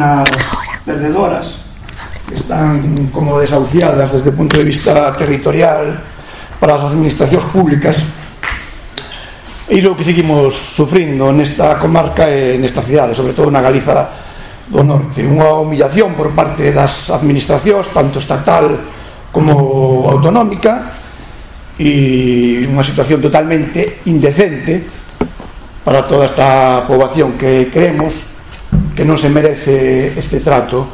zonas perdedoras que están como desahuciadas desde o punto de vista territorial para as administracións públicas. E iso que seguimos sufrindo nesta comarca e nesta cidade, sobre todo na Galiza do Norte, unha humillación por parte das administracións, tanto estatal como autonómica e unha situación totalmente indecente para toda esta poboación que creemos que non se merece este trato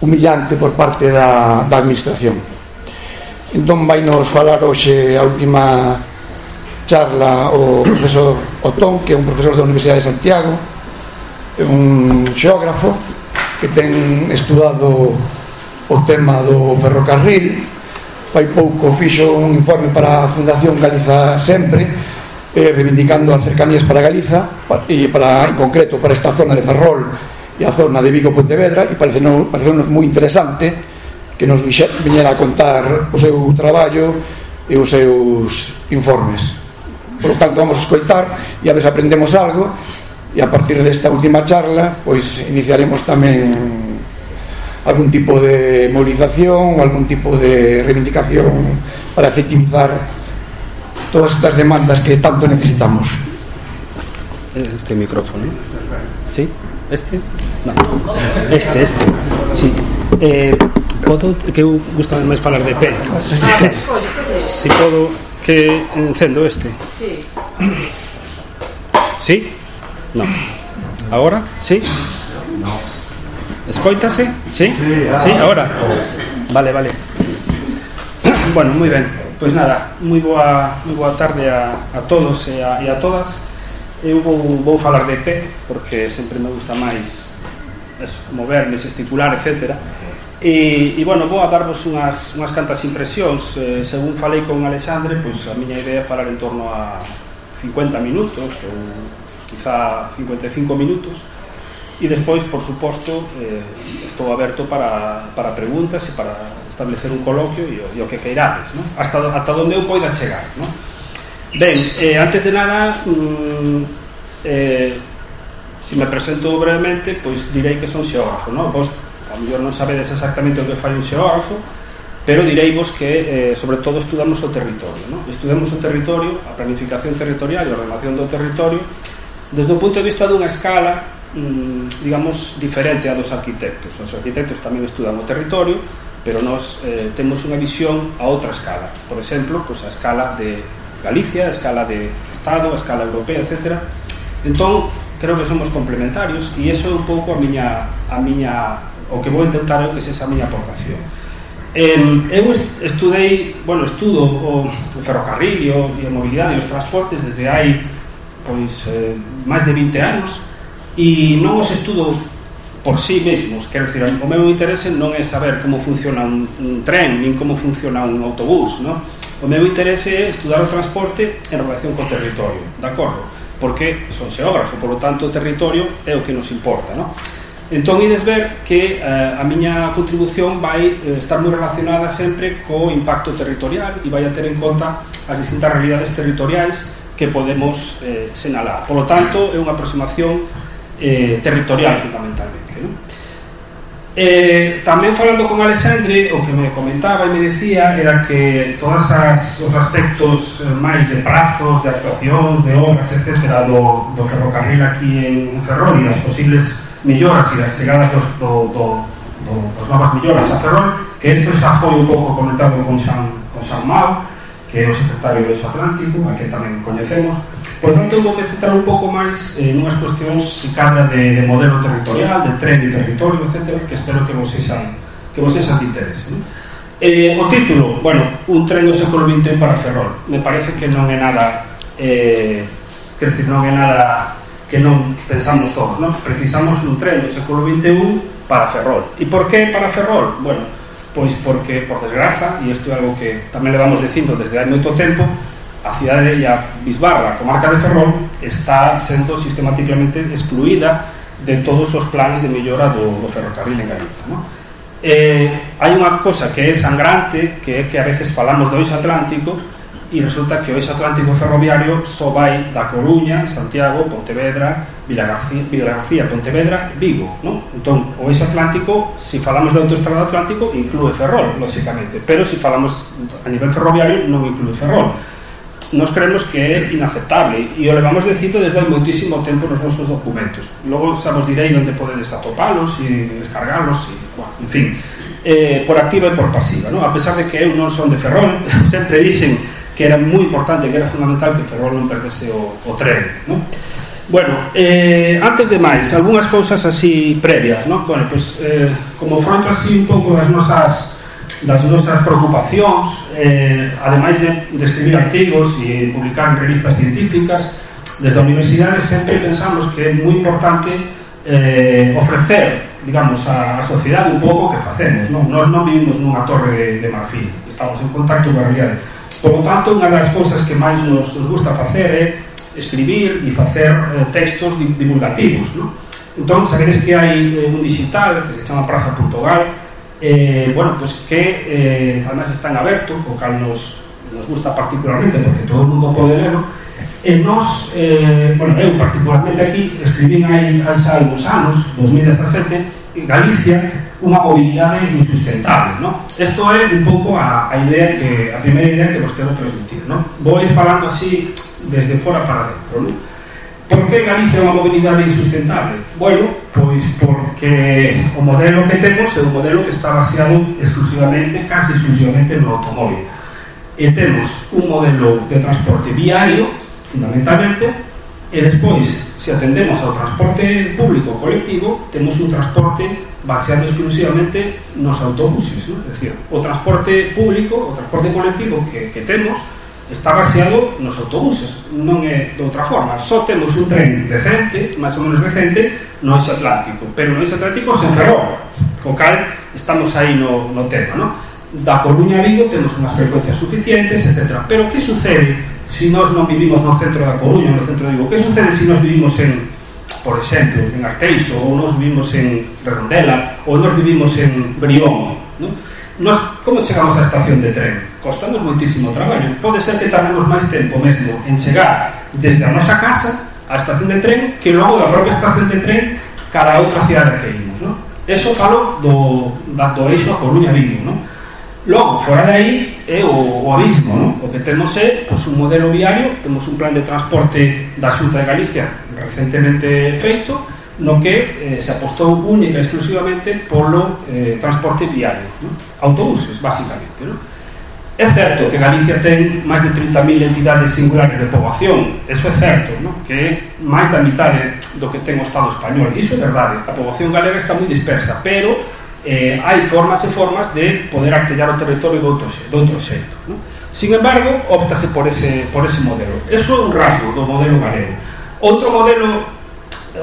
humillante por parte da, da administración. Entón vai nos falar hoxe a última charla o profesor Otón que é un profesor da Universidade de Santiago é un xeógrafo que ten estudado o tema do ferrocarril. Fai pouco fixo un informe para a Fundación Galiza Sempre eh, reivindicando as cercanías para Galiza e para, en concreto para esta zona de Ferrol e a zona de Vigo Pontevedra e parece no, parece non moi interesante que nos viñera a contar o seu traballo e os seus informes. Por lo tanto vamos a escoitar e a ver se aprendemos algo e a partir desta última charla pois iniciaremos tamén algún tipo de movilización ou algún tipo de reivindicación para efectivizar todas estas demandas que tanto necesitamos. Este micrófono, ¿sí? ¿Este? No. Este, este. Sí. Eh, podo que eu gusta máis falar de pé. Si podo que encendo este. Sí. ¿Sí? No. Agora? ¿Sí? No. Escoítase? Sí? Sí, ahora. Vale, vale. Bueno, moi ben. Pois nada, moi boa, moi boa tarde a, a todos e a, e a todas. Eu vou, vou falar de pé, porque sempre me gusta máis eso, moverme, gesticular, etc. E, e bueno, vou a darvos unhas, unhas cantas impresións. Eh, según falei con Alexandre, pois a miña idea é falar en torno a 50 minutos, ou quizá 55 minutos, e despois, por suposto, eh, estou aberto para, para preguntas e para establecer un coloquio e o, e o que queirades ¿no? hasta, ata onde eu poida chegar ¿no? ben, eh, antes de nada mm, eh, se me presento brevemente pois direi que son xeógrafo ¿no? vos a mellor non sabedes exactamente o que fai un xeógrafo pero direivos que eh, sobre todo estudamos o territorio ¿no? estudamos o territorio, a planificación territorial e a relación do territorio desde o punto de vista dunha escala mm, digamos, diferente a dos arquitectos. Os arquitectos tamén estudan o territorio, pero nós eh, temos unha visión a outra escala. Por exemplo, pois a escala de Galicia, a escala de Estado, a escala europea, etc. Entón, creo que somos complementarios e eso é un pouco a miña, a miña o que vou intentar é que sexa a miña aportación. Eh, eu estudei, bueno, estudo o, o ferrocarril e, o, e a mobilidade e os transportes desde hai pois, eh, máis de 20 anos e non os estudo por sí mesmos, quero dicir, o meu interese non é saber como funciona un, un tren, nin como funciona un autobús, non? O meu interese é estudar o transporte en relación co territorio, de acordo? Porque son xeógrafo, polo tanto o territorio é o que nos importa, non? Entón, ides ver que eh, a miña contribución vai eh, estar moi relacionada sempre co impacto territorial e vai a ter en conta as distintas realidades territoriais que podemos eh, senalar. Polo tanto, é unha aproximación eh, territorial, fundamentalmente eh, tamén falando con Alexandre o que me comentaba e me decía era que todas as, os aspectos eh, máis de prazos, de actuacións de obras, etc. do, do ferrocarril aquí en Ferrol e as posibles melloras e as chegadas dos, do, do, do, dos novas melloras a Ferrol que isto xa foi un pouco comentado con San, con San Mau que é o secretario do Atlántico, a que tamén coñecemos. Por tanto, eu vou me centrar un pouco máis en unhas cuestións se cadra de, de modelo territorial, de tren de territorio, etc., que espero que vos sexan, que vos sexan de interese. ¿no? Eh, o título, bueno, un tren do século XXI para Ferrol. Me parece que non é nada, eh, quer decir, non é nada que non pensamos todos, ¿no? Precisamos un tren do século XXI para Ferrol. E por que para Ferrol? Bueno, Pois porque, por desgraza, e isto é algo que tamén levamos dicindo desde hai moito tempo, a cidade de Bisbarra, a comarca de Ferrol, está sendo sistematicamente excluída de todos os planes de mellora do, do ferrocarril en Galiza. No? Eh, hai unha cosa que é sangrante, que é que a veces falamos do ois atlánticos, e resulta que o Atlántico ferroviario só vai da Coruña, Santiago, Pontevedra, Vila García, Vila García Pontevedra, Vigo, non? Entón, o eixo atlántico, se si falamos da autoestrada atlántico, inclúe Ferrol, lóxicamente, pero se si falamos a nivel ferroviario non inclúe Ferrol. Nos creemos que é inaceptable e o levamos dicindo desde hai moitísimo tempo nos nosos documentos. Logo xa vos direi onde podedes atopalos e descargarlos e, bueno, en fin, eh, por activa e por pasiva, non? A pesar de que eu non son de Ferrol, sempre dixen que era moi importante, que era fundamental que Ferrol non perdese o, o tren, non? Bueno, eh, antes de máis, algunhas cousas así previas, non? Bueno, pois, eh, como fronto así un pouco das nosas das nosas preocupacións, eh, ademais de, de escribir artigos e publicar en revistas científicas, desde a universidade sempre pensamos que é moi importante eh, ofrecer, digamos, a, a sociedade un pouco que facemos, non? Nós non vivimos nunha torre de, de marfil, estamos en contacto coa realidade Por lo tanto, unha das cousas que máis nos, nos gusta facer é escribir e facer eh, textos divulgativos. No? Entón, sabedes que hai eh, un digital que se chama Praza Portugal, eh, bueno, pues que eh, además está en aberto, o cal nos, nos gusta particularmente porque todo o mundo pode lerlo, e nos, eh, bueno, eu particularmente aquí escribín hai, hai xa algúns anos, 2017, en Galicia, unha mobilidade insustentable, ¿no? Isto é un pouco a, a idea que a primeira idea que vos quero transmitir, ¿no? Vou ir falando así desde fora para dentro. Por que Galicia é unha insustentable? Bueno, pois porque o modelo que temos é un modelo que está baseado exclusivamente, casi exclusivamente no automóvil. E temos un modelo de transporte viario, fundamentalmente, e despois, se atendemos ao transporte público colectivo, temos un transporte baseado exclusivamente nos autobuses, ¿no? es decir, o transporte público, o transporte colectivo que, que temos está baseado nos autobuses, non é de outra forma, só temos un tren decente, máis ou menos decente, no eixo atlántico, pero no eixo atlántico sen ferrol, co cal estamos aí no, no tema, ¿no? da Coruña a Vigo temos unhas frecuencias suficientes, etc. Pero que sucede se si nós non vivimos no centro da Coruña, no centro de Vigo? Que sucede se si nós vivimos en, por exemplo, en Arteixo, ou nós vivimos en Redondela, ou nós vivimos en Brión, non? Nos, como chegamos á estación de tren? Costanos moitísimo traballo. Pode ser que tardemos máis tempo mesmo en chegar desde a nosa casa á estación de tren que logo da propia estación de tren cara a outra cidade que imos, non? Eso falo do, da, do eixo a Coruña Vigo, non? Logo, fora dai, é o, o abismo, non? O que temos é pois, un modelo viario, temos un plan de transporte da Xunta de Galicia recentemente feito, no que eh, se apostou única e exclusivamente polo eh, transporte viario, non? autobuses, basicamente. Non? É certo que Galicia ten máis de 30.000 entidades singulares de poboación, eso é certo, non? que é máis da mitade do que ten o Estado español, iso é verdade, a poboación galega está moi dispersa, pero eh, hai formas e formas de poder artellar o territorio doutro, doutro xeito no? sin embargo, optase por ese, por ese modelo eso é un rasgo do modelo galego outro modelo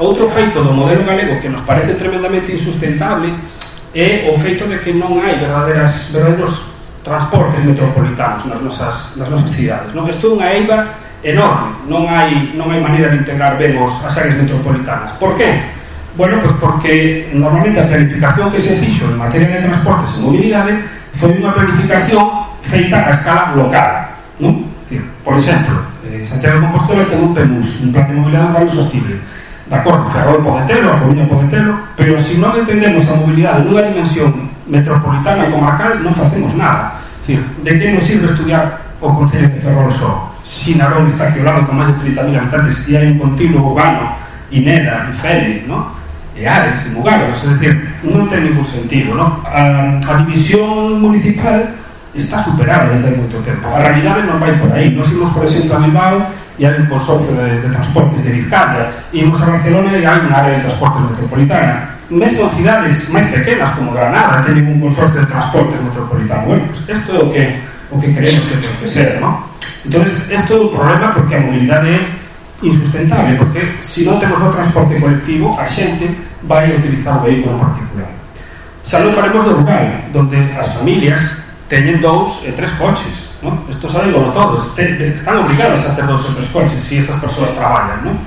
outro feito do modelo galego que nos parece tremendamente insustentable é o feito de que non hai verdadeiras, verdadeiros transportes metropolitanos nas nosas, nas nosas cidades non? isto é unha eiva enorme non hai, non hai maneira de integrar ben os, as áreas metropolitanas por que? Bueno, pues porque normalmente a planificación que se fixo en materia de transportes e mobilidade foi unha planificación feita a escala local. Non? Decir, por exemplo, eh, Santiago de Compostela ten un PEMUS, un plan de mobilidade urbana sostible. De acordo, Ferrol Povetelo, a Coruña Povetelo, pero se si non entendemos a mobilidade nunha dimensión metropolitana e comarcal, non facemos nada. Decir, de que nos sirve estudiar o Concello de Ferrol só? Sinarón está aquí ao lado con máis de 30.000 habitantes e hai un continuo urbano, Ineda, Ifeli, non? Ares e Mugaros, é dicir, non ten ningún sentido, non? A, a división municipal está superada desde hai moito tempo. A realidade non vai por aí. Nos imos, por exemplo, a Bilbao e hai un consorcio de, de transportes de Vizcaya, imos a Barcelona e hai unha área de transportes metropolitana. Mesmo cidades máis pequenas como Granada teñen un consorcio de transportes metropolitano. Bueno, pues isto é o que, o que queremos que ten que ser, non? Entón, é un problema porque a mobilidade é insustentable porque se non temos o transporte colectivo a xente vai utilizar o vehículo particular xa non faremos do rural donde as familias teñen dous e tres coches non? isto saben como todos están obrigados a ter dous e tres coches se si esas persoas traballan non?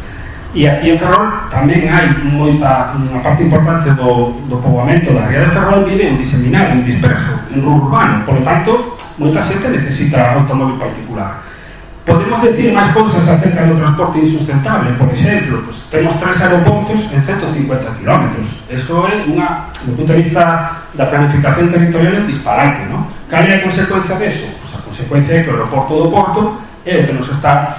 e aquí en Ferrol tamén hai moita, unha parte importante do, do poboamento da área de Ferrol vive en diseminado, en disperso, en urbano polo tanto, moita xente necesita automóvil particular Podemos decir máis cousas acerca do transporte insustentable, por exemplo, pues, temos tres aeroportos en 150 km. Eso é unha, do punto de vista da planificación territorial, disparante, non? Cal é a consecuencia deso? eso? pues a consecuencia é que o aeroporto do Porto é o que nos está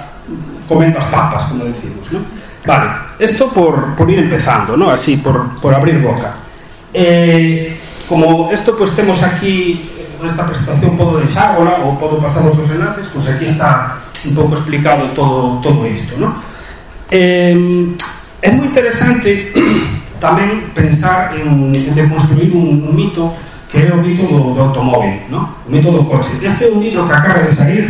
comendo as papas, como decimos, non? Vale, isto por, por ir empezando, ¿no? así, por, por abrir boca. Eh, como isto pues, temos aquí eh, nesta presentación podo ¿no? ou podo pasar os enlaces, pois pues aquí está un pouco explicado todo, todo isto no? eh, é moi interesante tamén pensar en, en de construir un, un mito que é o mito do, do automóvil no? o mito do coche este é un libro que acaba de sair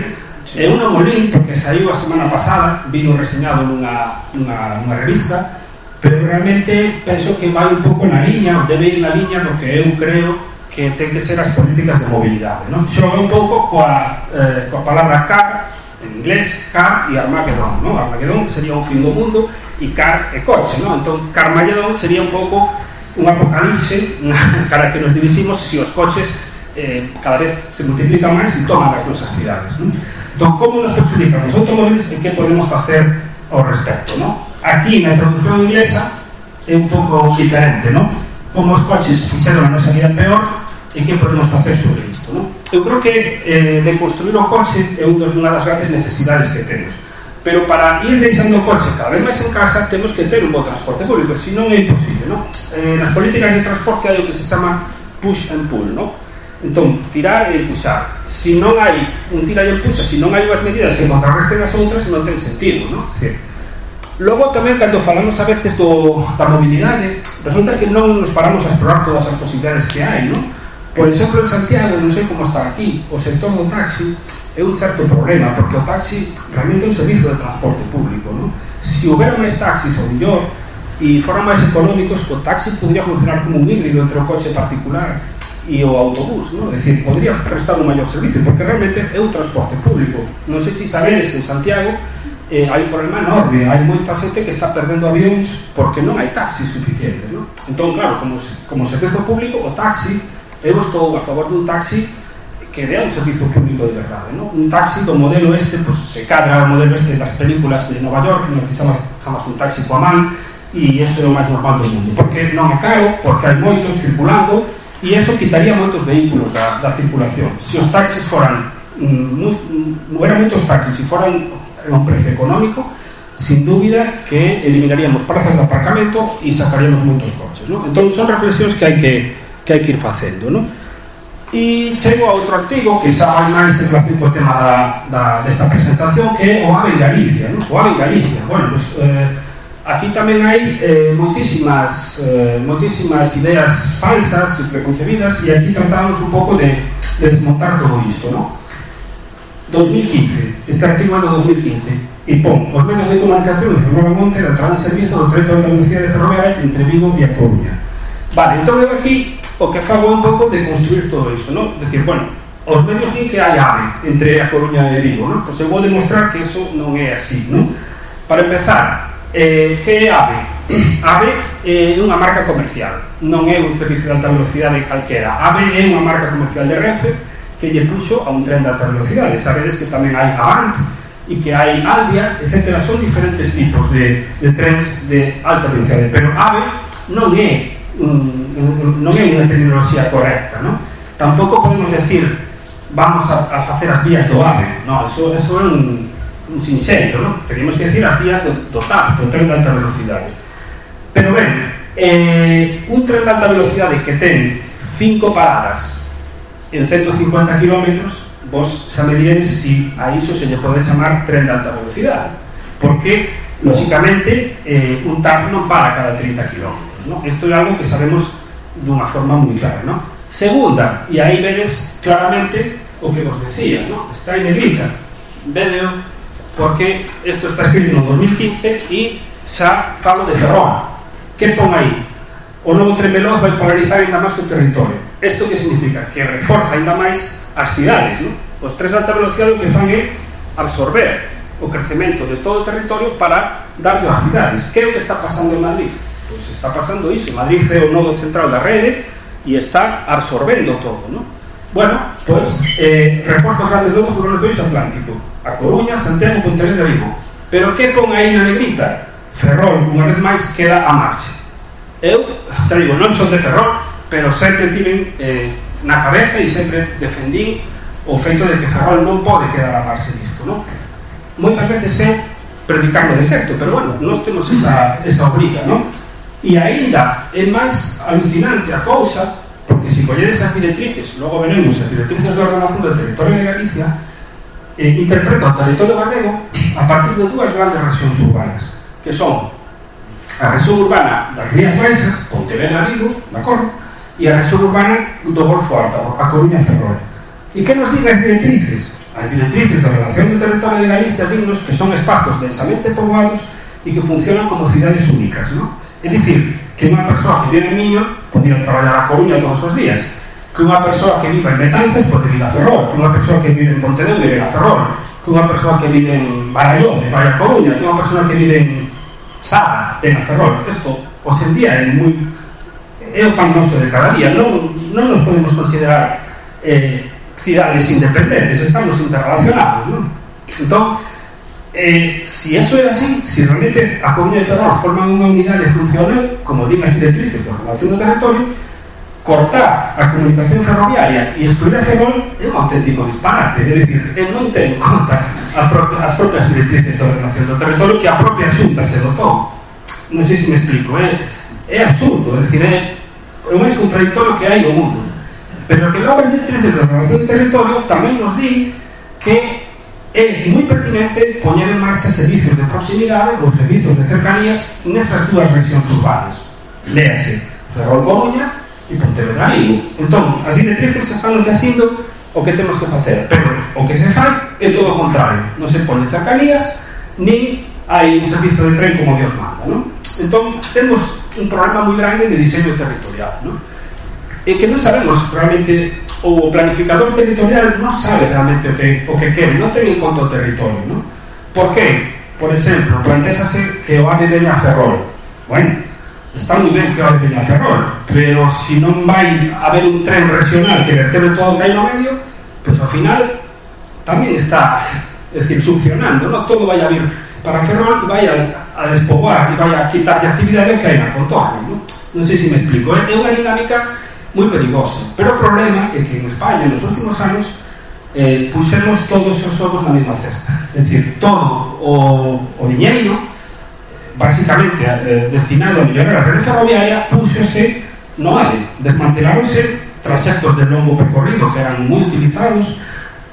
é unha molín porque saiu a semana pasada vino reseñado nunha, nunha, nunha revista pero realmente penso que vai un pouco na liña debe ir na liña do que eu creo que ten que ser as políticas de mobilidade non? xoga un pouco coa, eh, coa palabra car en inglés, Car e Armagedón, ¿no? Armagedón sería un fin do mundo e Car é coche, ¿no? Entón, Carmagedón sería un pouco un apocalipse cara que nos diriximos se si os coches eh, cada vez se multiplican máis e toman as nosas cidades, ¿no? Entón, como nos perjudican os automóviles e que podemos facer ao respecto, ¿no? Aquí, na traducción inglesa, é un pouco diferente, ¿no? Como os coches fixeron a nosa vida peor e que podemos facer sobre isto, ¿no? eu creo que eh, de construir o coche é unha das grandes necesidades que temos pero para ir deixando o coche cada vez máis en casa temos que ter un bo transporte público se non é imposible non? Eh, nas políticas de transporte hai o que se chama push and pull non? entón, tirar e puxar se non hai un tira e un puxa se non hai unhas medidas que contrarresten as outras non ten sentido non? Decir, logo tamén cando falamos a veces do, da mobilidade resulta que non nos paramos a explorar todas as posibilidades que hai non? Por exemplo, en Santiago, non sei como está aquí, o sector do taxi é un certo problema, porque o taxi realmente é un servicio de transporte público. Non? Se houbera máis taxis, ou mellor, e foran máis económicos, o taxi podría funcionar como un híbrido entre o coche particular e o autobús, non? É dicir, podría prestar un maior servicio, porque realmente é un transporte público. Non sei se sabedes que en Santiago eh, hai un problema enorme, hai moita xente que está perdendo avións porque non hai taxis suficientes, non? Entón, claro, como, como servizo público, o taxi eu estou a favor dun taxi que dea un servizo público de verdade ¿no? un taxi do modelo este pues, se cadra o modelo este das películas de Nova York no que chamas, chamas un taxi coa man e iso é o máis normal do mundo porque non é caro, porque hai moitos circulando e eso quitaría moitos vehículos da, da circulación se os taxis foran mm, non eran moitos taxis se foran un precio económico sin dúbida que eliminaríamos plazas de aparcamento e sacaríamos moitos coches ¿no? entón son reflexións que hai que que hai que ir facendo non? e chego a outro artigo que xa vai máis en relación co tema da, da, desta presentación que é o AVE en Galicia non? o AVE en Galicia bueno, pues, eh, aquí tamén hai eh, moitísimas eh, moitísimas ideas falsas e preconcebidas e aquí tratamos un pouco de, de desmontar todo isto non? 2015, este artigo ano 2015 e pon, os medios de comunicación informaban monte da entrada en servizo do Treto de autonomía de ferroviaria entre Vigo e a Coruña vale, entón eu aquí o que fago un pouco de construir todo iso, non? Decir, bueno, os medios din que hai ave entre a Coruña e Vigo, non? Pois eu vou demostrar que eso non é así, non? Para empezar, eh, que é ave? Ave é unha marca comercial, non é un servicio de alta velocidade calquera. Ave é unha marca comercial de Renfe que lle puxo a un tren de alta velocidade. Sabedes que tamén hai Avant e que hai Albia, etc. Son diferentes tipos de, de trens de alta velocidade, pero ave non é un non é unha terminoloxía correcta, non? Tampouco podemos decir vamos a, a facer as vías do AVE, non, eso, eso é un, un sinxeito, non? Teríamos que decir as vías do, TAP, do tren de alta velocidade. Pero ben, eh, un tren de alta velocidade que ten cinco paradas en 150 km, vos xa me se si a iso se lle pode chamar tren de alta velocidade. Porque, lóxicamente, eh, un TAP non para cada 30 km ¿no? Esto é algo que sabemos dunha forma moi clara, ¿no? Segunda, e aí vedes claramente o que vos decía, ¿no? Está en negrita. Vedeo porque isto está escrito no 2015 e xa falo de Ferrol. Que pon aí? O novo tren veloz vai polarizar ainda máis o territorio. Isto que significa? Que reforza ainda máis as cidades, ¿no? Os tres alta velocidade o que fan é absorber o crecemento de todo o territorio para darlle ás cidades. Que é que está pasando en Madrid? pois está pasando iso, Madrid é o nodo central da rede e está absorbendo todo, non? Bueno, pois, eh, reforzos grandes novos sobre os dois Atlántico, a Coruña, Santiago, Pontevedra e Vigo. Pero que pon aí na negrita? Ferrol, unha vez máis, queda a marxe. Eu, xa digo, non son de Ferrol, pero sempre tiven eh, na cabeza e sempre defendí o feito de que Ferrol non pode quedar a marxe disto non? Moitas veces eu predicando deserto, pero bueno, nós temos esa, esa obriga, non? E aínda é máis alucinante a cousa porque se colledes as directrices, logo veremos as directrices de ordenación do territorio de Galicia, eh, interpreta o territorio galego a partir de dúas grandes regións urbanas, que son a región urbana das Rías Baixas, Pontevedra Vigo, de acordo, e a región urbana do Golfo Alto, a Coruña Ferrol. E que nos diga as directrices? As directrices da relación do territorio de Galicia dignos que son espazos densamente poboados e que funcionan como cidades únicas, non? É dicir, que unha persoa que vive en Miño podía traballar a Coruña todos os días, que unha persoa que vive en Betanzos pode vir a Ferrol, que unha persoa que vive en Pontevedra vive a Ferrol, que unha persoa que vive en Barallón, en a Coruña, que unha persoa que vive en Sada, en Ferrol. Isto, hoxe en día, é moi... É o pan noso de cada día. Non, non nos podemos considerar eh, cidades independentes, estamos interrelacionados, non? Entón, Eh, si eso é así, si realmente a Coruña e Ferrol forman unha unidade funcional, como din as directrices de ordenación do territorio, cortar a comunicación ferroviaria e excluir a Ferrol é un auténtico disparate, é dicir, é non ten en conta as propias directrices de ordenación do territorio que a propia xunta se dotou. Non sei se me explico, é, é absurdo, é dicir, é, é máis contradictorio que hai no mundo. Pero que logo as directrices de ordenación do territorio tamén nos di que é moi pertinente poñer en marcha servizos de proximidade ou servizos de cercanías nesas dúas regións urbanas. Léase Ferrol Coruña e Pontevedra Vigo. Entón, as directrices están nos dicindo o que temos que facer, pero o que se fai é todo o contrario. Non se poñen cercanías, nin hai un servizo de tren como Dios manda. Non? Entón, temos un problema moi grande de diseño territorial. Non? E que non sabemos realmente o planificador territorial non sabe realmente o que, o que quere, non ten en conta o territorio, non? Por que? Por exemplo, plantésase que o a Ferrol. Bueno, está moi ben que o a Ferrol, pero se non vai haber un tren regional que vertebe todo o que no medio, pois ao final tamén está, é dicir, succionando, non? Todo vai a vir para Ferrol e vai a, a despoboar e vai a quitar de actividade que hai na contorno, non? Non sei se me explico, é unha dinámica moi perigosa. Pero o problema é que en España, nos últimos anos, eh, pusemos todos os ovos na mesma cesta. É dicir, todo o, o dinheiro, basicamente eh, destinado a mellorar a rede ferroviaria, púxose no ARE. Desmanteláronse trasectos de longo percorrido que eran moi utilizados,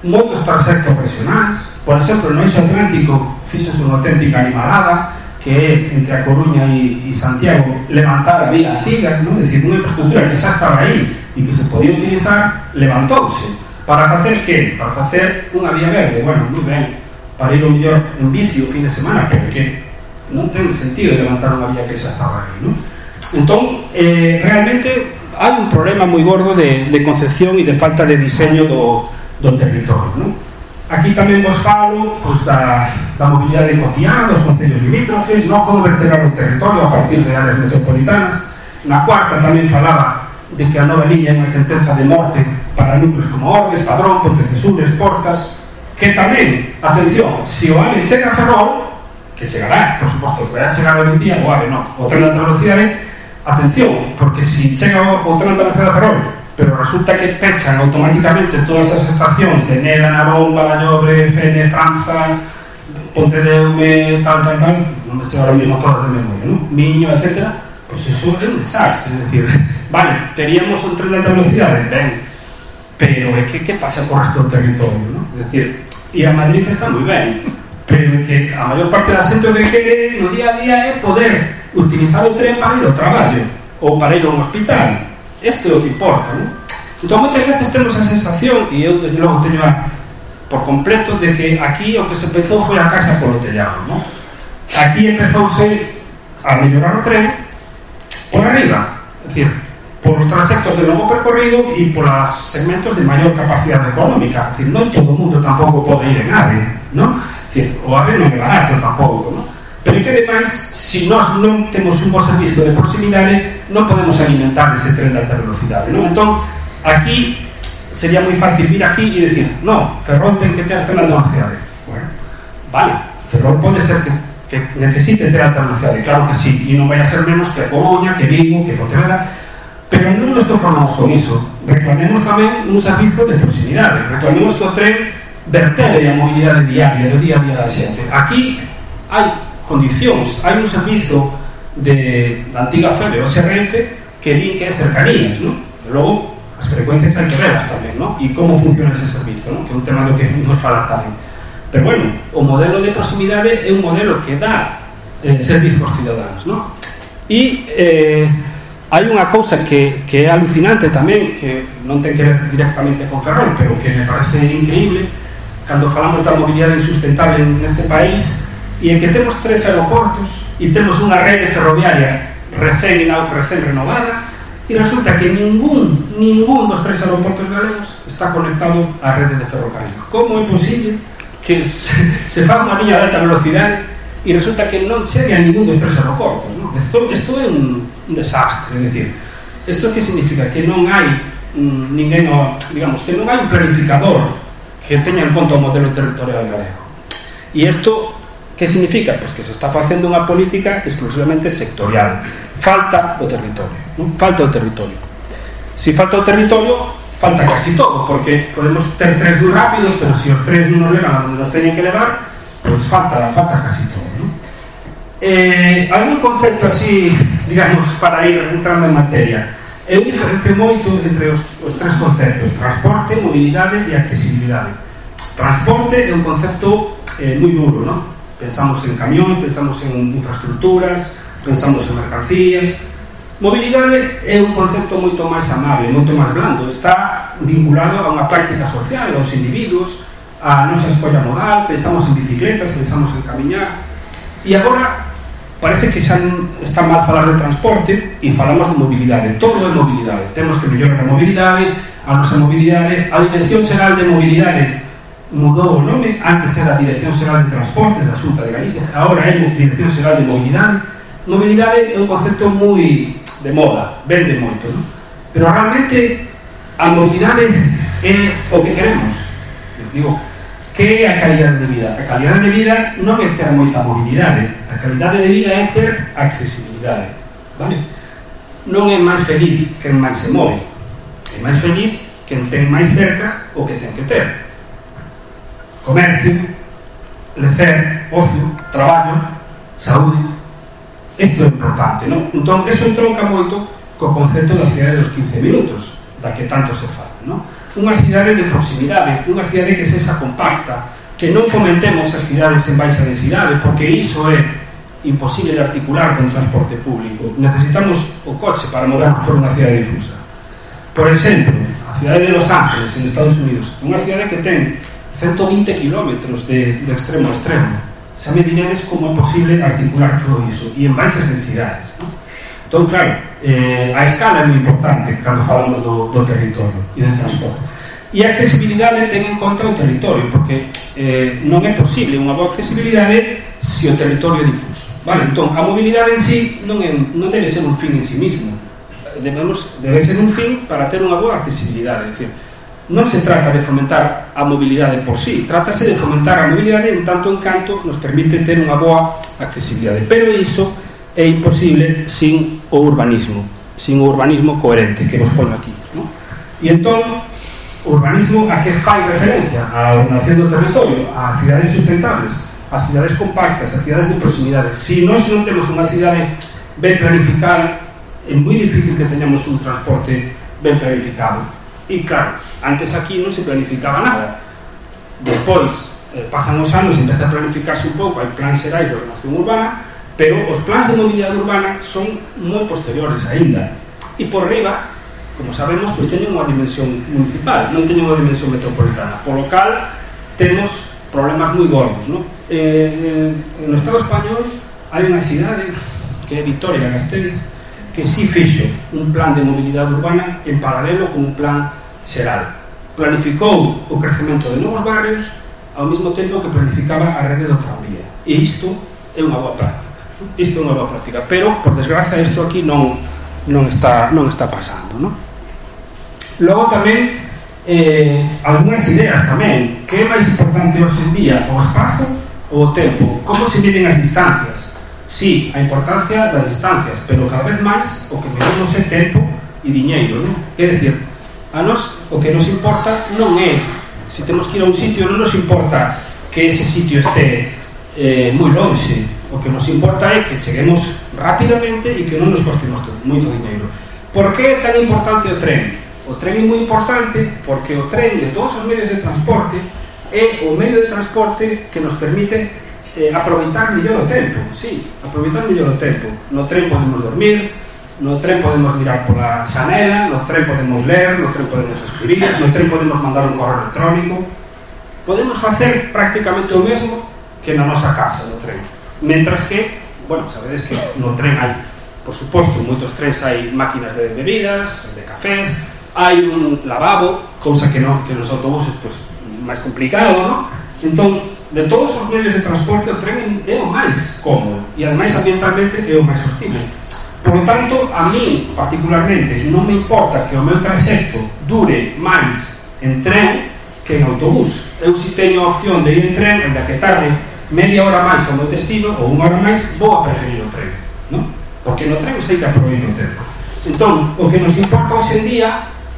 moitos trasectos regionais, por exemplo, no Eixo Atlántico fixose unha auténtica animalada, que entre a Coruña e, e Santiago levantar a vía antiga, ¿no? es decir, unha infraestructura que xa estaba aí e que se podía utilizar, levantouse. Para facer que? Para facer unha vía verde. Bueno, moi ben, para ir o mellor en bici o fin de semana, porque non ten sentido levantar unha vía que xa estaba aí, ¿no? Entón, eh, realmente hai un problema moi gordo de, de concepción e de falta de diseño do, do territorio, ¿no? Aquí tamén vos falo pois, da, da mobilidade cotidiana dos concellos limítrofes, non como vertebrar o territorio a partir de áreas metropolitanas. Na cuarta tamén falaba de que a nova liña é unha sentenza de morte para núcleos como Ordes, Padrón, Pontecesures, Portas, que tamén, atención, se o AVE chega a Ferrol, que chegará, por suposto, que vai chegar hoy en día, o AVE non, o tren de alta velocidade, atención, porque se chega o, o tren de alta velocidade a Ferrol pero resulta que pechan automáticamente todas as estacións de Neda, Narón, Valladolid, Fene, Franza, Pontedeume, tal, tal, tal, non me sei ahora mismo todas de memoria, ¿no? Miño, etc. Pues eso é un desastre, é dicir, vale, teríamos un tren de alta velocidade, ben, pero é que que pasa co resto do territorio, ¿no? É dicir, e a Madrid está moi ben, pero que a maior parte da xente que quere no día a día é poder utilizar o tren para ir ao traballo ou para ir a un hospital Isto é o que importa, non? Entón, moitas veces temos a sensación, e eu, desde logo, teño a, por completo, de que aquí o que se empezou foi a casa polo tellado, non? Aquí empezouse a mellorar o tren por arriba, é dicir, por os trasectos de longo percorrido e por as segmentos de maior capacidade económica. Dicir, non todo o mundo tampouco pode ir en AVE, non? Dicir, o AVE non é barato tampouco? Pero que ademais, se nós non temos un bo servicio de proximidade, non podemos alimentar ese tren de alta velocidade. Non? Entón, aquí sería moi fácil vir aquí e decir no, Ferrol ten que ter tema de bueno, vale, Ferrol pode ser que, necesite ter alta cidade claro que sí, e non vai a ser menos que Coruña, que Vigo, que Pontevedra pero non nos conformamos con iso reclamemos tamén un servizo de proximidade reclamemos que o tren vertere a mobilidade diaria do día a día da xente aquí hai condicións hai un servizo de, da antiga FEBE o Renfe que é cercanías ¿no? logo as frecuencias hai que verlas tamén, ¿no? E como funciona ese servizo, ¿no? Que é un tema que nos fala tamén. Pero bueno, o modelo de proximidade é un modelo que dá eh, servizos aos cidadáns, ¿no? E eh, hai unha que, que é alucinante tamén, que non ten que ver directamente con Ferrol, pero que me parece increíble, cando falamos da mobilidade insustentable neste país, e en que temos tres aeroportos e temos unha rede ferroviaria recén, recén renovada, E resulta que ningún, ningún dos tres aeroportos galegos está conectado á rede de ferrocarril. Como é posible que se, se faga unha liña de alta velocidade e resulta que non chegue a ningún dos tres aeroportos? ¿no? Isto, isto é un, un desastre, é dicir, isto que significa? Que non hai mm, ninguén, digamos, que non hai un planificador que teña en conta o modelo territorial galego. E isto Que significa? Pois que se está facendo unha política exclusivamente sectorial. Falta o territorio. Non? Falta o territorio. Se si falta o territorio, falta casi todo, porque podemos ter tres moi rápidos, pero se si os tres non nos levan onde nos teñen que levar, pois falta, falta casi todo. Non? Eh, algún concepto así, digamos, para ir entrando en materia. Eu diferencio moito entre os, os tres conceptos, transporte, mobilidade e accesibilidade. Transporte é un concepto eh, moi duro, non? Pensamos en camións, pensamos en infraestructuras, pensamos en mercancías. Mobilidade é un concepto moito máis amable, moito máis blando. Está vinculado a unha práctica social, aos individuos, a nosa escolla modal, pensamos en bicicletas, pensamos en camiñar. E agora parece que xa está mal falar de transporte e falamos de mobilidade. Todo é mobilidade. Temos que mellorar a mobilidade, a nosa mobilidade, a Dirección Xeral de Mobilidade mudou o nome, antes era a Dirección Xeral de Transportes da Xunta de Galicia, agora é a Dirección Xeral de Mobilidade. Mobilidade é un concepto moi de moda, vende moito, non? Pero realmente a mobilidade é o que queremos. Digo, que é a calidade de vida? A calidade de vida non é ter moita mobilidade, a calidade de vida é ter accesibilidade, vale? Non é máis feliz quen máis se move, é máis feliz quen ten máis cerca o que ten que ter comercio, lecer, ocio, traballo, saúde. Isto é importante, non? Entón, eso entronca moito co concepto da cidade dos 15 minutos, da que tanto se fala, non? Unha cidade de proximidade, unha cidade que sexa compacta, que non fomentemos as cidades en baixa densidade, porque iso é imposible de articular con transporte público. Necesitamos o coche para movernos por unha cidade difusa. Por exemplo, a cidade de Los Ángeles, en Estados Unidos, unha cidade que ten 120 kilómetros de, de extremo a extremo. Xa me diredes como é posible articular todo iso e en baixas densidades entón claro, eh, a escala é moi importante cando falamos do, do territorio e do transporte. E a accesibilidade ten en contra o territorio porque eh, non é posible unha boa accesibilidade se o territorio é difuso vale? entón, a mobilidade en sí non, é, non debe ser un fin en sí mismo. Debemos, debe ser un fin para ter unha boa accesibilidade é dicir, non se trata de fomentar a mobilidade por sí, trátase de fomentar a mobilidade en tanto en canto nos permite ter unha boa accesibilidade. Pero iso é imposible sin urbanismo, sin urbanismo coherente que vos poño aquí. ¿no? E entón, urbanismo a que fai referencia? A ordenación do territorio, a cidades sustentables, a cidades compactas, a cidades de proximidade. Si nós non temos unha cidade ben planificada, é moi difícil que teñamos un transporte ben planificado. E claro, Antes aquí non se planificaba nada. Despois, eh, pasan os anos e empeza a planificarse un pouco, hai plans xerais de ordenación urbana, pero os plans de movilidade urbana son moi posteriores aínda. E por riba, como sabemos, pois teñen unha dimensión municipal, non teñen unha dimensión metropolitana. Por local, temos problemas moi gordos, non? Eh, no Estado español hai unha cidade que é Vitoria Gasteiz que sí fixo un plan de mobilidade urbana en paralelo con un plan xeral. Planificou o crecemento de novos barrios ao mesmo tempo que planificaba a rede do tranvía. E isto é unha boa práctica. Isto é unha boa práctica, pero por desgraza isto aquí non non está non está pasando, non? Logo tamén eh, algunhas ideas tamén que é máis importante hoxe en día o espazo ou o tempo como se miden as distancias si, sí, a importancia das distancias pero cada vez máis o que medimos é tempo e diñeiro non? é dicir, A nos o que nos importa non é se temos que ir a un sitio non nos importa que ese sitio este eh, moi longe o que nos importa é que cheguemos rapidamente e que non nos coste moito dinheiro por que é tan importante o tren? o tren é moi importante porque o tren de todos os medios de transporte é o medio de transporte que nos permite eh, aproveitar mellor o tempo. Sí, aproveitar mellor o tempo. No tren podemos dormir no tren podemos mirar pola xanela, no tren podemos ler, no tren podemos escribir, no tren podemos mandar un correo electrónico. Podemos facer prácticamente o mesmo que na nosa casa no tren. Mentras que, bueno, sabedes que no tren hai, por suposto, moitos trens hai máquinas de bebidas, de cafés, hai un lavabo, cousa que non que nos autobuses pois máis complicado, non? Entón, de todos os medios de transporte o tren é o máis cómodo e ademais ambientalmente é o máis sostible Por lo tanto, a mí, particularmente, non me importa que o meu traxecto dure máis en tren que en autobús. Eu si teño a opción de ir en tren, en que tarde media hora máis ao meu destino ou unha hora máis, vou a preferir o tren. Non? Porque no tren sei que aproveito o tempo. Entón, o que nos importa hoxe en día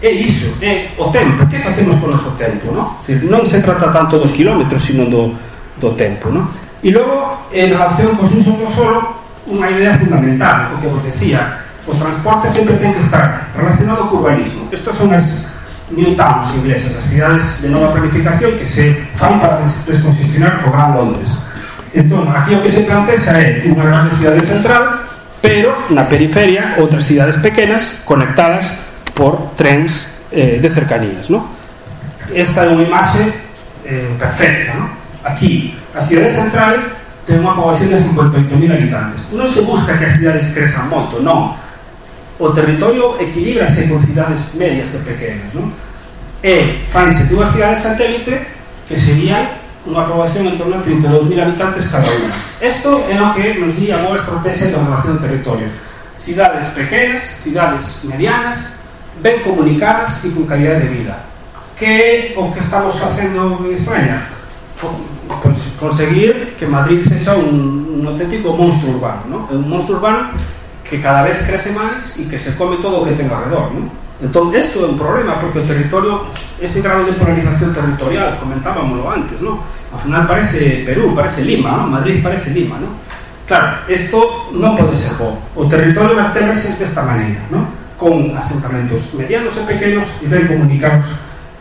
é iso, é o tempo. Que facemos con o noso tempo? Non? Decir, non se trata tanto dos kilómetros, sino do, do tempo. Non? E logo, en relación cos usos do solo, unha idea fundamental o que vos decía o transporte sempre ten que estar relacionado co urbanismo estas son as new towns inglesas as cidades de nova planificación que se fan para descongestionar o Gran Londres entón, aquí o que se plantea é unha grande cidade central pero na periferia outras cidades pequenas conectadas por trens eh, de cercanías ¿no? esta é unha imaxe eh, perfecta ¿no? aquí, a cidade central ten unha poboación de 58.000 habitantes. Non se busca que as cidades crezan moito, non. O territorio equilibrase con cidades medias e pequenas, non? E fanse dúas cidades satélite que serían unha poboación en torno a 32.000 habitantes cada unha. Isto é o que nos di a boa estrategia de ordenación de territorio. Cidades pequenas, cidades medianas, ben comunicadas e con calidad de vida. Que é o que estamos facendo en España? Pois, conseguir que Madrid sexa un, auténtico monstruo urbano ¿no? un monstruo urbano que cada vez crece máis e que se come todo o que ten alrededor ¿no? entón isto é un problema porque o territorio ese grado de polarización territorial comentábamoslo antes ¿no? ao final parece Perú, parece Lima ¿no? Madrid parece Lima ¿no? claro, isto non pode ser bo o territorio vertebrase desta maneira ¿no? con asentamentos medianos e pequenos e ben comunicados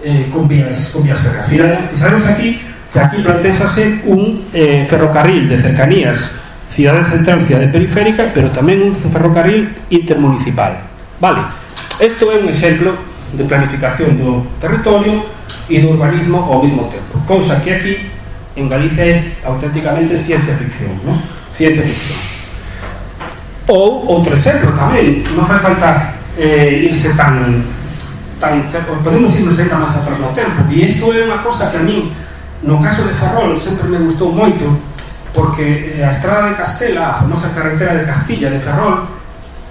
eh, con vías, con vías ferras. Fixaremos aquí que aquí plantexase un eh, ferrocarril de cercanías cidade central, cidade periférica, pero tamén un ferrocarril intermunicipal. Vale, isto é un exemplo de planificación do territorio e do urbanismo ao mesmo tempo. Cousa que aquí en Galicia é auténticamente ciencia ficción, ¿no? Ciencia ficción. Ou outro exemplo tamén, non fai falta eh, irse tan tan podemos irnos ainda máis atrás no tempo e isto é unha cosa que a mí no caso de Ferrol sempre me gustou moito porque a estrada de Castela a famosa carretera de Castilla de Ferrol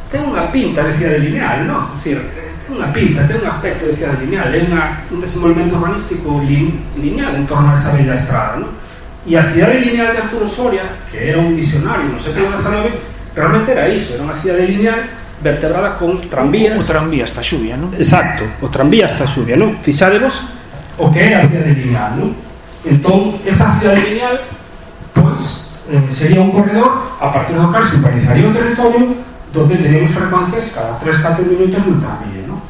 ten unha pinta de cidade lineal non? Decir, ten unha pinta, ten un aspecto de cidade lineal é unha, un desenvolvemento urbanístico lin, lineal en torno a esa bella estrada non? e a cidade lineal de Arturo Soria que era un visionario no século XIX realmente era iso, era unha cidade lineal vertebrada con tranvías. O, tranvía esta xuvia, non? Exacto, o tranvía esta xuvia, non? Fixadevos o que é a cidade lineal, non? Entón, esa cidade lineal pois, eh, sería un corredor a partir do cal se urbanizaría o territorio donde teríamos frecuencias cada 3-4 minutos no tranvía no?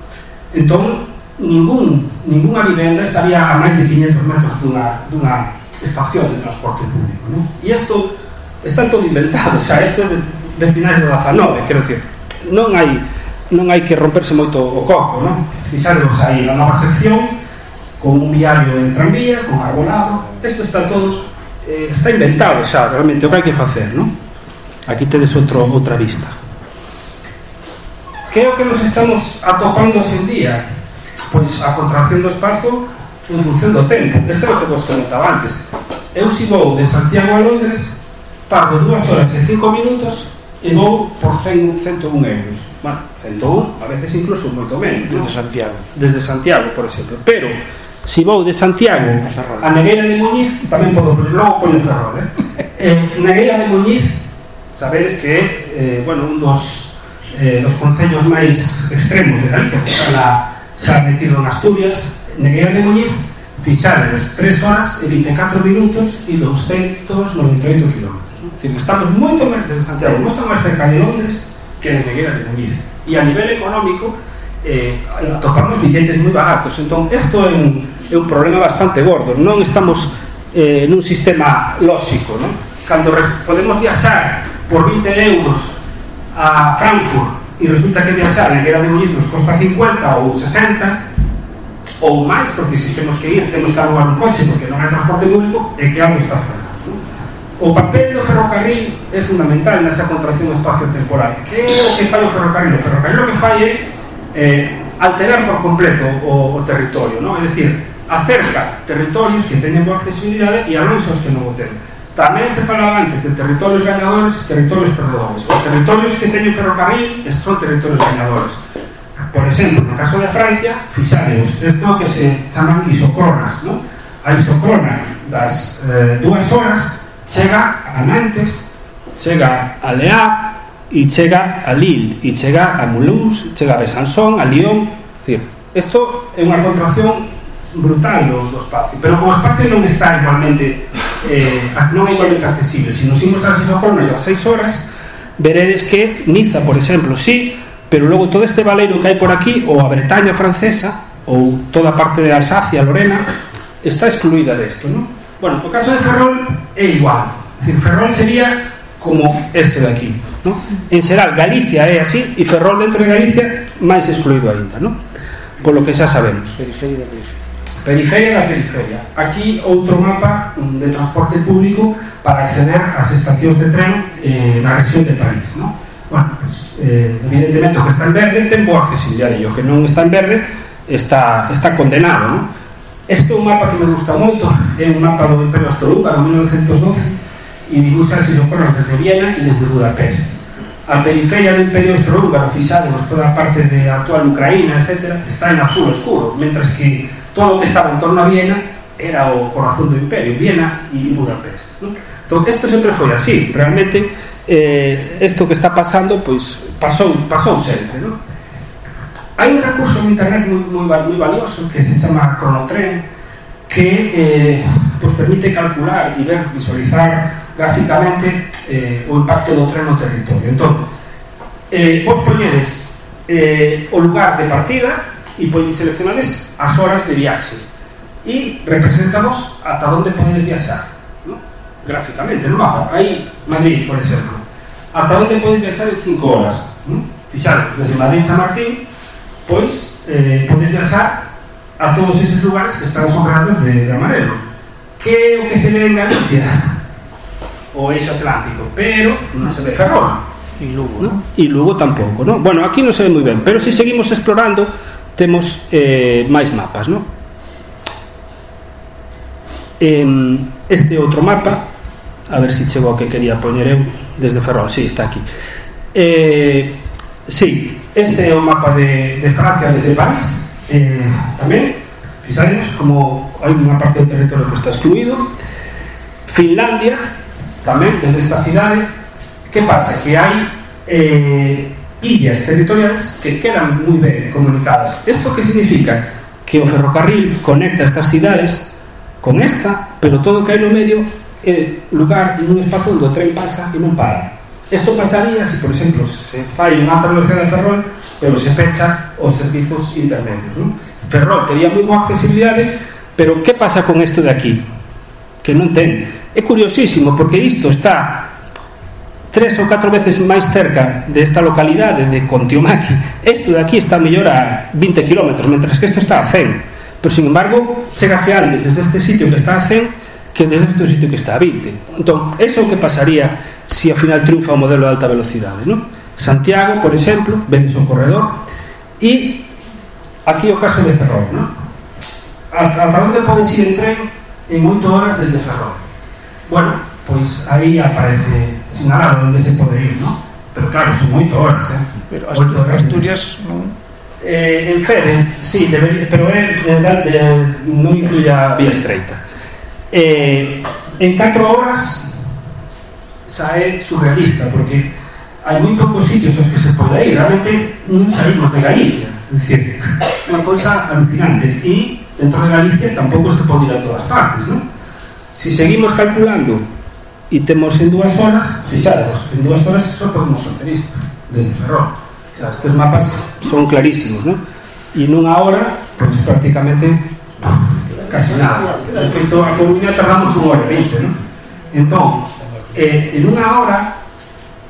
entón, ningún, ninguna vivenda estaría a máis de 500 metros dunha, dunha estación de transporte público no? e isto está todo inventado xa, isto de, de finais do 19 quero decir, non hai non hai que romperse moito o coco non? fixarnos aí na nova sección con un viario en tranvía, con arbolado, isto está todo, eh, está inventado xa, realmente o que hai que facer, non? Aquí tedes outro, outra vista. Que é o que nos estamos atopando hoxe en día? Pois a contracción do espazo en función do tempo. Este é o que vos comentaba antes. Eu si vou de Santiago a Londres, tardo 2 horas e 5 minutos e vou por 100, 101 euros. Bueno, 101, a veces incluso moito menos. Desde Santiago. Desde Santiago, por exemplo. Pero, si vou de Santiago a Negueira de Muñiz, tamén podo, logo poño Ferrol, eh? eh Negueira de Muñiz, sabedes que eh, bueno, un dos, eh, dos concellos máis extremos de Galicia, que xa metido en Asturias, Negueira de Muñiz, fixadenos 3 horas e 24 minutos e 298 km. Decir, estamos moito máis desde Santiago, moito máis cerca de Londres que de Negueira de Muñiz. E a nivel económico eh, topamos billetes moi baratos. Entón, isto é un, é un problema bastante gordo non estamos eh, nun sistema lóxico non? cando podemos viaxar por 20 euros a Frankfurt e resulta que viaxar na Guerra de Ullis nos costa 50 ou 60 ou máis, porque se temos que ir temos que alugar un coche porque non hai transporte público e que algo está fora O papel do ferrocarril é fundamental nesa contracción espacio-temporal. Que é o que fai o ferrocarril? O ferrocarril o que fai é eh, alterar por completo o, o territorio, non? É dicir, acerca territorios que teñen boa accesibilidade e alonso os que non o ten. Tamén se falaba antes de territorios gañadores e territorios perdedores. Os territorios que teñen ferrocarril son territorios gañadores. Por exemplo, no caso de Francia, fixareos, isto que se chaman isocronas, non? A isocrona das eh, dúas horas chega a Nantes, chega a Leá e chega a Lille, e chega a Mulhouse, chega a Besançon, a Lyon, Isto é unha contracción brutal do, do espacio, pero o espacio non está igualmente eh, non é igualmente accesible, se nos imos ás isocronas ás 6 horas, veredes que Niza, por exemplo, sí, pero logo todo este valeiro que hai por aquí ou a Bretaña francesa ou toda a parte de Alsacia, Lorena está excluída desto, non? Bueno, o caso de Ferrol é igual Ferrol sería como este de aquí ¿no? en xeral Galicia é así e Ferrol dentro de Galicia máis excluído aínda ¿no? polo que xa sabemos periferia periferia periferia da periferia. Aquí outro mapa de transporte público para acceder ás estacións de tren eh, na región de París ¿no? bueno, pues, eh, evidentemente que está en verde ten boa accesibilidade e o que non está en verde está, está condenado este é un mapa que me gusta moito é un mapa do Imperio Austro-Húngaro 1912 e dibuxa as isoconos desde Viena e desde Budapest. A periferia do Imperio Austro-Húngaro fixademos toda a parte de actual Ucraína, etc está en azul oscuro mentras que todo o que estaba en torno a Viena era o corazón do Imperio Viena e Budapest ¿no? entón, isto sempre foi así realmente eh, que está pasando pois pasou, pasou sempre ¿no? hai un recurso en internet moi, moi valioso que se chama Cronotren que eh, pues permite calcular e ver, visualizar gráficamente eh, o impacto do tren no territorio entón, eh, vos poñedes eh, o lugar de partida e seleccionades as horas de viaxe e representamos ata onde podedes viaxar ¿no? gráficamente no mapa aí Madrid, por exemplo ata onde podes viaxar en 5 horas ¿no? fixaros, desde Madrid San Martín pois eh, podes viaxar a todos esos lugares que están sobrados de, de amarelo que é o que se ve en Galicia o eixo atlántico pero non se ve Ferrol e Lugo, ¿no? e Lugo tampouco ¿no? bueno, aquí non se ve moi ben pero si seguimos explorando temos eh, máis mapas non? este outro mapa a ver se si chego ao que quería poñer eu desde Ferrol, si, sí, está aquí eh, si, sí, este é o mapa de, de Francia desde París eh, tamén fixaremos como hai unha parte do territorio que está excluído Finlandia tamén desde esta cidade que pasa? que hai eh, illas territoriais que quedan moi ben comunicadas. Isto que significa? Que o ferrocarril conecta estas cidades con esta, pero todo que hai no medio é lugar en un espazo onde o tren pasa e non para. Isto pasaría se, por exemplo, se fai unha alta velocidade de Ferrol, pero se pecha os servizos intermedios. Non? Ferrol tería moi boa accesibilidade, pero que pasa con isto de aquí? Que non ten. É curiosísimo, porque isto está tres ou catro veces máis cerca desta localidade de Contiomaki. Isto de aquí está mellor a 20 km, mentras que isto está a 100. Pero, sin embargo, chegase antes desde este sitio que está a 100 que desde este sitio que está a 20 entón, eso que pasaría si ao final triunfa o modelo de alta velocidade non? Santiago, por exemplo, vendes o corredor e aquí o caso de Ferrol non? ata onde podes ir en tren en 8 horas desde Ferrol bueno, pois aí aparece sinalado onde se pode ir non? pero claro, son oito horas, eh? Pero Asturias, Asturias non... Eh, en Fere, sí, debería, pero é de, de, de, non incluye a vía estreita. Eh, en 4 horas é surrealista, porque hai moi poucos sitios aos que se pode ir, realmente non saímos de Galicia, é dicir, unha cousa alucinante, e dentro de Galicia tampouco se pode ir a todas partes, non? Si seguimos calculando e temos en dúas horas, fixados, en dúas horas só podemos facer isto, desde Ferrol sea, estes mapas son clarísimos, ¿no? E nunha hora, pues prácticamente casi nada. De feito, a Coruña tardamos unha hora e 20, ¿no? Entón, eh, en unha hora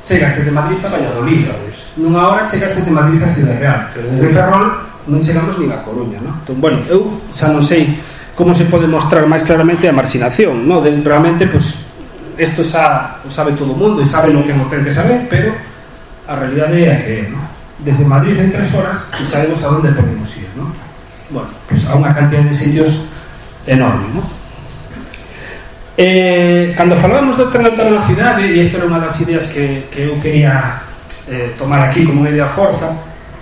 chegase de Madrid a Valladolid, nunha hora chegase de Madrid a Ciudad Real, pero desde Ferrol non chegamos nin a Coruña, ¿no? Entón, bueno, eu xa non sei como se pode mostrar máis claramente a marxinación, ¿no? De, realmente, pues, isto xa o sabe todo o mundo e sabe lo que non ten que saber, pero a realidade é a que desde Madrid en tres horas y sabemos a dónde podemos ir, ¿no? Bueno, pues a unha cantidad de sitios enorme, ¿no? Eh, cando falábamos de alta velocidade e isto era unha das ideas que, que eu quería eh, tomar aquí como unha idea forza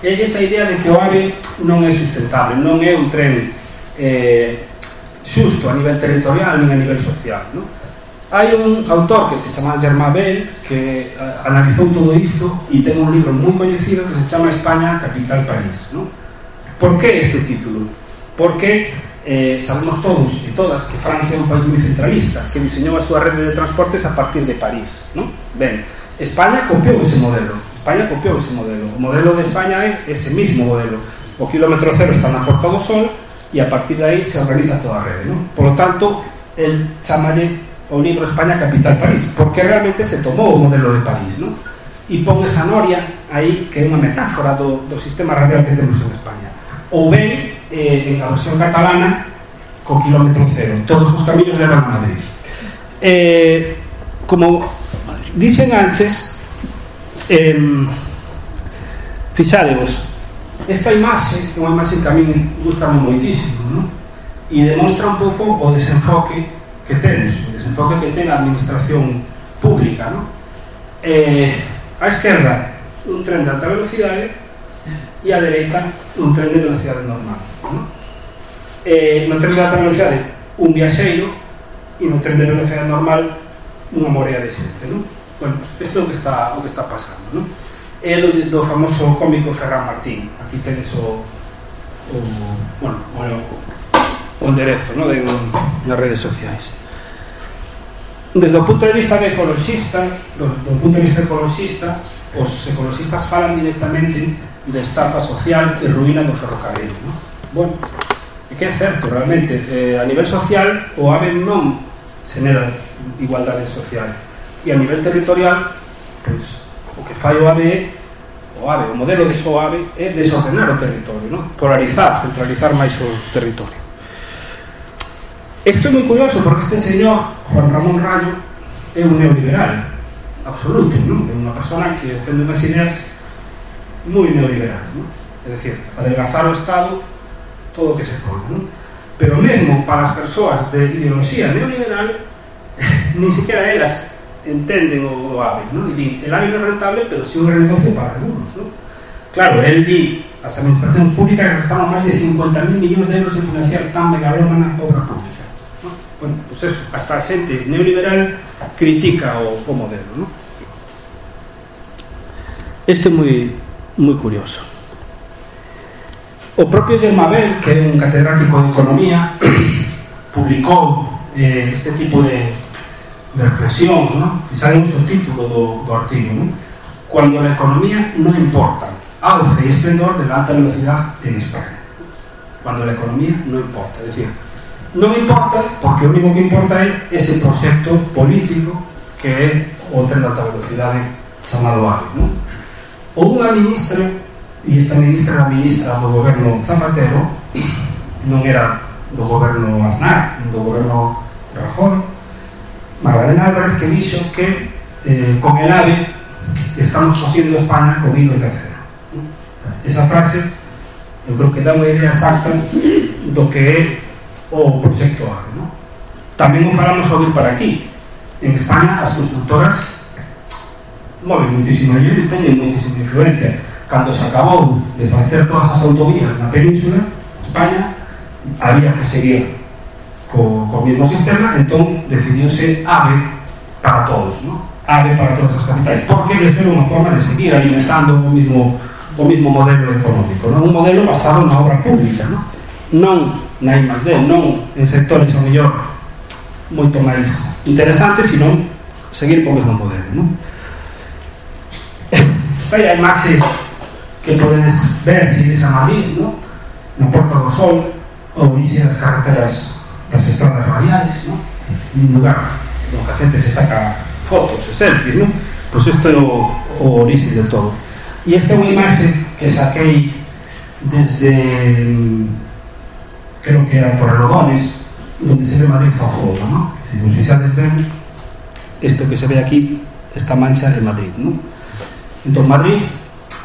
é esa idea de que o AVE non é sustentable non é un tren eh, xusto a nivel territorial nin a nivel social ¿no? Hai un autor que se chama Germán Bell que uh, analizou todo isto e ten un libro moi coñecido que se chama España, capital París ¿no? Por que este título? Porque eh, sabemos todos e todas que Francia é un país moi centralista que diseñou a súa rede de transportes a partir de París ¿no? Ben, España copiou ese modelo España copiou ese modelo o modelo de España é ese mismo modelo o kilómetro cero está na Porta do Sol e a partir de aí se organiza toda a rede ¿no? por lo tanto, el chamalle o libro España Capital París, porque realmente se tomou o modelo de París, ¿no? E pon esa noria aí que é unha metáfora do, do sistema radial que temos en España. Ou ben, eh, en a versión catalana, co kilómetro cero. Todos os camiños levan a Madrid. Eh, como dixen antes, eh, esta imaxe é unha imaxe que a mí gusta moitísimo, ¿no? E un pouco o desenfoque que ten, o desenfoque que ten a administración pública, non? Eh, a esquerda, un tren de alta velocidade e a dereita, un tren de velocidade normal, non? Eh, no tren de alta velocidade, un viaxeiro e no tren de velocidade normal, unha morea de xente, non? Bueno, isto é o que está, o que está pasando, non? É do, do famoso cómico Ferran Martín. Aquí tenes o, o, bueno, o, o enderezo, non? De, nas redes sociais desde o punto de vista de do, do punto de vista ecologista os ecologistas falan directamente de estafa social e ruína do ferrocarril. No? Bueno, e que é certo, realmente, eh, a nivel social, o AVE non xenera igualdade social. E a nivel territorial, pois, o que fai o AVE é o AVE, o modelo de so AVE é desordenar o territorio, no? polarizar, centralizar máis o territorio. Isto é moi curioso porque este señor, Juan Ramón Rayo, é un neoliberal absoluto? É unha persona que defende unhas ideas moi neoliberales? É dicir, adelgazar o Estado todo o que se pode, non? Pero mesmo para as persoas de ideoloxía neoliberal, ni siquiera elas entenden o, o el AVE non é rentable, pero sí un negocio para algunos? Claro, el di as administracións públicas gastaron máis de 50.000 millóns de euros en financiar tan megalómana obra pública bueno, pues eso, hasta a xente neoliberal critica o, o modelo ¿no? isto é moi, moi curioso o propio Germabel que é un catedrático de economía publicou eh, este tipo de, de reflexións ¿no? e sabemos o título do, do artigo cuando la economía no importa auge y esplendor de la alta velocidad en España cuando la economía no importa es decir, non importa porque o único que importa é ese proxecto político que é o tren de alta velocidade chamado AVE non? ou unha ministra e esta ministra era ministra do goberno Zapatero non era do goberno Aznar do goberno Rajoy Magdalena Álvarez que dixo que eh, con el AVE estamos cosiendo España con hilos de acero esa frase eu creo que dá unha idea exacta do que é o proxecto AVE ¿no? tamén o falamos ouvir para aquí en España as constructoras move moitísimo dinheiro e teñen moitísima influencia cando se acabou de facer todas as autovías na península España había que seguir co, co mesmo sistema entón decidiuse AVE para todos ¿no? AVE para todas as capitais porque eles era unha forma de seguir alimentando o mismo, o mismo modelo económico ¿no? un modelo basado na obra pública ¿no? non na I más D, non en sectores ao mellor moito interesantes sino seguir co mesmo modelo ¿no? Esta é a que podedes ver se ides a Madrid, ¿no? na Porta do Sol, o orixe das carreteras das estradas radiais, ¿no? un lugar onde a xente se saca fotos selfies, pois isto é o, o de todo. E esta é unha imaxe que saquei desde creo que era Torrelodones, donde se ve Madrid fondo, ¿no? Se vos fixades ben, isto que se ve aquí, esta mancha é Madrid, ¿no? Entón Madrid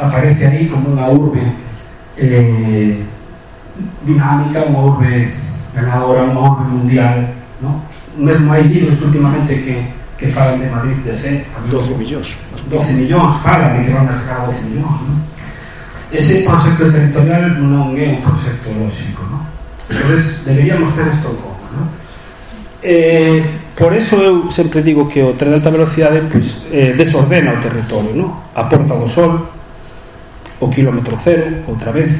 aparece aí como unha urbe eh, dinámica, unha urbe ganadora, unha urbe mundial, ¿no? Mesmo hai libros últimamente que, que falan de Madrid de C, 12 millóns. 12 millóns, falan de que van a chegar a 12 millóns, ¿no? Ese proxecto territorial non é un proxecto lógico. Entonces, deberíamos ter isto en conta, ¿no? Eh, Por eso eu sempre digo que o tren de alta velocidade pues, eh, desordena o territorio, ¿no? a Porta do Sol, o kilómetro cero, outra vez.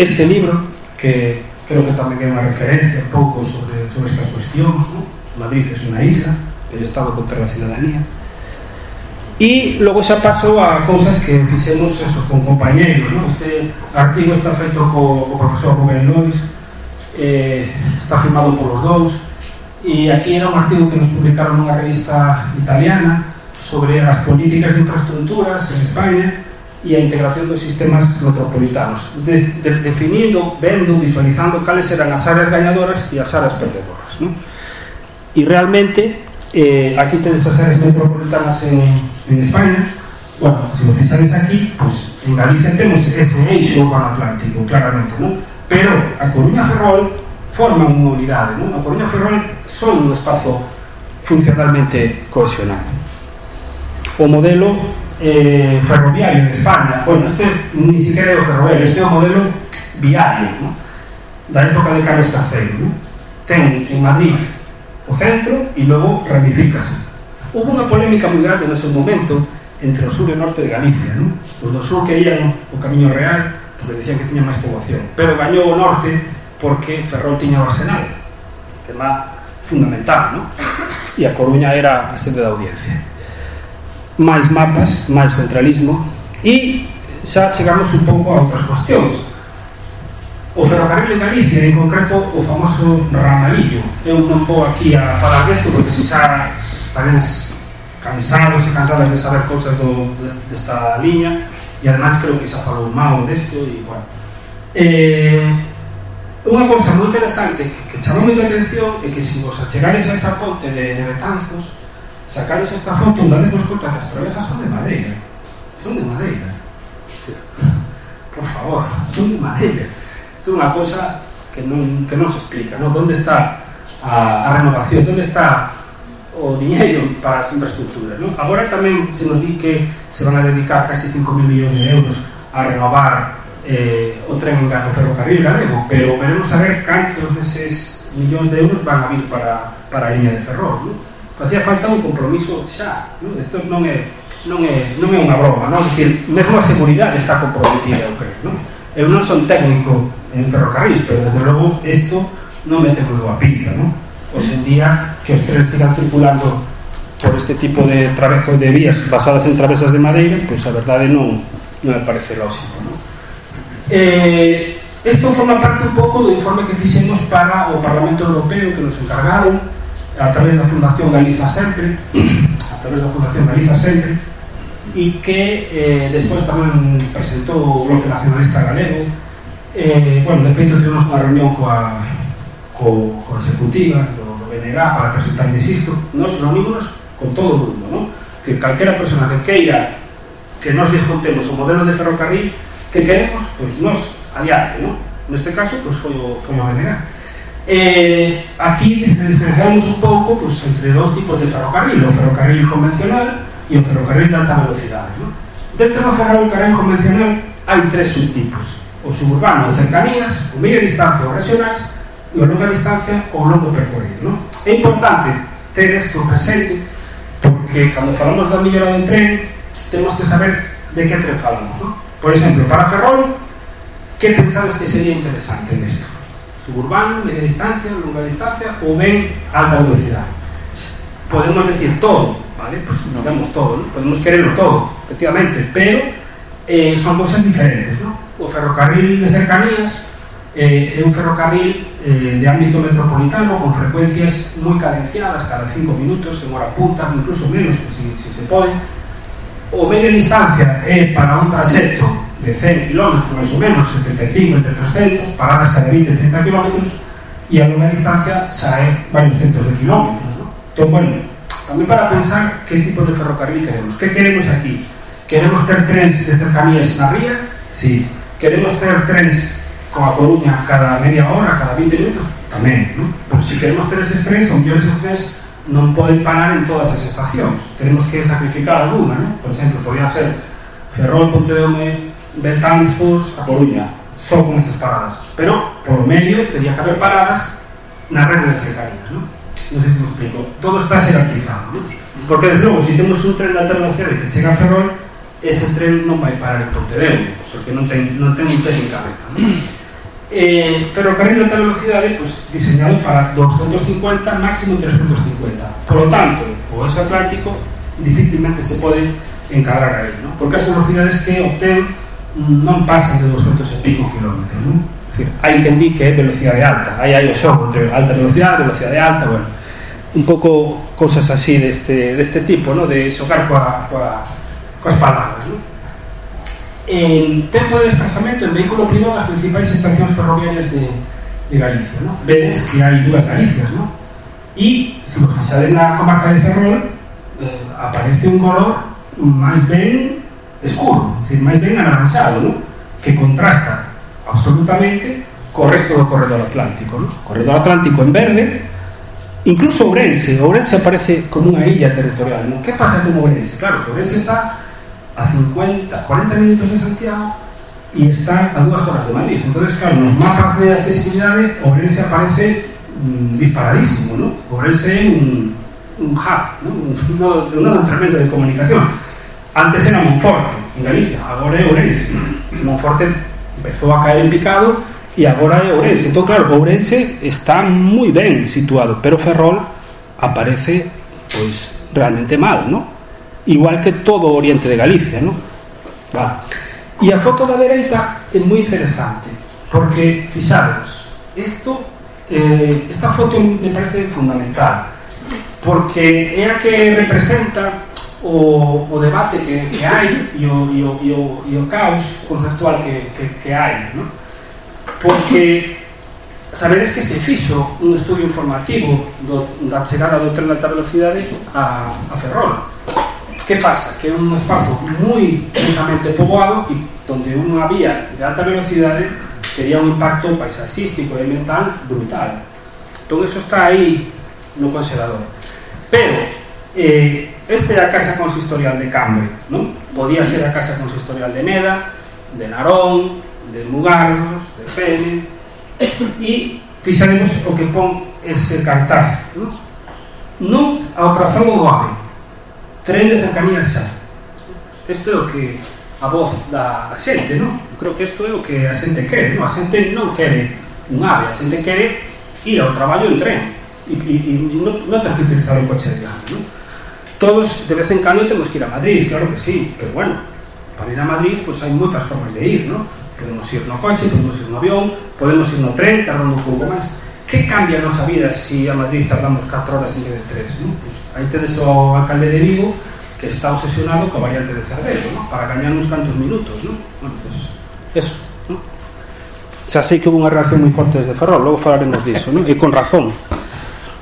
Este libro, que creo que tamén é unha referencia un pouco sobre, sobre estas cuestións, ¿no? Madrid é unha isla, el Estado contra a ciudadanía. E logo xa pasou a cousas que fixemos eso, con compañeiros, ¿no? Este artigo está feito co, co profesor Rubén Lois, eh, está firmado polos dous, e aquí era un artigo que nos publicaron nunha revista italiana sobre as políticas de infraestructuras en España e a integración dos sistemas metropolitanos de, de, visualizando cales eran as áreas gañadoras e as áreas perdedoras ¿no? realmente eh, aquí tenes as áreas metropolitanas en, en España bueno, se lo fixades aquí pues en Galicia temos ese eixo urbano atlántico claramente, ¿no? pero a Coruña Ferrol forman unha unidade non? a Coruña Ferrol son un espazo funcionalmente cohesionado o modelo eh, ferroviario de España bueno, este ni siquiera é o ferroviario este é o modelo viario non? da época de Carlos III non? ten en Madrid o centro e logo ramifícase houve unha polémica moi grande no seu momento entre o sur e o norte de Galicia non? os do sur querían o camiño real porque decían que tiña máis poboación pero gañou o norte porque Ferrol tiña o arsenal tema fundamental non? e a Coruña era a sede da audiencia. Máis mapas, máis centralismo e xa chegamos un pouco a outras cuestións. O ferrocarril de Galicia, en concreto o famoso Ramalillo. Eu non vou aquí a falar desto porque xa estaréis cansados e cansadas de saber cousas do, desta liña e además creo que xa falou mal desto e bueno. Eh, unha cosa moi interesante que, que chama moita atención é que se vos achegares a esa ponte de, de Betanzos sacares esta foto unha vez vos contas as travesas son de madeira. Son de madeira. Por favor, son de madeira. Isto é unha cosa que non, que non se explica non? onde está a, a renovación? Onde está o diñeiro para as infraestructuras non? agora tamén se nos di que se van a dedicar casi 5.000 millóns de euros a renovar eh, o tren galego ferrocarril galego pero veremos a ver cantos deses millóns de euros van a vir para, para a liña de ferrol non? facía falta un compromiso xa non? isto non é, non é, non é unha broma non? Dicir, mesmo a seguridade está comprometida eu creo non? eu non son técnico en ferrocarril pero desde logo isto non me tengo a pinta non? hoxe en día que os trens sigan circulando por este tipo de, trabeco de vías basadas en travesas de madeira pois a verdade non, non me parece lógico non? Eh, esto forma parte un pouco do informe que fixemos para o Parlamento Europeo que nos encargaron a través da Fundación Galiza Sempre a través da Fundación Galiza Sempre e que eh, despois tamén presentou o Bloque Nacionalista Galego eh, bueno, de feito tivemos unha reunión coa, co, co executiva do, do BNG para presentar isto nos reunimos con todo o mundo non? que calquera persona que queira que nos descontemos o modelo de ferrocarril que queremos, pois nos adiante, non? Neste caso, pois foi o, foi o. Eh, aquí diferenciamos un pouco pois, entre dous tipos de ferrocarril, o ferrocarril convencional e o ferrocarril de alta velocidade. Non? Dentro do ferrocarril convencional hai tres subtipos. O suburbano, o cercanías, o media distancia ou regionais e o longa distancia ou longo percorrido. Non? É importante ter isto presente porque cando falamos da millora do tren temos que saber de que tren falamos. Non? Por exemplo, para Ferrol, que pensades que sería interesante nesto? Suburbano, media distancia, longa distancia ou ben alta velocidade? Podemos decir todo, ¿vale? Pues no vemos todo, ¿no? podemos quererlo todo, efectivamente, pero eh, son cosas diferentes, ¿no? O ferrocarril de cercanías eh, é un ferrocarril eh, de ámbito metropolitano con frecuencias muy cadenciadas cada 5 minutos, en hora punta, incluso menos pues, si, si se pode o media distancia é eh, para un trayecto de 100 km, máis ou menos, 75 entre 300, paradas cada 20 30 km, e a longa distancia xa é varios centos de kilómetros. ¿no? Entón, bueno, tamén para pensar que tipo de ferrocarril queremos. Que queremos aquí? Queremos ter trens de cercanías na ría? Sí. Queremos ter trens con a Coruña cada media hora, cada 20 minutos? Tamén, non? Pero se si queremos ter eses trens, ou mellor eses trens non poden parar en todas as estacións. Tenemos que sacrificar alguna, non? Por exemplo, podría ser Ferrol, Pontedeume, Betanzos, a Coruña, só con esas paradas. Pero, por medio, teria que haber paradas na rede de cercanías, non? Non sei se me explico. Todo está xerarquizado, non? Porque, desde logo, se temos un tren de velocidade que chega a Ferrol, ese tren non vai parar en Pontedeume, porque non ten, non ten un tren en cabeza. Non? Eh, ferrocarril de alta velocidade pues, diseñado para 250, máximo 350. Por lo tanto, o ese Atlántico difícilmente se pode encadrar aí, ¿no? porque as velocidades que obtén non pasan de 200 e pico kilómetros. ¿no? Es decir, hai quen di que é velocidade alta, aí hai o xogo entre alta velocidade, velocidade alta, bueno, un pouco cosas así deste, deste tipo, ¿no? de xogar coa, coa, coas palabras. ¿no? En tempo de desplazamento en vehículo privado as principais estacións ferroviarias de, de Galicia. ¿no? Vedes que hai dúas Galicias, ¿no? e se vos fixades na comarca de Ferrol eh, aparece un color máis ben escuro, é dicir, máis ben anaranxado, ¿no? que contrasta absolutamente co resto do corredor atlántico. ¿no? Corredor atlántico en verde, incluso Ourense, Ourense aparece como unha illa territorial. ¿no? Que pasa con Ourense? Claro, que Ourense está a 50, 40 minutos de Santiago e está a dúas horas de Madrid. Entonces, claro, nos mapas de accesibilidade Ourense aparece mm, disparadísimo, ¿no? Ourense é un, hub, ¿no? un, de comunicación. Antes era Monforte, en Galicia, agora é Ourense. Monforte empezou a caer en picado e agora é Ourense. Entón, claro, Ourense está moi ben situado, pero Ferrol aparece pois realmente mal, ¿no? Igual que todo oriente de Galicia, ¿no? Vale. E a foto da dereita é moi interesante, porque, fixados, isto, eh, esta foto me parece fundamental, porque é a que representa o, debate que, que hai e o, caos conceptual que, que, que hai, ¿no? Porque sabedes que se fixo un estudio informativo do, da chegada do tren de alta velocidade a Ferrol Que pasa? Que é un espazo moi densamente poboado e donde unha vía de alta velocidade tería un impacto paisaxístico e ambiental brutal. Entón, eso está aí no conservador. Pero, eh, este é a Casa Consistorial de Cambre, non? Podía ser a Casa Consistorial de Neda, de Narón, de Mugardos, de Fene, e fixaremos o que pon ese cartaz, non? Non ao trazado do ave, tren de cercanía xa. Isto é o que a voz da, da xente, non? Creo que isto é o que a xente quere, non? A xente non quere un ave, a xente quere ir ao traballo en tren e, e, e non, non que utilizar un coche de ave, non? Todos, de vez en cando, temos que ir a Madrid, claro que sí, pero bueno, para ir a Madrid, pois pues, hai moitas formas de ir, non? Podemos ir no coche, podemos ir no avión, podemos ir no tren, tardando un pouco máis. Que cambia a nosa vida se si a Madrid tardamos 4 horas en vez de 3, non? Pues, Aí tedes o alcalde de Vigo que está obsesionado coa variante de Cervero, ¿no? para gañar uns cantos minutos, ¿no? Bueno, pues, eso, ¿no? Xa sei que houve unha reacción moi forte desde Ferrol, logo falaremos disso, ¿no? E con razón.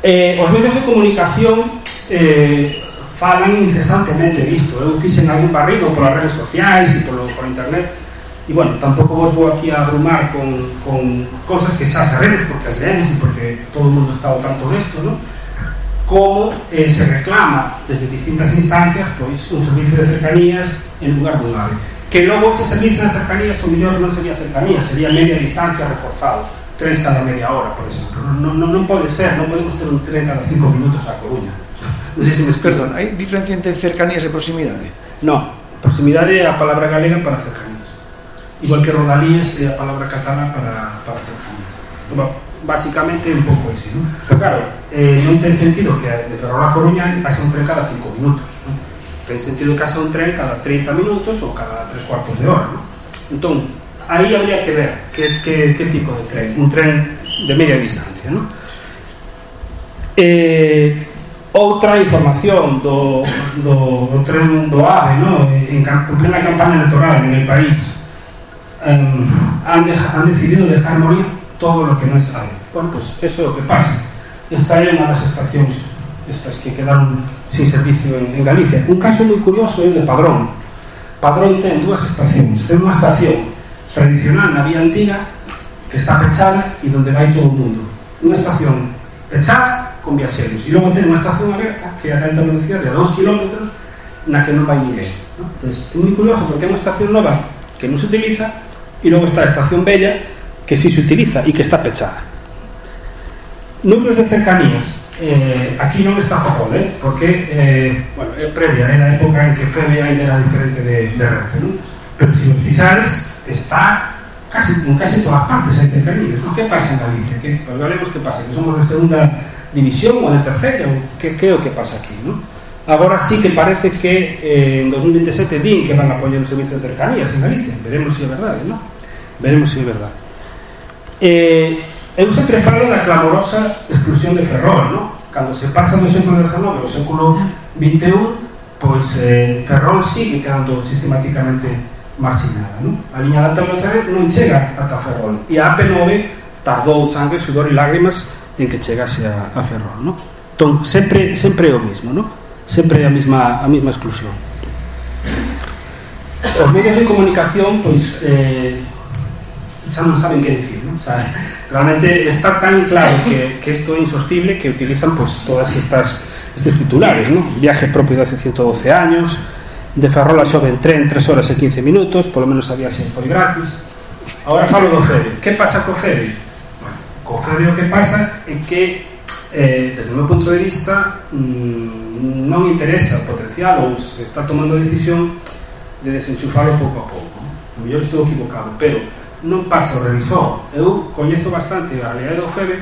Eh, os medios de comunicación eh, falan incesantemente disto. Eu fixen algún barrido polas redes sociais e polo, por internet e bueno, tampouco vos vou aquí a abrumar con, con cosas que xa sabedes porque as lees e porque todo o mundo está ao tanto desto, ¿no? Como eh, se reclama desde distintas instancias pois un servicio de cercanías en lugar dun AVE. Que logo ese servicio de cercanías o mellor non sería cercanía, sería media distancia reforzado tres cada media hora, por exemplo non, non, non pode ser, non podemos ter un tren cada cinco minutos a Coruña. Non sei se me Perdón, hai diferencia entre cercanías e proximidade? Non, proximidade é a palabra galega para cercanías. Igual que rodalías é a palabra catalá para, para cercanías. Bueno, basicamente un pouco así, ¿no? Pero claro, eh, non ten sentido que de Ferrol a Coruña pase un tren cada 5 minutos, ¿no? Ten sentido que haxa un tren cada 30 minutos ou cada 3 cuartos de hora, ¿no? Entón, aí habría que ver que, que, que tipo de tren, un tren de media distancia, ¿no? Eh, outra información do, do, do tren do AVE, ¿no? En, en plena campaña electoral en el país, um, han, de, han decidido dejar morir todo lo que no es AVE. Bueno, pues eso es lo que pasa. É unha das estacións estas que quedaron sin servicio en, en Galicia. Un caso moi curioso é o de Padrón. Padrón ten dúas estacións. Ten unha estación tradicional na vía antiga que está pechada e donde vai todo o mundo. Unha estación pechada con viaxeros. E logo ten unha estación aberta que é a alta velocidade a 2 km na que non vai ninguén. ¿no? Entonces, é moi curioso porque é unha estación nova que non se utiliza e logo está a estación bella que sí se utiliza e que está pechada. Núcleos de cercanías. Eh, aquí non está Fapol, eh, porque eh, bueno, é previa, é na época en que ainda era diferente de, de Renfe, ¿no? pero se os fixares está casi, en casi todas partes hai cercanías. ¿no? Que pasa en Galicia? Que, os galegos que pasa? Que somos de segunda división ou de terceira? Ou que, que o pasa aquí? ¿no? Agora sí que parece que eh, en 2027 din que van a poñer un servicio de cercanías en Galicia. Veremos si é verdade, ¿no? Veremos si é verdade. Eh, eu sempre falo clamorosa exclusión de Ferrol, ¿no? Cando se pasa do século XIX ao século XXI, pois eh, Ferrol sigue quedando sistematicamente marginada, ¿no? A liña de alta velocidade non chega ata Ferrol. E a AP9 tardou sangue, sudor e lágrimas en que chegase a, a Ferrol, ¿no? Entón, sempre, sempre é o mismo, ¿no? Sempre é a mesma, a mesma exclusión. Os medios de comunicación, pois, eh, xa non saben que dicir, ¿no? O sea, realmente está tan claro que, que esto é insostible que utilizan pues todas estas estes titulares, ¿no? Viaje propio de hace 112 años, de Ferrol a Xove en tren 3 horas e 15 minutos, polo menos a viaxe foi gratis. Agora falo do FEDE. Que pasa co FEDE? Bueno, co FEDE o que pasa é que eh, desde o meu punto de vista mmm, non interesa o potencial ou se está tomando a decisión de desenchufalo pouco a pouco. A mellor estou equivocado, pero non pasa o revisor. Eu coñezo bastante a realidade do FEBE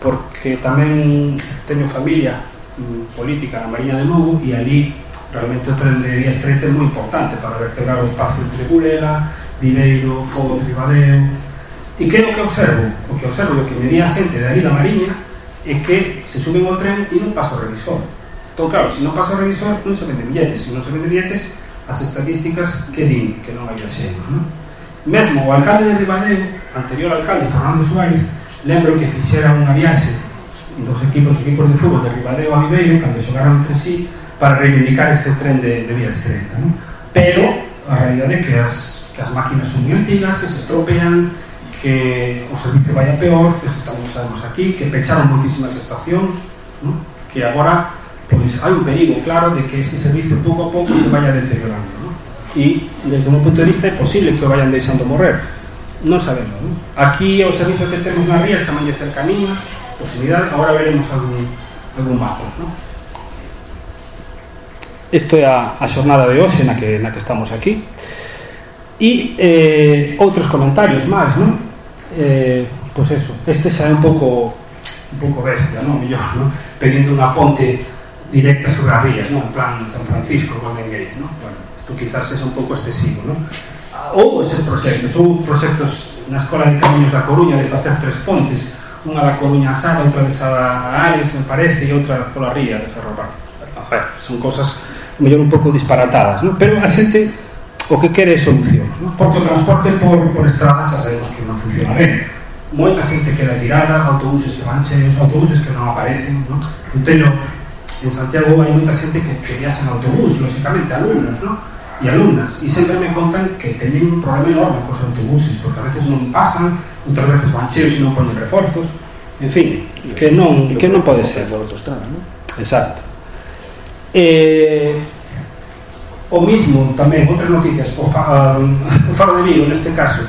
porque tamén teño familia mm, política na Mariña de Lugo e ali realmente o tren de vía estreita é moi importante para vertebrar o espacio entre Bulela, Viveiro, Foz, Ribadeo e que é o que observo? O que observo o que me di a xente de ali da Mariña é que se suben ao tren e non pasa o revisor entón claro, se non pasa o revisor non se vende billetes se non se vende billetes as estadísticas que din que non hai axenos non? Mesmo o alcalde de Ribadeo, anterior alcalde, Fernando Suárez, lembro que fixera unha viaxe dos equipos, equipos de fútbol de Ribadeo a Viveiro, cando xogaron entre sí, para reivindicar ese tren de, de vía estreita. ¿no? Pero a realidade é que as, que as máquinas son moi antigas, que se estropean, que o servicio vai a peor, eso tamén sabemos aquí, que pecharon moitísimas estacións, ¿no? que agora pois, hai un perigo claro de que este servicio pouco a pouco se vaya deteriorando. E desde un punto de vista é posible que vayan deixando morrer non sabemos ¿no? aquí o servicio que temos na ría chaman de cercanías posibilidade, agora veremos algún, algún mapa ¿no? isto é a, a xornada de hoxe na que, na que estamos aquí e eh, outros comentarios máis ¿no? eh, pois pues eso, este xa é un pouco un pouco bestia, ¿no? Millor, ¿no? pedindo unha ponte directa sobre as rías, ¿no? en plan San Francisco, Golden Gate ¿no? bueno, isto quizás é un pouco excesivo non? ou eses proxectos ou proxectos na Escola de Camiños da Coruña de facer tres pontes unha da Coruña a Sala, outra de Sala a Ares me parece, e outra pola ría de Ferrobal a ver, son cosas mellor un pouco disparatadas non? pero a xente o que quere é solucións non? porque o transporte por, por estradas sabemos que non funciona ben moita xente queda tirada autobuses que van cheios, autobuses que non aparecen non? eu teño en Santiago hai moita xente que, que viaxa en autobús, lóxicamente, alumnos, non? E alumnas e sempre me contan que teñen un problema enorme cos autobuses porque a veces non pasan outras veces van cheos e non ponen reforzos en fin, que non, que non pode ser autostrada, non? Exacto. Eh, o mismo tamén outras noticias o, fa, um, Faro de Vigo neste caso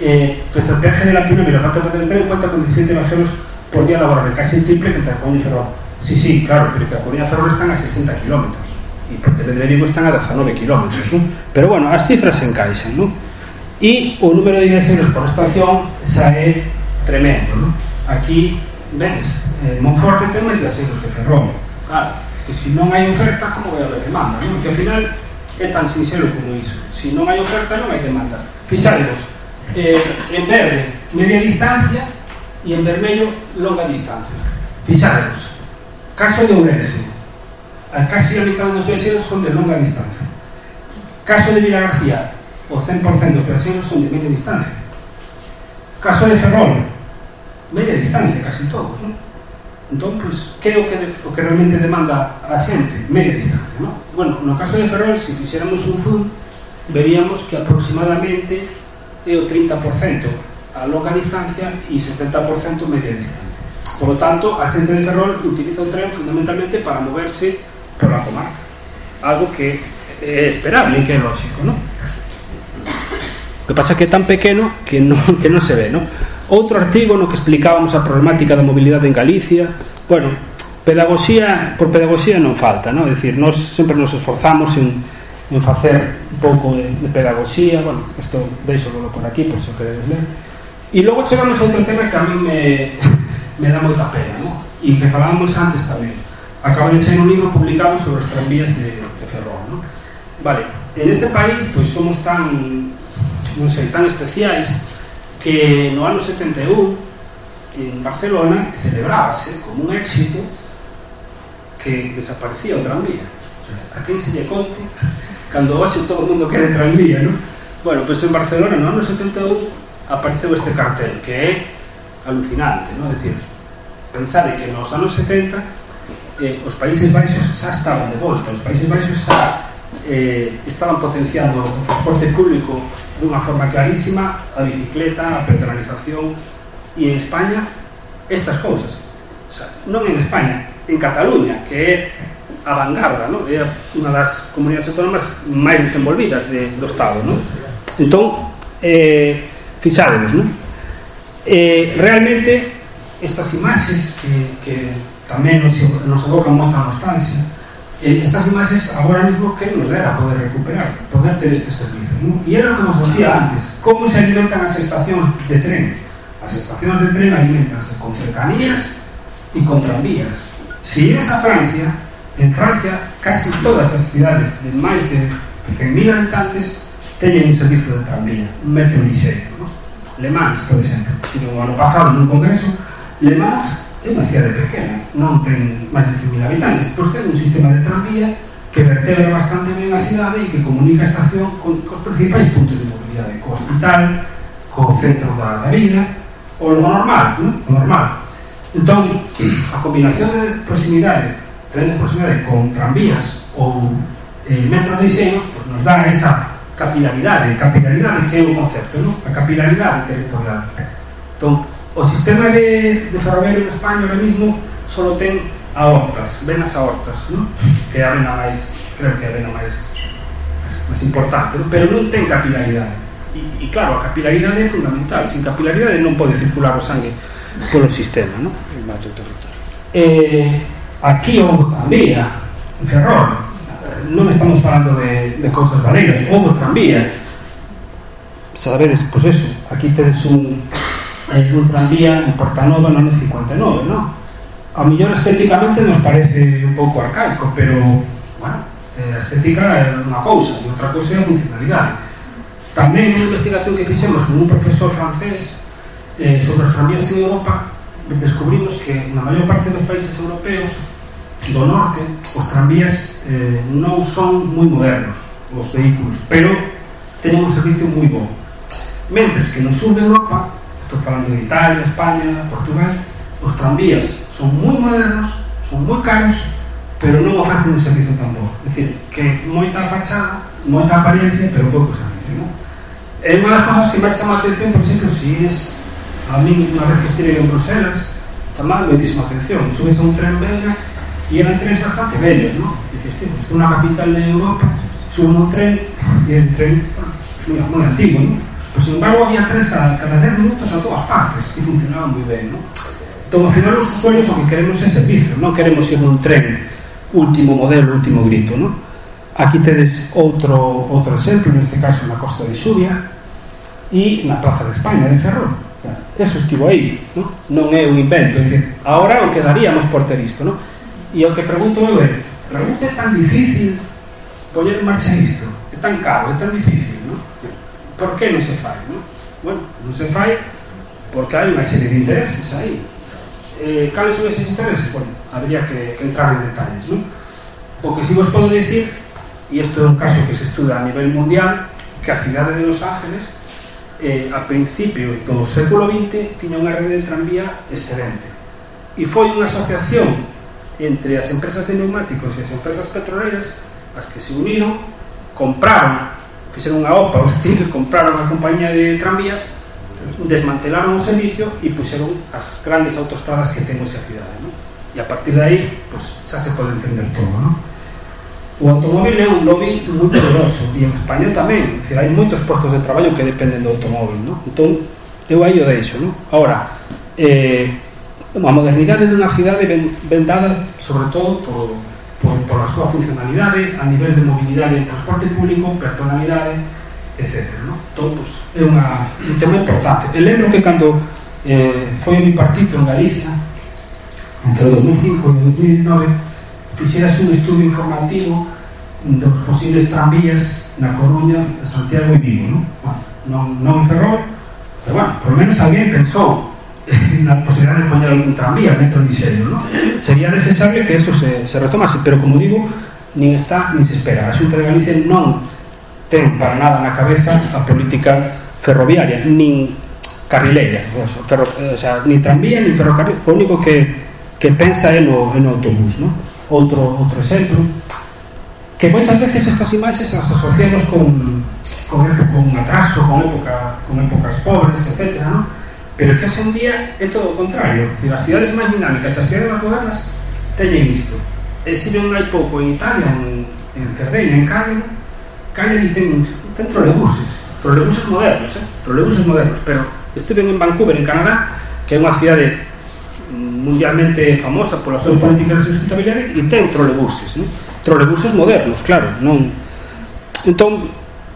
eh, pues el peaje de la primera falta de tener en cuenta con 17 viajeros por día laboral casi el triple que entre Coruña y Ferrol sí, sí, claro, pero que a Coruña y Ferrol están a 60 kilómetros en Pontevedrerigo están a 19 km non? pero bueno, as cifras se encaixan non? e o número de direccións por estación xa é tremendo non? aquí venes eh, Monforte ten máis direccións que Ferrol claro, que se non hai oferta como vai haber demanda non? que ao final é tan sincero como iso se non hai oferta non hai demanda fixadevos eh, en verde media distancia e en vermello longa distancia fixadevos caso de Ourense a casi a mitad dos viaxeiros son de longa distancia. Caso de Vila García, o 100% dos viaxeiros son de media distancia. Caso de Ferrol, media distancia, casi todos, non? Entón, pois, que é o que, o que realmente demanda a xente? Media distancia, non? Bueno, no caso de Ferrol, se fixéramos un zoom, veríamos que aproximadamente é o 30% a longa distancia e 70% media distancia. Por lo tanto, a xente de Ferrol utiliza o tren fundamentalmente para moverse por la comarca. Algo que é esperable e que é lógico, non? O que pasa que é tan pequeno que non, que non se ve, non? Outro artigo no que explicábamos a problemática da mobilidade en Galicia Bueno, pedagogía, por pedagogía non falta, non? É dicir, nós sempre nos esforzamos en, en facer un pouco de, de pedagogía Bueno, isto deixo por aquí, por se queredes ler E logo chegamos a outro tema que a mí me, me dá moita pena, non? E que falábamos antes tamén acaba de ser un libro publicado sobre os tranvías de, de Ferrol ¿no? vale, en ese país pois pues, somos tan non sei, tan especiais que no ano 71 en Barcelona celebrábase como un éxito que desaparecía o tranvía a quen se lle conte cando hoxe todo o mundo quere tranvía ¿no? bueno, pois pues en Barcelona no ano 71 apareceu este cartel que é alucinante, ¿no? decir, pensade que nos anos 70 eh, os Países Baixos xa estaban de volta os Países Baixos xa eh, estaban potenciando o transporte público dunha forma clarísima a bicicleta, a peatonalización e en España estas cousas xa, non en España, en Cataluña que é a vanguarda non? é unha das comunidades autónomas máis desenvolvidas de, do Estado non? entón eh, fixádemos non? Eh, realmente estas imaxes que, que tamén nos, nos evoca moita nostalgia e estas imaxes agora mesmo que nos dera poder recuperar poder ter este servicio non? e era o que nos decía antes como se alimentan as estacións de tren as estacións de tren alimentanse con cercanías e con tranvías se ides a Francia en Francia casi todas as cidades de máis de 100.000 habitantes teñen un servizo de tranvía un metro lixeiro no? Le Mans, por exemplo, tiño o ano pasado nun congreso Le Mans é unha cidade pequena, non ten máis de 100.000 habitantes, pois ten un sistema de tranvía que vertebra bastante ben a cidade e que comunica a estación con, cos principais puntos de mobilidade, co hospital, co centro da, da vila, o normal, non? o normal. Entón, a combinación de proximidade, tren de proximidade con tranvías ou eh, metros de xeos, pois nos dá esa capilaridade, capilaridade que é o concepto, non? a capilaridade territorial. Entón, o sistema de, de ferroviario en España ahora mismo solo ten aortas, venas aortas, ¿no? que é a vena máis, creo que é a vena máis, máis importante, ¿no? pero non ten capilaridade. E, e claro, a capilaridade é fundamental, sin capilaridade non pode circular o sangue polo sistema. ¿no? Eh, aquí houve tranvía, en Ferrol, non estamos falando de, de cousas valeiras, houve tranvía, sabedes, pois pues eso, aquí tedes un, hai un tranvía en Portanova no ano 59, non? A millón estéticamente nos parece un pouco arcaico, pero, bueno, eh, a estética é unha cousa, e outra cousa é a funcionalidade. Tamén unha investigación que fixemos con un profesor francés eh, sobre os tranvías en Europa, descubrimos que na maior parte dos países europeos do norte, os tranvías eh, non son moi modernos, os vehículos, pero teñen un servicio moi bom. Mentres que no sur de Europa estou falando de Italia, España, Portugal, os tranvías son moi modernos, son moi caros, pero non ofrecen un servicio tan bo. É dicir, que moita fachada, moita apariencia, pero pouco servicio, non? É unha das cosas que máis chama a atención, por exemplo, se ires a mí unha vez que estive en Bruselas, chamaba moitísima atención. Subes a un tren belga e eran trens bastante bellos, ¿no? Dices, tío, isto é unha capital de Europa, subo un tren e el tren, bueno, moi, moi antiguo, ¿no? Pues, sin embargo, había tres cada, cada 10 minutos a todas partes e funcionaban moi ben, ¿no? Entón, ao final, os usuarios o que queremos é servicio, non queremos ir nun tren último modelo, último grito, ¿no? Aquí tedes outro, outro exemplo, neste caso na Costa de Xubia e na Plaza de España, de Ferrol. Eso estivo aí, ¿no? non é un invento. Ahora o que daríamos por ter isto, ¿no? E o que pregunto eu é, realmente é tan difícil poñer en marcha isto? É tan caro, é tan difícil, ¿no? por que non se fai? Non? Bueno, non se fai porque hai unha serie de intereses aí. Eh, cales son eses intereses? Bueno, habría que, que entrar en detalles. Non? O que si vos podo decir, e isto é un caso que se estuda a nivel mundial, que a cidade de Los Ángeles eh, a principios do século XX tiña unha rede de tranvía excelente. E foi unha asociación entre as empresas de neumáticos e as empresas petroleiras as que se uniron, compraron fixeron unha OPA hostil, compraron a compañía de tranvías, desmantelaron o servicio e puxeron as grandes autostradas que ten esa cidade. ¿no? E a partir de aí, pues, xa se pode entender todo. ¿no? O automóvil é un lobby moi poderoso e en España tamén, decir, hai moitos postos de traballo que dependen do automóvil, ¿no? Entón, eu aí o deixo, ¿no? Ahora, eh, a modernidade dunha cidade ben, ben dada sobre todo por, por, pola súa funcionalidade, a nivel de mobilidade e transporte público, personalidade, etc. No? Todo, pues, é unha, un tema importante. E lembro que cando eh, foi un bipartito en Galicia, entre 2005 e 2009, fixerase un estudio informativo dos posibles tranvías na Coruña, Santiago e Vigo. No? Bueno, non, non Ferrol, pero bueno, por menos alguén pensou na posibilidad de poñer algún tranvía dentro do diseño, ¿no? Sería desechable que eso se, se retomase, pero como digo, nin está nin se espera. A Xunta de Galicia non ten para nada na cabeza a política ferroviaria, nin carrileira, o ferro, o sea, ni tranvía, nin ferrocarril, o único que, que pensa é no, é no autobús, ¿no? Outro, outro exemplo, que moitas veces estas imaxes as asociamos con, con, con atraso, con, época, con épocas pobres, etc., ¿no? Pero que hoxe en día é todo o contrario. As cidades máis dinámicas, as cidades máis modernas, teñen isto. Estive un hai pouco en Italia, en, en Cerdeña, en Cagliari, Cagliari ten, ten trolebuses, trolebuses modernos, eh? trolebuses modernos, pero estive en Vancouver, en Canadá, que é unha cidade mundialmente famosa polas súas políticas de sustentabilidade e ten trolebuses, non? trolebuses modernos, claro, non entón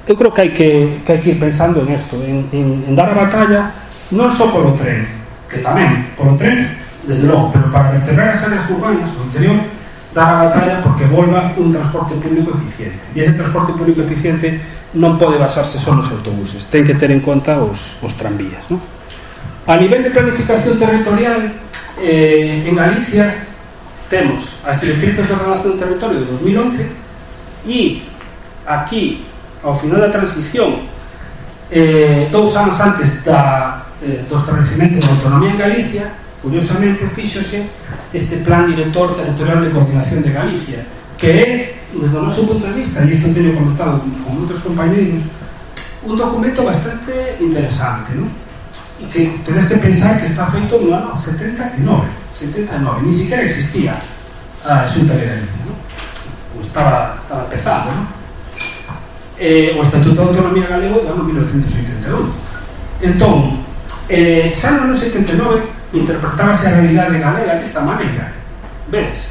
eu creo que hai que, que hai que ir pensando en isto, en, en, en dar a batalla non só polo tren, que tamén, polo tren, desde logo, pero para vertebrar as áreas urbanas, o interior, dar a batalla porque volva un transporte público eficiente. E ese transporte público eficiente non pode basarse só nos autobuses, ten que ter en conta os, os tranvías. ¿no? A nivel de planificación territorial, eh, en Galicia temos as directrices de ordenación do territorio de 2011 e aquí, ao final da transición, eh, dous anos antes da eh, do establecimento da autonomía en Galicia, curiosamente, fíxose este Plan Director Territorial de Coordinación de Galicia, que é, desde o noso punto de vista, e isto teño comentado con outros compañeros, un documento bastante interesante, ¿no? E que tedes que pensar que está feito no ano 79, 79, ni siquiera existía a Xunta de Galicia, ¿no? O estaba, estaba empezando, ¿no? Eh, o Estatuto de Autonomía Galego do ano 1981. Entón, eh, xa no 79 interpretábase a realidade galega desta maneira vedes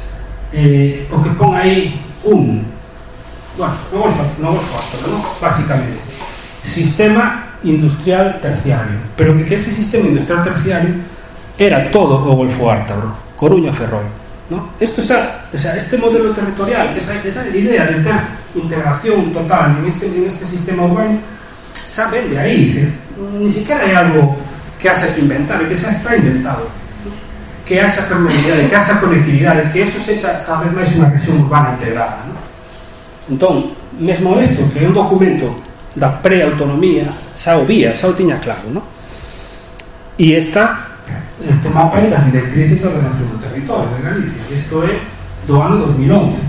eh, o que pon aí un bueno, non vos non vos fato, non? Básicamente, sistema industrial terciario pero que ese sistema industrial terciario era todo o Golfo Ártabro Coruña Ferrol ¿no? Esto, xa, o sea, este modelo territorial esa, esa idea de ter integración total en este, en este sistema urbano xa vende aí dice, ni siquiera hai algo que haxa que inventar, que xa está inventado que haxa permeabilidade, que haxa conectividade que eso sexa cada vez máis unha región urbana integrada ¿no? entón, mesmo isto que é un documento da preautonomía xa o vía, xa o tiña claro ¿no? e esta este mapa é das directrices da ordenación do territorio de Galicia isto é do ano 2011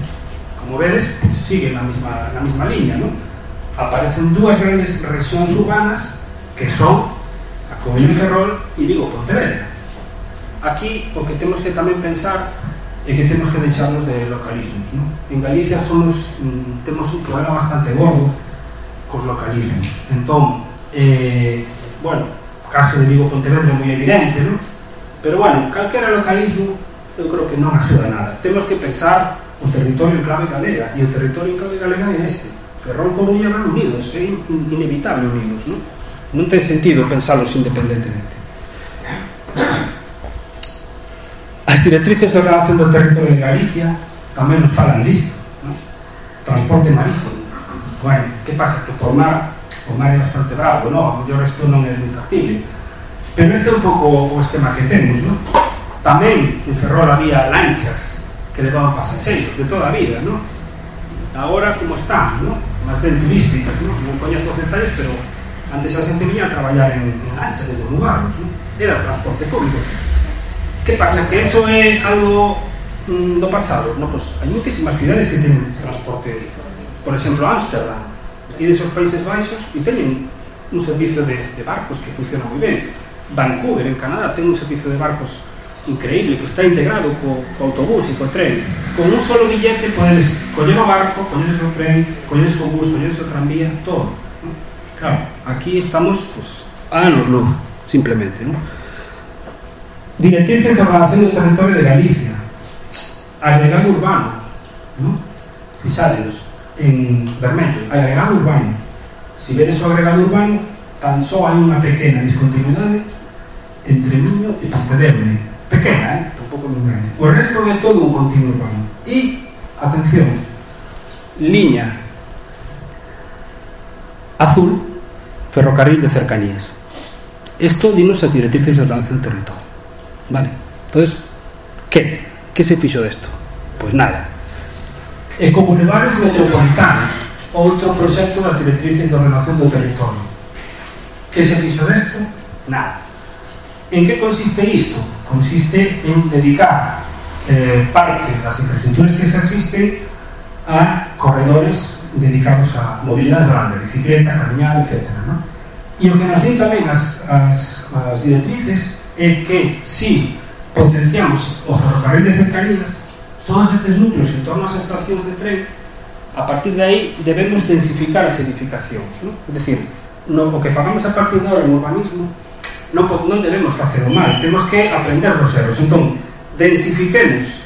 como vedes, pues, sigue na mesma, na mesma liña ¿no? aparecen dúas grandes regións urbanas que son Coruña Ferrol e Vigo Pontevedra. Aquí o que temos que tamén pensar e que temos que deixarnos de localismos non? en Galicia somos mm, temos un problema bastante gordo cos localismos entón, eh, bueno caso de Vigo Pontevedra é moi evidente non? pero bueno, calquera localismo eu creo que non axuda nada temos que pensar o territorio en clave galega e o territorio en clave galega é este Ferrol Coruña van unidos é inevitable unidos non? Non ten sentido pensalos independentemente. As directrices de ordenación do territorio de Galicia tamén nos falan disto. ¿no? Transporte marítimo. Bueno, que pasa? Que por mar, o mar é bastante bravo, no? O mellor isto non é moi factible. Pero este é un pouco o esquema que temos, ¿no? Tamén en Ferrol había lanchas que levaban pasaxeiros de toda a vida, ¿no? Agora como están, ¿no? Más ben turísticas, ¿no? Non coñezo os detalles, pero antes a xente viña a traballar en, en lancha desde Mugarros. Era transporte público Que pasa? Que eso é algo mm, do pasado? No, pues, hai muitísimas cidades que teñen transporte por exemplo Ámsterdam e desos Países Baixos e teñen un servicio de, de barcos que funciona moi ben Vancouver en Canadá ten un servicio de barcos increíble que está integrado co, co autobús e co tren con un solo billete podes coller o barco, coller o tren coller o bus, coller o tranvía todo. Claro, aquí estamos pues, a anos luz simplemente ¿no? Directrices de ordenación do territorio de Galicia. Agregado urbano ¿no? en vermello, agregado urbano. Si vedes o agregado urbano tan só hai unha pequena discontinuidade entre Miño e Pontedeume pequena, eh? tampouco moi grande. O resto de todo un continuo urbano. E, atención liña azul ferrocarril de cercanías Isto dinos as directrices de ordenación do territorio Vale. Entonces, ¿qué? ¿Qué se fixo desto? Pois nada. E como levares metropolitanos, outro proxecto das directrices de ordenación do territorio. Que se fixo desto? Nada. En que consiste isto? Consiste en dedicar eh, parte das infraestructuras que se existen a corredores dedicados a movilidade grande, bicicleta, camiñar, etc. ¿no? E o que nos din tamén as, as, as directrices é que si potenciamos o ferrocarril de cercanías, todos estes núcleos en torno ás estacións de tren, a partir de aí debemos densificar as edificacións. ¿no? É dicir, no, o que fagamos a partir de ahora en urbanismo non, non debemos facer o mal, temos que aprender dos erros. Entón, densifiquemos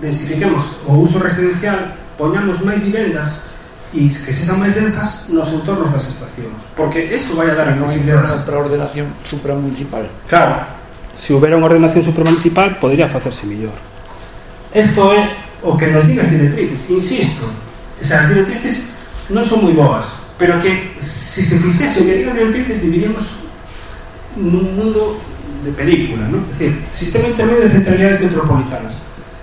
densifiquemos o uso residencial, poñamos máis vivendas e que sexan máis densas nos entornos das estacións porque eso vai a dar a non hai para ordenación supramunicipal. Claro, se houbera unha ordenación supramunicipal podería facerse millor isto é o que nos diga as directrices insisto, o sea, as directrices non son moi boas pero que se se fixese o que diga as directrices viviríamos nun mundo de película ¿no? es decir, sistema intermedio de centralidades metropolitanas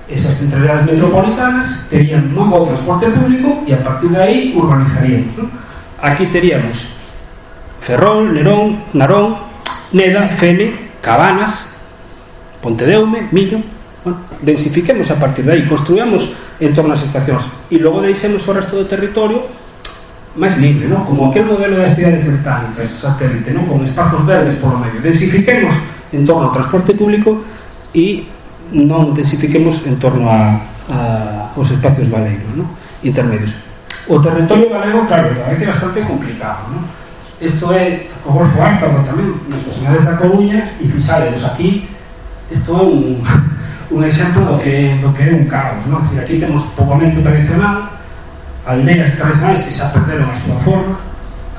esas centralidades metropolitanas terían moi bo transporte público e a partir de aí urbanizaríamos ¿no? aquí teríamos Ferrol, Nerón, Narón Neda, Fene Cabanas, Pontedeume, Miño, bueno, densifiquemos a partir de aí, construíamos en torno ás estacións e logo deixemos o resto do territorio máis libre, ¿no? como aquel modelo das cidades británicas, satélite, ¿no? con espazos verdes polo medio. Densifiquemos en torno ao transporte público e non densifiquemos en torno a, a os espacios valeiros, ¿no? intermedios. O territorio galego, claro, é que é bastante complicado, ¿no? isto é o Golfo Ártago tamén nas personales da Coruña e fixarenos aquí isto é un, un exemplo do que, do que é un caos non? Decir, aquí temos poboamento tradicional aldeas tradicionais que xa perderon a súa forma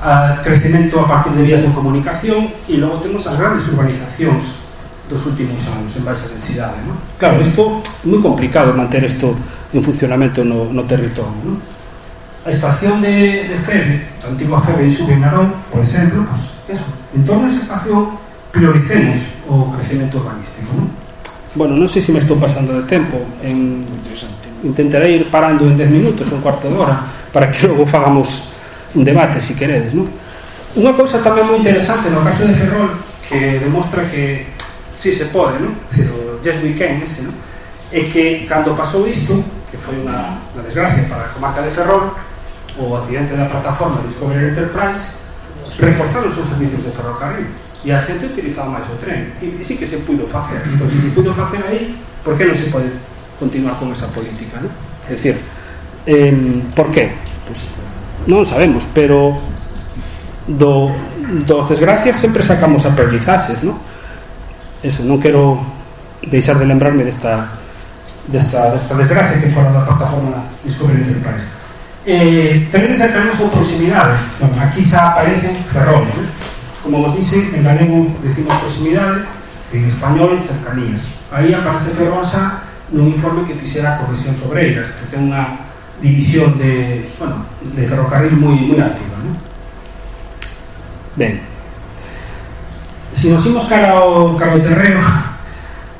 a crecimento a partir de vías de comunicación e logo temos as grandes urbanizacións dos últimos anos en baixa densidade non? claro, isto é moi complicado manter isto en funcionamento no, no territorio non? a estación de, de Febe a antigua Febe en Subinarón por exemplo, pues, eso, en torno a esa estación prioricemos o crecemento urbanístico non? bueno, non sei se me estou pasando de tempo en, intentarei ir parando en 10 minutos un cuarto de hora para que logo fagamos un debate, se si queredes non? unha cousa tamén moi interesante no caso de Ferrol que demostra que si se pode, non? O Yes We Can, ese, non? É que cando pasou isto, que foi unha, unha desgracia para a comarca de Ferrol, o accidente da plataforma Discovery Enterprise reforzaron os servicios de ferrocarril e a xente utilizaba máis o tren e, e sí que se pudo facer entón, se pudo facer aí por que non se pode continuar con esa política, ¿no? Es decir, eh, por qué? Pues non sabemos, pero do, dos desgracias sempre sacamos aprendizaxes, ¿no? Eso, non quero deixar de lembrarme desta desta, desta desgracia que fora da plataforma Discovery Enterprise. Eh, tamén cercanías ou proximidade. Bueno, aquí xa aparece Ferrol, ¿no? Como vos dice, en galego decimos proximidade, en español cercanías. Aí aparece Ferrol xa nun informe que fixera Correccións Obreiras, que ten unha división de, bueno, de ferrocarril moi, moi activa, ¿no? Ben, si nos ao, cara ao terreno,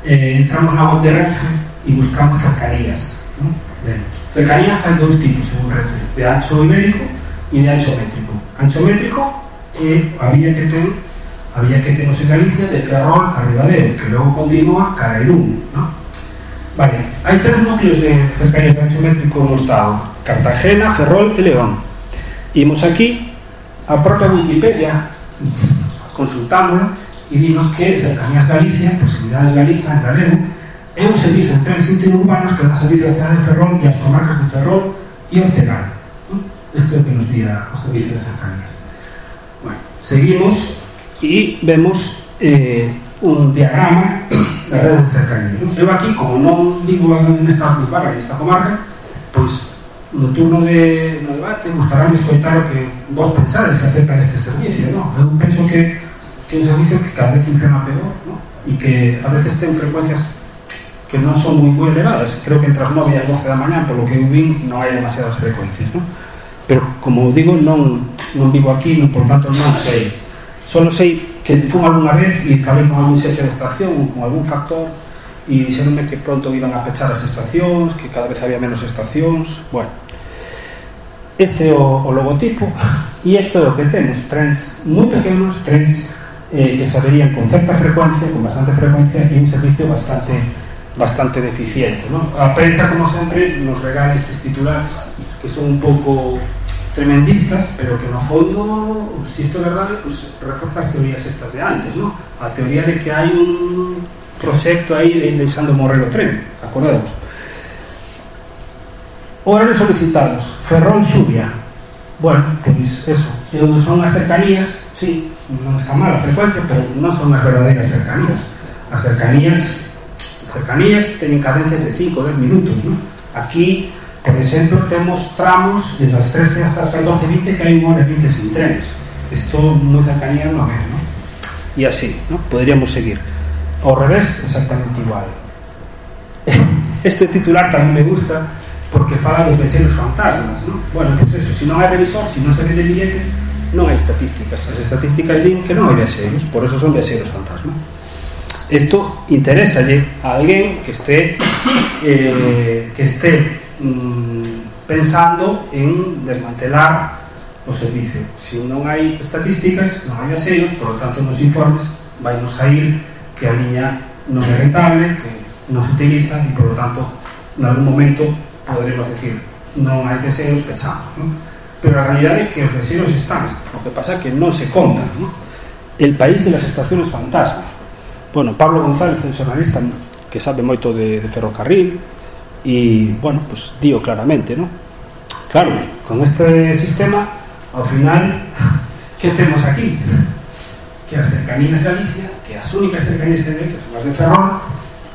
eh, entramos na web de Renfe e buscamos cercanías, ¿no? Cercanías hai dous tipos, según Renfe, de ancho ibérico e de ancho métrico. Ancho métrico é a vía que ten a vía que temos en Galicia de Ferrol a Ribadeo, que logo continúa cara a Irún, ¿no? Vale, hai tres núcleos de cercanías de ancho métrico no estado Cartagena, Ferrol e León Imos aquí a propia Wikipedia consultámola e vimos que Cercanías Galicia, Posibilidades Galiza en galego é un servicio en trenes interurbanos que dá servicio a cidade de Ferrol e as comarcas de Ferrol e Ortegal Este é o que nos día o servicio de cercanías Bueno, seguimos e vemos eh, un diagrama da rede de cercanía. Eu aquí, como non vivo nesta barra, nesta comarca, pois no turno de no debate gustará escoitar o que vos pensades acerca deste servicio, no? Eu penso que que un servicio que cada vez funciona peor, no? E que a veces ten frecuencias que non son moi moi elevadas. Creo que entre as 9 e as 12 da mañá, polo que eu vin, non hai demasiadas frecuencias, no? Pero, como digo, non, non vivo aquí, non, por tanto non sei. Solo sei que fun algunha vez e falei con algún xefe de estación con algún factor e dixeronme que pronto iban a pechar as estacións que cada vez había menos estacións bueno este o, o logotipo e isto é o que temos trens moi pequenos trens eh, que se verían con certa frecuencia con bastante frecuencia e un servicio bastante bastante deficiente ¿no? a prensa como sempre nos regala estes titulares que son un pouco tremendistas, pero que no fondo, si isto é verdade, pues, reforza as teorías estas de antes, ¿no? A teoría de que hai un proxecto aí de deixando morrer o tren, acordemos. Horarios solicitados, Ferrol Xubia. Bueno, pois eso, e onde son as cercanías, sí, non está mal a frecuencia, pero non son as verdadeiras cercanías. As cercanías cercanías teñen cadencias de 5 ou 10 minutos, ¿no? Aquí Por exemplo, temos tramos desde as 13 hasta as 14.20 que hai unha hora 20 sin trenes. Isto moi cercanía non é, non? E así, non? Poderíamos seguir. Ao revés, exactamente igual. Este titular tamén me gusta porque fala dos vecinos fantasmas, non? Bueno, pues eso, se non hai revisor, se non se vende billetes, non hai estatísticas. As estatísticas din que non hai viaxeiros, por eso son viaxeiros fantasma. Isto interesalle a alguén que este eh, que este mm, pensando en desmantelar o servicio. Se non hai estatísticas, non hai aseios, por lo tanto nos informes vai nos sair que a liña non é rentable, que non se utiliza e por lo tanto en algún momento poderemos decir non hai deseos, pechamos ¿no? Pero a realidade é que os deseos están o que pasa é que non se contan ¿no? el país de las estaciones fantasma bueno, Pablo González, el xornalista que sabe moito de, de ferrocarril e, bueno, pues digo claramente, ¿no? Claro, con este sistema, ao final, que temos aquí? Que as cercanías Galicia, que as únicas cercanías que Galicia son as de Ferrol,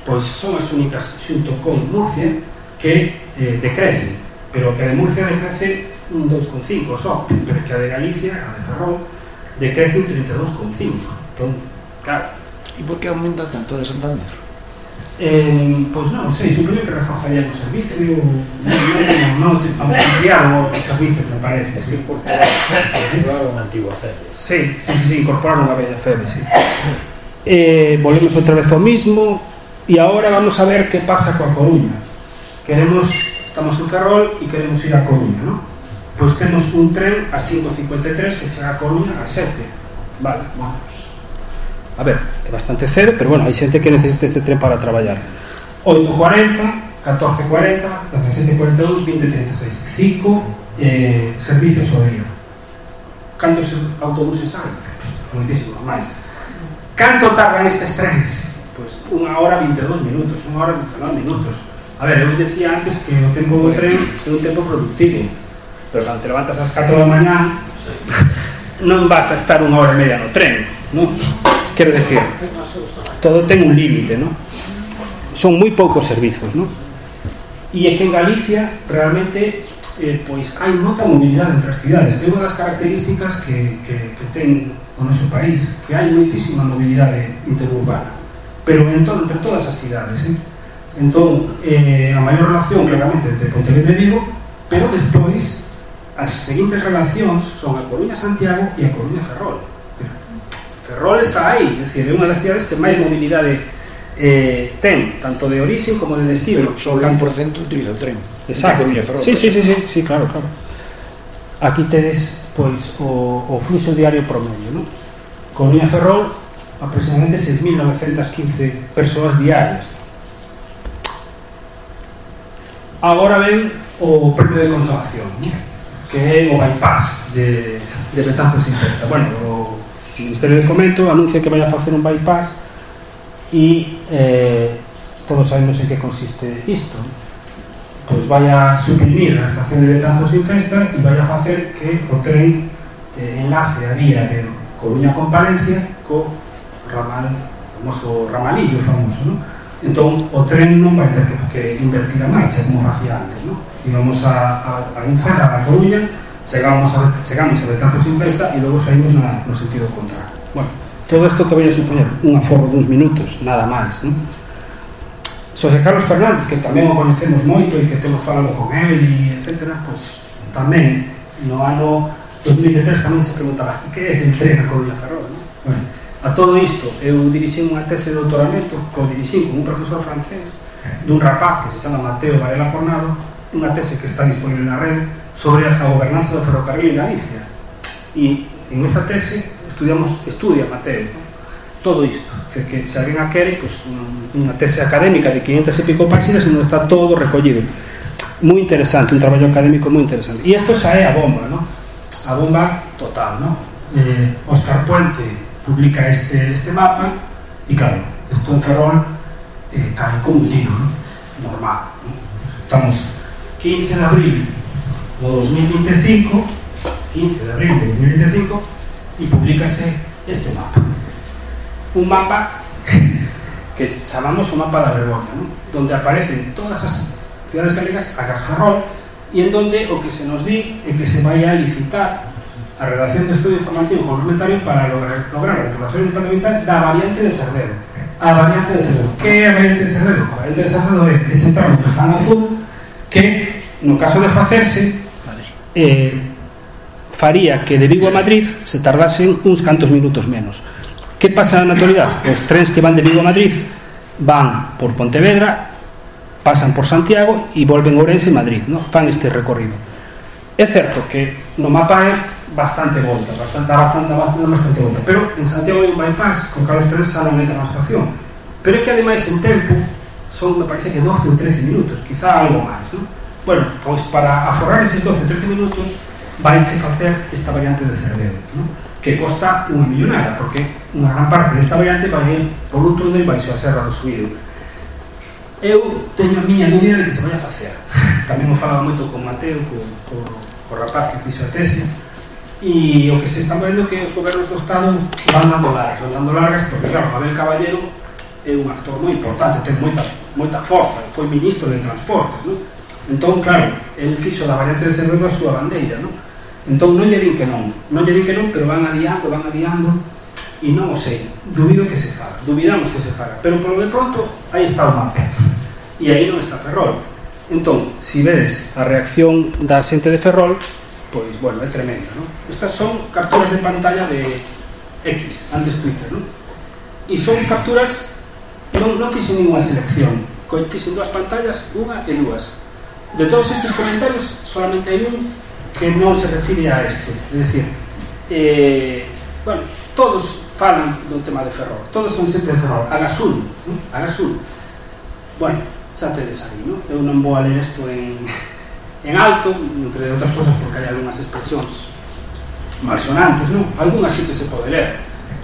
pois son as únicas xunto con Murcia que eh, decrecen, pero que de Murcia decrece un 2,5 só, pero que a de Galicia, a de Ferrol, decrece un 32,5. Entón, claro. E por que aumenta tanto de Santander? Eh, pois non sei, supoño que reforzarían o servicio non, non, non, non ampliaron os servicios me parece sí. incorporaron a antigua febe sí, sí, sí, sí, incorporaron a bella febe sí. eh, volvemos outra vez ao mismo e agora vamos a ver que pasa coa Coruña queremos, estamos en Ferrol e queremos ir a Coruña ¿no? pois temos un tren a 5.53 que chega a Coruña a 7 vale, vamos. A ver, é bastante cedo, pero bueno, hai xente que necesita este tren para traballar. 8.40, 14.40 17.42, 20.36 5 eh, servicios ao día. Cantos autobuses hai? moitísimos máis. Canto tardan estes trens? pois pues, unha hora 22 minutos unha hora 19 minutos. A ver, eu dicía antes que o tempo do tren é un tempo productivo pero cando te levantas ás 4 da mañá non vas a estar unha hora e media no tren non? quero decir todo ten un límite non? son moi poucos servizos non? e é que en Galicia realmente eh, pois hai moita mobilidade entre as cidades é unha das características que, que, que ten o noso país que hai moitísima mobilidade interurbana pero en to, entre todas as cidades eh? entón eh, a maior relación claramente entre Pontevedra e Vigo pero despois as seguintes relacións son a Coruña Santiago e a Coruña Ferrol. Ferrol está aí, é dicir, é unha das cidades que máis mobilidade eh, ten, tanto de orixe como de destino. Pero só un porcento utiliza o tren. Exacto. Ferrol, sí, sí, sí, sí, sí, claro, claro. Aquí tedes pois o, o fluxo diario promedio, non? Coruña Ferrol aproximadamente 6.915 persoas diarias. Agora ven o premio de consolación. ¿no? Que é o bypass de, de Betanzos sin festa. Bueno, o Ministerio de Fomento anuncia que vai a facer un bypass e eh, todos sabemos en que consiste isto pois vai a suprimir a estación de Betanzos sin festa e vai a facer que o tren eh, enlace a vía de Coruña con Palencia co ramal, famoso ramalillo famoso, non? Entón, o tren non vai ter que, que invertir a máis, é como facía antes, non? Íbamos a, a, a Inferra, a Coruña, chegamos a, chegamos a Betanzos sin festa e logo saímos na, no sentido contrario. Bueno, todo isto que vai a supoñer un aforro duns minutos, nada máis, non? Xosé Carlos Fernández, que tamén o conhecemos moito e que temos falado con él, e etc., pois, tamén, no ano 2003 tamén se preguntaba que é ese tren a Coruña Ferrol, non? Bueno, a todo isto eu dirixín unha tese de doutoramento co dirixín con un profesor francés dun rapaz que se chama Mateo Varela Cornado unha tese que está disponible na rede sobre a gobernanza do ferrocarril en Galicia. E en esa tese estudiamos, estudia Mateo todo isto. Que, que se alguén a quere pues, unha tese académica de 500 e pico páxinas onde está todo recollido. Moi interesante, un traballo académico moi interesante. E isto xa é a bomba a bomba total ¿no? eh, Oscar Puente publica este, este mapa e claro, isto en Ferrol eh, cae como un tiro ¿no? normal ¿no? estamos 15 de abril do 2025 15 de abril de 2025 e publicase este mapa un mapa que chamamos o mapa da vergonha ¿no? donde aparecen todas as cidades galegas a Gasferrol e en donde o que se nos di que se vai a licitar a redacción de estudio informativo complementario para lograr, lograr a declaración departamental da variante de Cerdero a variante de Cerdero que é variante de Cerdero? a variante de Cerdero é ese tramo que está en azul que no caso de facerse eh, faría que de Vigo a Madrid se tardasen uns cantos minutos menos que pasa na actualidade? os trens que van de Vigo a Madrid van por Pontevedra pasan por Santiago e volven Ourense e Madrid ¿no? fan este recorrido é certo que no mapa bastante volta, bastante, bastante, bastante, bastante volta. Pero en Santiago hai un bypass, con Carlos xa non entra na estación. Pero é que ademais en tempo son, me parece que 12 ou 13 minutos, quizá algo máis, non? Bueno, pois para aforrar eses 12 13 minutos vaise facer esta variante de Cerdedo, non? que costa unha millonada, porque unha gran parte desta variante vai ir por un túnel baixo a Serra do Subido. Eu teño a miña dúbida de que se vai a facer. Tamén o falaba moito con Mateo, co, co, co rapaz que fixo a tese, e o que se está vendo que os gobernos do Estado van dando largas, van dando largas porque claro, Abel Caballero é un actor moi importante, ten moita, moita forza, foi ministro de transportes, non? Entón, claro, el fixo da variante de Cerdedo a súa bandeira, non? Entón non lle din que non, non lle din que non, pero van adiando, van adiando, e non o sei, dubido que se faga, dubidamos que se faga, pero polo de pronto, aí está o mapa, e aí non está Ferrol. Entón, se si vedes a reacción da xente de Ferrol, pois, bueno, é tremendo, non? Estas son capturas de pantalla de X, antes Twitter, non? E son capturas, non, non fixen ninguna selección, fixen dúas pantallas, unha e dúas. De todos estes comentarios, solamente hai un que non se refire a isto, é dicir, eh, bueno, todos falan do tema de Ferrol, todos son sempre de Ferrol, Agasul, non? Agasul. Bueno, xa tedes aí, ¿no? Eu non vou a ler isto en en alto entre outras cosas porque hai algunhas expresións malsonantes ¿no? algunhas sí que se pode ler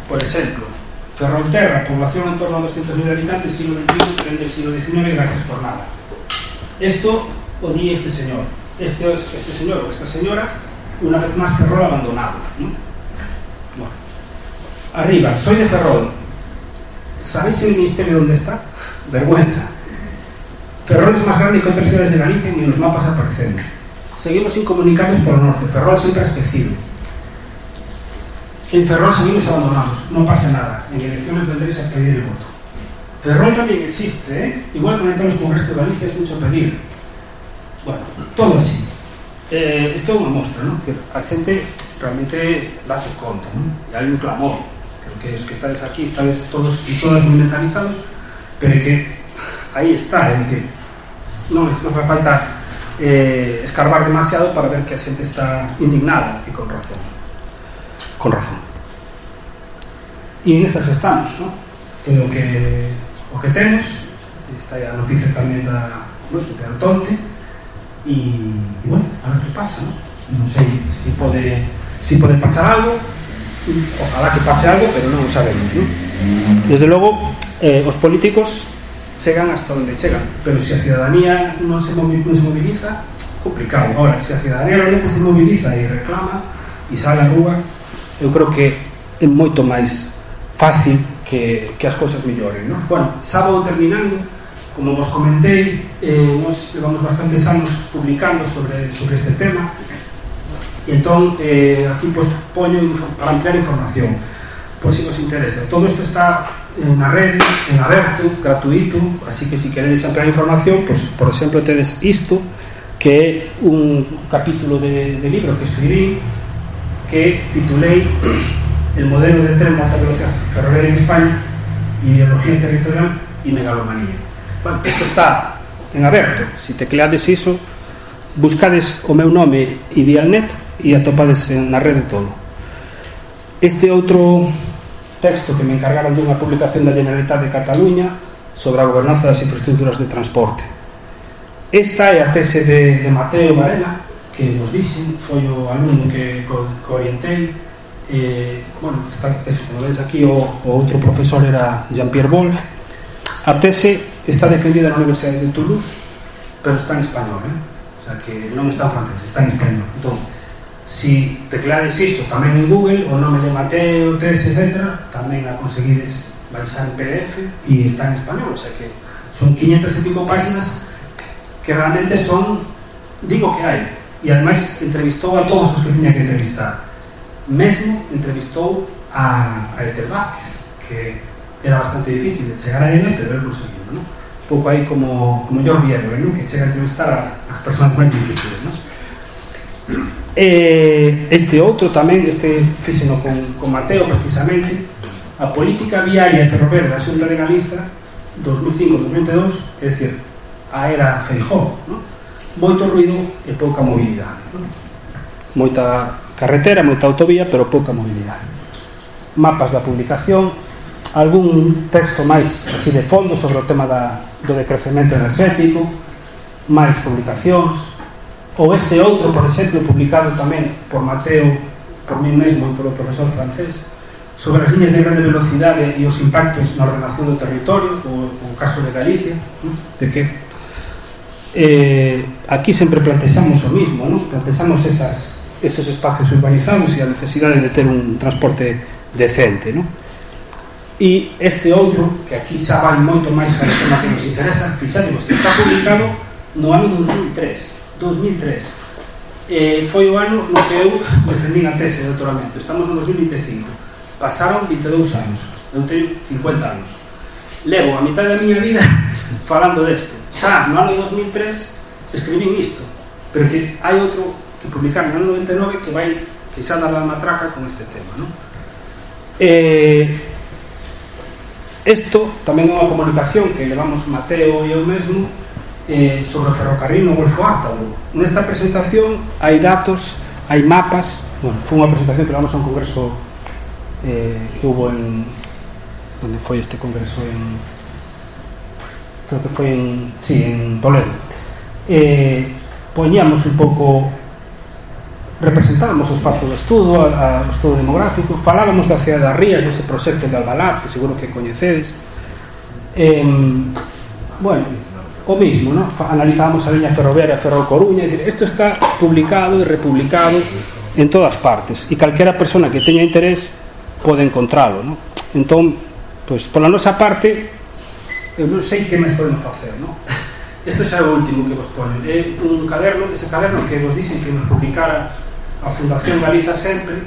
por exemplo Ferrolterra, población en torno a 200.000 habitantes, siglo XXI, tren siglo XIX, gracias por nada. Esto o di este señor. Este, este señor o esta señora, una vez más Ferrol abandonado. ¿no? Bueno. Arriba, soy de Ferrol. ¿Sabéis el ministerio dónde está? Vergüenza. Ferrol es más grande que otras ciudades de Galicia y en los mapas aparecemos. Seguimos incomunicados por el norte. Ferrol siempre esquecido. En Ferrol seguimos abandonados. No pasa nada. En elecciones vendréis a pedir el voto. Ferrol también existe, ¿eh? Igual en con el resto de Galicia es mucho pedir. Bueno, todo así. Eh, isto é unha mostra, non? Que a xente realmente dase conta, non? E hai un clamor. Creo que os que estades aquí estades todos e todas moi mentalizados, pero que aí está, é dicir, non, non fai falta eh, escarbar demasiado para ver que a xente está indignada e con razón. Con razón. E en estas estamos, non? Isto é o que, o que temos, está a noticia tamén da, no, Antonte, e, e bueno, a ver que pasa, ¿no? non sei se pode si pode pasar algo ojalá que pase algo, pero non o sabemos ¿no? desde logo eh, os políticos chegan hasta onde chegan. Pero se a ciudadanía non se, non se moviliza, complicado. Ahora, se a ciudadanía realmente se moviliza e reclama e sale a rúa, eu creo que é moito máis fácil que, que as cousas melloren. Non? Bueno, sábado terminando, como vos comentei, eh, nos levamos bastantes anos publicando sobre, sobre este tema, e entón eh, aquí pues, poño para ampliar información, por si vos interesa. Todo isto está na rede, en aberto, gratuito, así que se si queredes ampliar información, pues, por exemplo, tedes isto, que é un capítulo de, libro que escribí que titulei El modelo de tren de alta velocidad ferroviaria en España, ideología territorial e megalomanía Bueno, isto está en aberto. Si tecleades iso, buscades o meu nome Idealnet e atopades na rede todo. Este outro texto que me encargaron dunha publicación da Generalitat de Cataluña sobre a gobernanza das infraestructuras de transporte. Esta é a tese de, de Mateo Varela, que nos dixen, foi o alumno que, co, co orientei, eh, bueno, está, eso, como vedes aquí o, o outro profesor era Jean-Pierre Wolf a tese está defendida na Universidade de Toulouse pero está en español eh? o sea que non está en francés, está en español entón, si teclades iso tamén en Google o nome de Mateo 3, etc tamén a conseguides baixar en PDF e está en español o sea que son 500 e pico páxinas que realmente son digo que hai e ademais entrevistou a todos os que tiña que entrevistar mesmo entrevistou a, a Eter Vázquez que era bastante difícil de chegar a ele pero ele conseguiu ¿no? pouco aí como, como Jordi Herber ¿no? que chega a entrevistar a, as persoas máis difíciles ¿no? eh, este outro tamén, este fíxeno con, con Mateo precisamente, a política viaria e ferroviaria da Xunta de Galiza 2005-2022, é dicir, a era Feijó, no? moito ruido e pouca mobilidade. No? Moita carretera, moita autovía, pero pouca mobilidade. Mapas da publicación, algún texto máis así de fondo sobre o tema da, do decrecemento enerxético, máis publicacións, Ou este outro, por exemplo, publicado tamén por Mateo, por mí mesmo, e polo profesor francés, sobre as liñas de grande velocidade e os impactos na ordenación do territorio, o, o caso de Galicia, de que eh, aquí sempre plantexamos o mismo, non? plantexamos esas, esos espacios urbanizados e a necesidade de ter un transporte decente. Non? E este outro, que aquí xa vai moito máis ao tema que nos interesa, fixademos que está publicado no ano 2003, 2003 eh, foi o ano no que eu defendín a tese de doutoramento. Estamos no 2025 pasaron 22 anos. Eu teño 50 anos. Levo a mitad da miña vida falando desto. Xa no ano 2003 escribín isto. Pero que hai outro que publicar no ano 99 que vai xa dá a matraca con este tema non? eh, Isto tamén é unha comunicación que levamos Mateo e eu mesmo eh, sobre o ferrocarril no Golfo Ártalo. Nesta presentación hai datos, hai mapas, bueno, foi unha presentación que levamos a un congreso eh, que hubo en onde foi este congreso en creo que foi en, sí, en Toledo. Eh, un pouco representábamos o espazo do estudo, a, a, o estudo demográfico, falábamos da cidade das Rías, dese proxecto de Albalat, que seguro que coñecedes. Eh, bueno, o mismo, ¿no? analizamos a liña ferroviaria Ferrol Coruña, es decir, isto está publicado e republicado en todas partes e calquera persona que teña interés pode encontralo, ¿no? Entón, pois, pola nosa parte, eu non sei que máis podemos facer, ¿no? Isto xa é o último que vos ponen. É un caderno, ese caderno que vos dicen que nos publicara a Fundación Galiza sempre,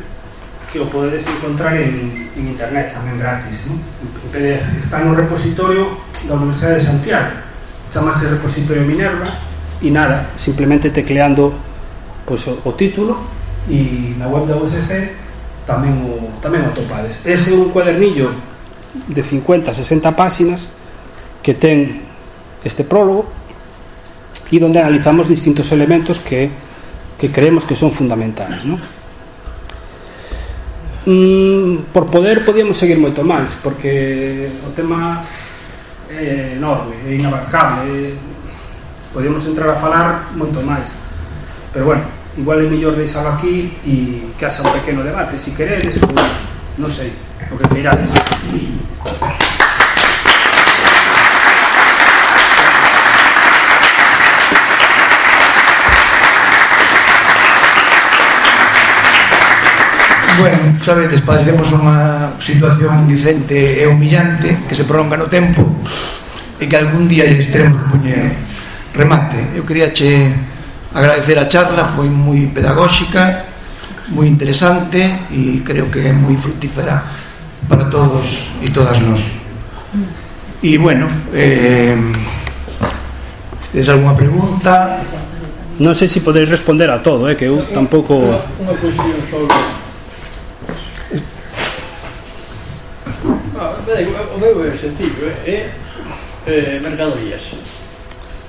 que o podedes encontrar en, en internet tamén gratis, ¿no? en PDF. Está no repositorio da Universidade de Santiago chamase repositorio Minerva e nada, simplemente tecleando pois, o, o título e na web da USC tamén o, tamén o topades ese é un cuadernillo de 50, 60 páxinas que ten este prólogo e donde analizamos distintos elementos que, que creemos que son fundamentais non? Mm, por poder podíamos seguir moito máis porque o tema é enorme, é inabarcable, é... podemos entrar a falar moito máis. Pero bueno, igual é mellor deixalo aquí e que haxa un pequeno debate, se si queredes, ou non sei, o que queirades. Bueno, sabedes, padecemos unha situación dicente e humillante que se prolonga no tempo e que algún día teremos que remate. Eu quería che agradecer a charla, foi moi pedagóxica, moi interesante e creo que é moi fructífera para todos e todas nós. E bueno, eh, se tedes alguna pregunta... Non sei se podeis responder a todo, eh, que eu tampouco... Unha cuestión sobre o meu sencillo eh? eh, é, é mercadorías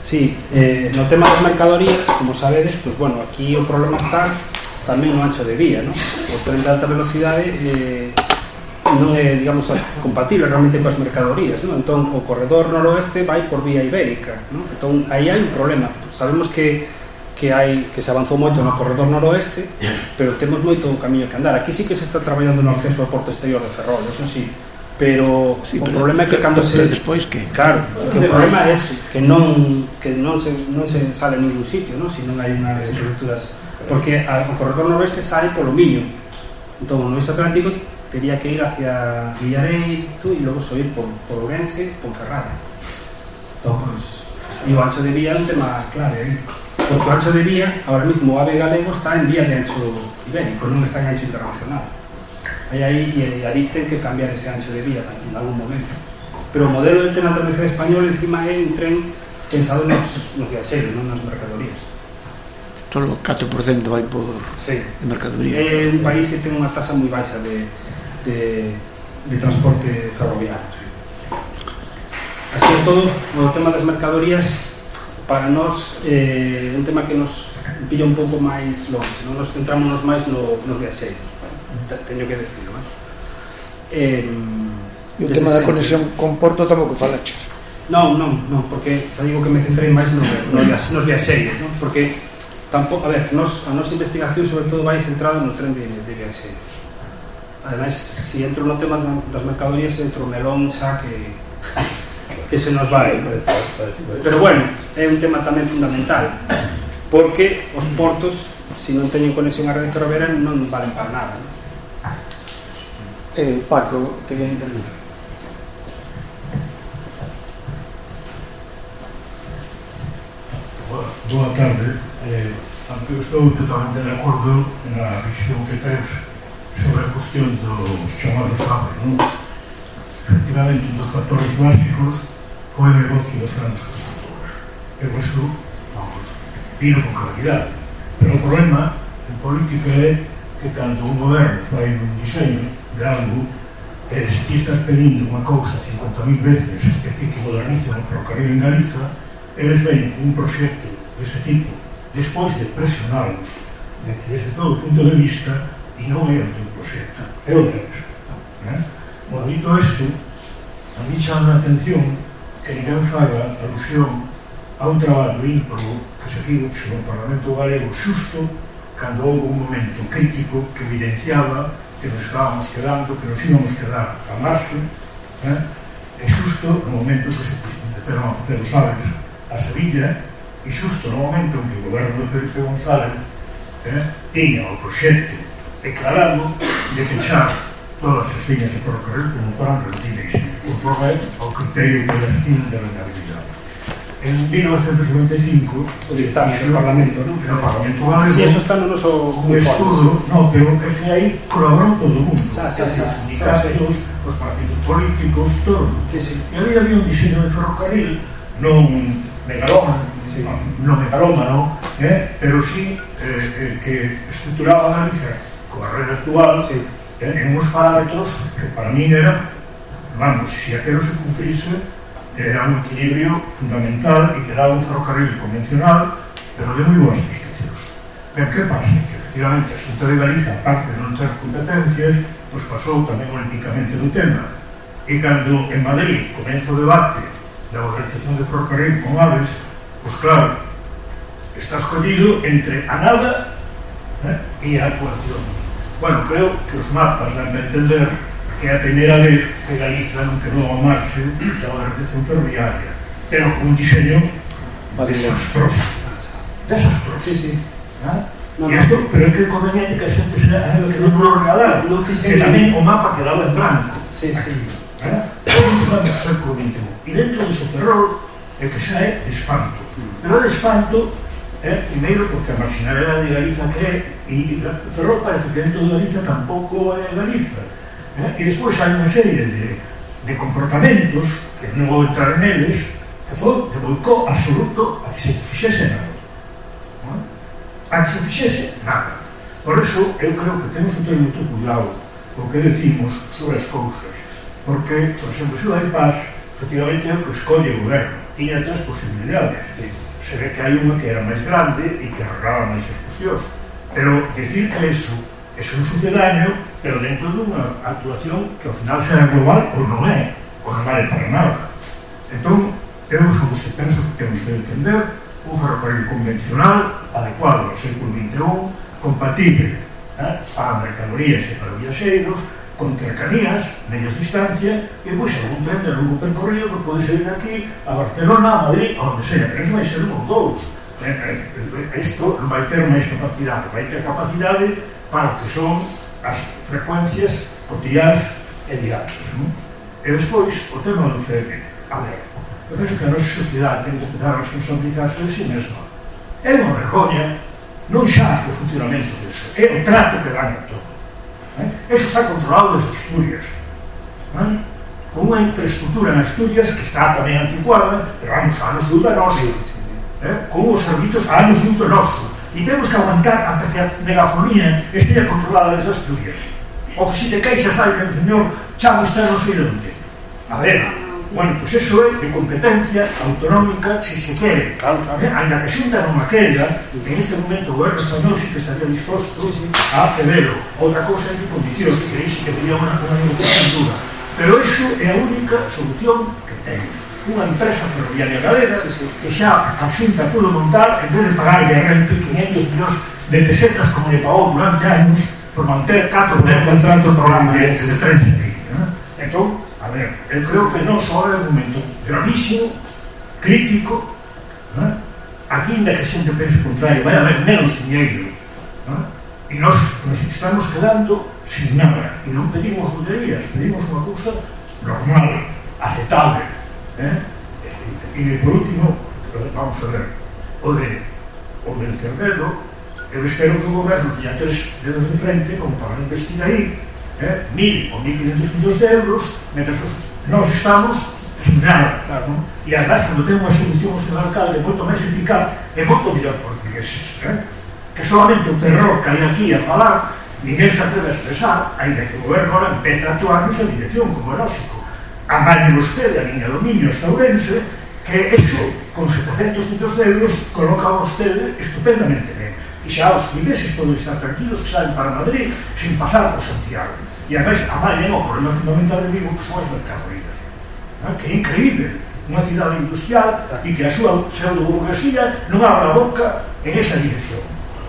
Sí, eh, no tema das mercadorías, como sabedes, pues, bueno, aquí o problema está tamén no ancho de vía, ¿no? O tren de alta velocidade eh, non é, digamos, compatible realmente coas mercadorías, ¿no? Entón, o corredor noroeste vai por vía ibérica, ¿no? Entón, aí hai un problema. Sabemos que que hai que se avanzou moito no corredor noroeste, pero temos moito camiño que andar. Aquí sí que se está traballando no acceso ao porto exterior de Ferrol, eso sí, pero sí, o problema é que cando se despois que claro, que o problema é que non que non se non se sale en ningún sitio, ¿no? Se non hai unhas infraestructuras porque a, o corredor noroeste sale polo Miño. Entón, o noroeste atlántico tería que ir hacia Villareito e logo subir por, por Ourense, Ponferrada. Entón, pues, e o ancho de vía é un tema clave, ¿eh? porque o ancho de vía, ahora mismo o AVE galego está en vía de ancho ibérico, non está en ancho internacional hai aí e aí ten que cambiar ese ancho de vía en algún momento. Pero o modelo del tren alta español encima é un tren pensado nos, nos viaxeiros, non nas mercadorías. Solo 4% vai por sí. de mercadoría. É un país que ten unha tasa moi baixa de, de, de transporte ferroviario sí. así todo o tema das mercadorías para nós eh, un tema que nos pilla un pouco máis longe non nos centramos máis no, nos viaxeiros teño que decir, non? Eh, e o tema da conexión con Porto tampouco falaches Non, non, non, porque xa digo que me centrei máis no, no, nos viaxeiros, non? Porque tampouco, a ver, nos, a nosa investigación sobre todo vai centrada no tren de, de viaxeiros. Ademais, se si entro no tema das mercadorías, entro melón xa que que se nos vai. Pero bueno, é un tema tamén fundamental, porque os portos, se si non teñen conexión á rede ferroviaria, non valen para nada. Non? Eh, Paco, quería intervenir. Boa tarde. Eh, eu estou totalmente de acordo na visión que tens sobre a cuestión dos chamados AVE, Non? Efectivamente, un dos factores básicos foi o negocio dos grandes constructores. E iso, vamos, vino con claridade. Pero o problema en política é que cando un goberno fai un diseño Hidalgo e se ti estás pedindo unha cousa 50.000 veces que ti que moderniza o ferrocarril en Galiza eles ven un proxecto dese tipo despois de presionarnos de que desde todo punto de vista e non é o teu proxecto é o deles eh? bueno, dito isto a mí chama a atención que ninguén faga alusión a un traballo ímpro que se fixo no Parlamento Galego xusto cando houve un momento crítico que evidenciaba que nos estábamos quedando, que nos íbamos quedar a marzo, eh? e xusto no momento que se empezaron a facer os aves a Sevilla, e xusto no momento en que o goberno de Felipe González eh, tiña o proxecto declarado de fechar todas as líneas de ferrocarril como foran rendibles, conforme ao criterio de las de rentabilidade en 1995 o dictamen do Parlamento, non? No Parlamento Galego. Si, eso está no noso un estudo, no, pero é que aí colaborou todo o mundo. Sa, sa, sa, os sindicatos, os partidos políticos, todo. Sí, sí. E aí había un diseño de ferrocarril non megaloma, sí. non, non megaloma, non? Eh? pero sí eh, eh, que estruturaba a Galicia coa rede actual sí. eh, en uns parámetros que para mí era, vamos, se aquero se cumplise era un equilibrio fundamental e que daba un ferrocarril convencional, pero de moi boas prestacións. Pero que pasa? Que efectivamente a Xunta de Galiza, aparte de non ter competencias, pois pasou tamén olímpicamente do tema. E cando en Madrid comeza o debate da organización de ferrocarril con aves, pois claro, está escollido entre a nada eh, e a actuación. Bueno, creo que os mapas dan a entender que é a primeira vez que Galiza non quedou ao marxe da organización ferroviaria pero con un diseño desastroso desastroso sí, sí. ¿Ah? No, no. Esto, pero é que conveniente que a xente se que non nos regalar no, que tamén o mapa quedaba en branco sí, aquí, sí. Eh? Todo o século XXI e dentro do Ferrol é que xa é de espanto pero é de espanto eh, primeiro porque a marginalidade de Galiza que é e, e Ferrol parece que dentro de Galiza tampouco é Galiza Eh? E despois hai unha serie de, de comportamentos que non vou entrar neles que foi de boicó absoluto a que se fixese nada. Eh? A que se fixese nada. Por iso, eu creo que temos que ter moito cuidado co que decimos sobre as cousas. Porque, por exemplo, se hai paz, efectivamente é o que escolle o goberno. Tiña tres posibilidades. Sí. Se ve que hai unha que era máis grande e que arreglaba máis as cuestións. Pero decir que eso es un sucedáneo, pero dentro dunha actuación que ao final será global ou non é, ou non vale para nada. Entón, eu sou os que penso que temos que defender un ferrocarril convencional adecuado ao século XXI, compatible eh, para mercadorías e para viaxeiros, con cercanías, medias distancia, e pois algún tren de longo percorrido que pode sair aquí a Barcelona, a Madrid, a onde sea, pero vai ser un ou dous. Isto eh, eh, non vai ter máis capacidade, vai ter capacidade para o que son as frecuencias cotidianas e diarias. Non? E despois, o tema do FM, a ver, eu penso que a nosa sociedade ten que empezar a responsabilizarse de si mesma. É unha vergoña non xa o funcionamento disso, é o trato que dan a todo. Eh? Eso está controlado desde Asturias. Eh? Con unha infraestructura en Asturias que está tamén anticuada, pero vamos, anos luz da nosa. Eh? Con os servizos anos luz do noso e temos que aguantar ante que a megafonía estea controlada desde Asturias o que se te queixa hai que o señor chama usted non sei onde a ver, bueno, pois pues eso é de competencia autonómica se se quere claro, claro. Eh? ainda que xunta non a queira en ese momento o goberno español si que estaría disposto sí, sí. a tevelo outra cosa é que condicións que aí que teria unha, unha negociación dura pero iso é a única solución que ten unha empresa ferroviaria galega que xa a xunta pudo montar en vez de pagarlle realmente 500 millóns de pesetas como le pagou durante anos por manter catro de contrato programa de, de Trenzinei ¿no? entón, a ver, eu creo que non só é un momento gravísimo crítico ¿no? aquí inda que xente pense o contrario vai haber menos dinheiro ¿no? e nos, nos estamos quedando sin nada e non pedimos bullerías pedimos unha cousa normal aceptable eh? e por último vamos a ver o de o del Cerdedo eu espero que o goberno tiña tres dedos de frente como para investir aí eh? mil ou mil quinhentos millóns de euros mentras nós estamos sin nada claro, non? e además cando ten unha solución ao alcalde moito máis eficaz e moito mellor para os vigueses eh? que solamente o terror que hai aquí a falar ninguén se atreve a expresar ainda que o goberno ahora empeza a actuar nesa dirección como é lógico a mane vostede a liña do Miño esta Ourense que eso, con 700 metros de euros coloca vostede estupendamente ben. E xa os vigueses poden estar tranquilos que saen para Madrid sin pasar por Santiago. E ademais a mane o problema fundamental de Vigo que son as mercadorías. Ah, que é increíble unha cidade industrial e que a súa pseudo-burguesía non abra a boca en esa dirección.